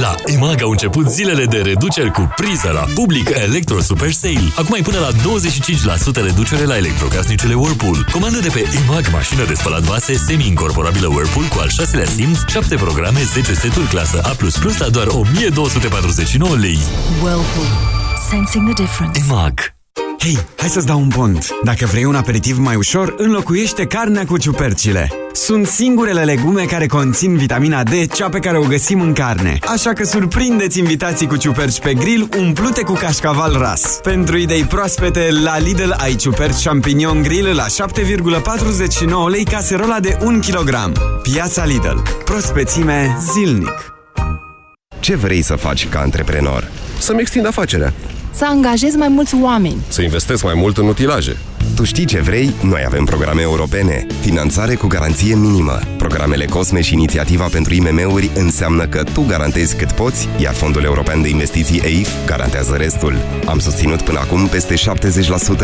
La EMAG au început zilele de reduceri cu priză la Public Electro Super Sale. Acum ai până la 25% reducere la electrocasnicele Whirlpool. Comandă de pe EMAG mașină de spălat vase semi-incorporabilă Whirlpool cu al șaselea simț, 7 programe, 10 seturi clasă A++ la doar 1249 lei. Whirlpool. Sensing the difference. EMAG. Hei, hai să-ți dau un pont. Dacă vrei un aperitiv mai ușor, înlocuiește carnea cu ciupercile. Sunt singurele legume care conțin vitamina D, cea pe care o găsim în carne. Așa că surprindeți invitații cu ciuperci pe grill umplute cu cașcaval ras. Pentru idei proaspete, la Lidl ai ciuperci champignon grill la 7,49 lei caserola de 1 kg. Piața Lidl. Prospețime zilnic. Ce vrei să faci ca antreprenor? Să-mi extind afacerea. Să angajez mai mulți oameni. Să investesc mai mult în utilaje. Tu știi ce vrei? Noi avem programe europene. Finanțare cu garanție minimă. Programele COSME și inițiativa pentru IMM-uri înseamnă că tu garantezi cât poți, iar Fondul European de Investiții EIF garantează restul. Am susținut până acum peste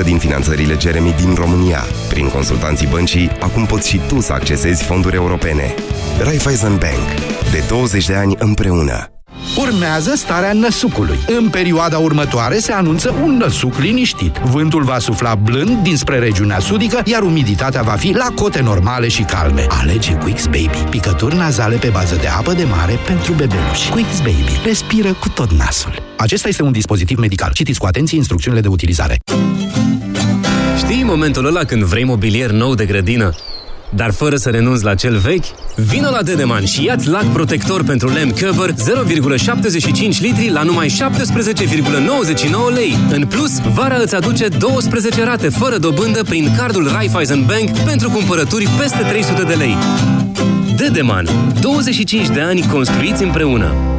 70% din finanțările Jeremy din România. Prin consultanții băncii, acum poți și tu să accesezi fonduri europene. Raiffeisen Bank. De 20 de ani împreună. Urmează starea năsucului. În perioada următoare se anunță un năsuc liniștit. Vântul va sufla blând dinspre regiunea sudică, iar umiditatea va fi la cote normale și calme. Alege Quix Baby. Picături nazale pe bază de apă de mare pentru bebeluși. Quix Baby. Respiră cu tot nasul. Acesta este un dispozitiv medical. Citiți cu atenție instrucțiunile de utilizare. Știi momentul ăla când vrei mobilier nou de grădină? Dar fără să renunți la cel vechi? Vino la Dedeman și ia-ți lac protector pentru lemn Cooper 0,75 litri la numai 17,99 lei. În plus, vara îți aduce 12 rate fără dobândă prin cardul Raiffeisen Bank pentru cumpărături peste 300 de lei. Dedeman. 25 de ani construiți împreună.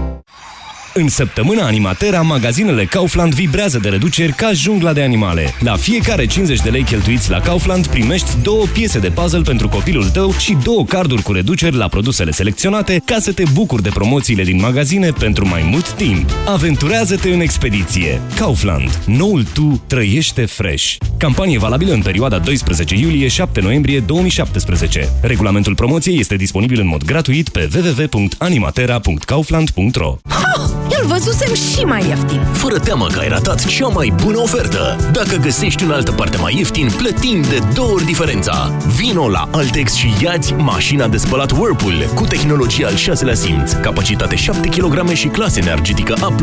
În săptămâna Animatera, magazinele Kaufland vibrează de reduceri ca jungla de animale. La fiecare 50 de lei cheltuiți la Kaufland primești două piese de puzzle pentru copilul tău și două carduri cu reduceri la produsele selecționate ca să te bucuri de promoțiile din magazine pentru mai mult timp. Aventurează-te în expediție. Kaufland. Noul tu trăiește fresh. Campanie valabilă în perioada 12 iulie-7 noiembrie 2017. Regulamentul promoției este disponibil în mod gratuit pe www.animatera.kaufland.ro Îl văzusem și mai ieftin. Fără teamă că ai ratat cea mai bună ofertă. Dacă găsești în altă parte mai ieftin, plătim de două ori diferența. Vino la Altex și iați mașina de spălat Whirlpool cu tehnologie al șaselea simț, capacitate 7 kg și clasă energetică A++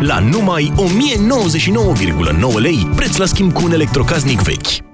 la numai 1099,9 lei, preț la schimb cu un electrocasnic vechi.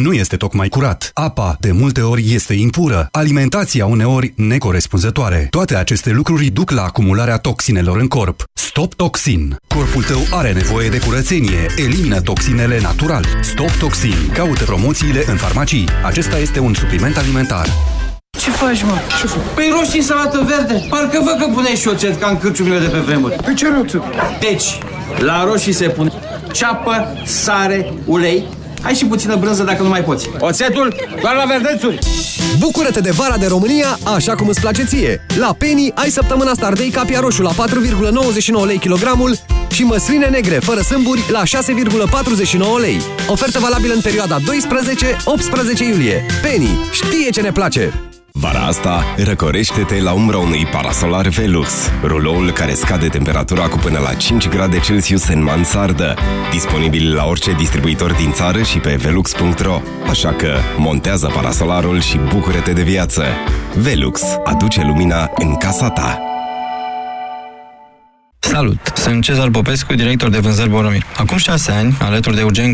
nu este tocmai curat. Apa, de multe ori, este impură. Alimentația, uneori, necorespunzătoare. Toate aceste lucruri duc la acumularea toxinelor în corp. Stop Toxin. Corpul tău are nevoie de curățenie. Elimină toxinele natural. Stop Toxin. Caută promoțiile în farmacii. Acesta este un supliment alimentar. Ce faci, mă? Ce fac? Păi roșii salată verde. Parcă văd că puneai și oțet ca în cârciumile de pe vremuri. Păi ce roțet? Deci, la roșii se pune ceapă, sare, ulei, Hai și puțină brânză dacă nu mai poți. Oțetul doar la verdețuri. Bucură-te de vara de România așa cum îți place ție. La Penny ai săptămâna asta ardei capia roșu la 4,99 lei kilogramul și măsline negre fără sâmburi la 6,49 lei. Ofertă valabilă în perioada 12-18 iulie. Penny știe ce ne place! Vara asta, răcorește-te la umbra unui parasolar Velux, ruloul care scade temperatura cu până la 5 grade Celsius în mansardă. Disponibil la orice distribuitor din țară și pe velux.ro. Așa că montează parasolarul și bucură-te de viață. Velux aduce lumina în casa ta. Salut! Sunt Cezar Popescu, director de vânzări Boromir. Acum șase ani, alături de Eugen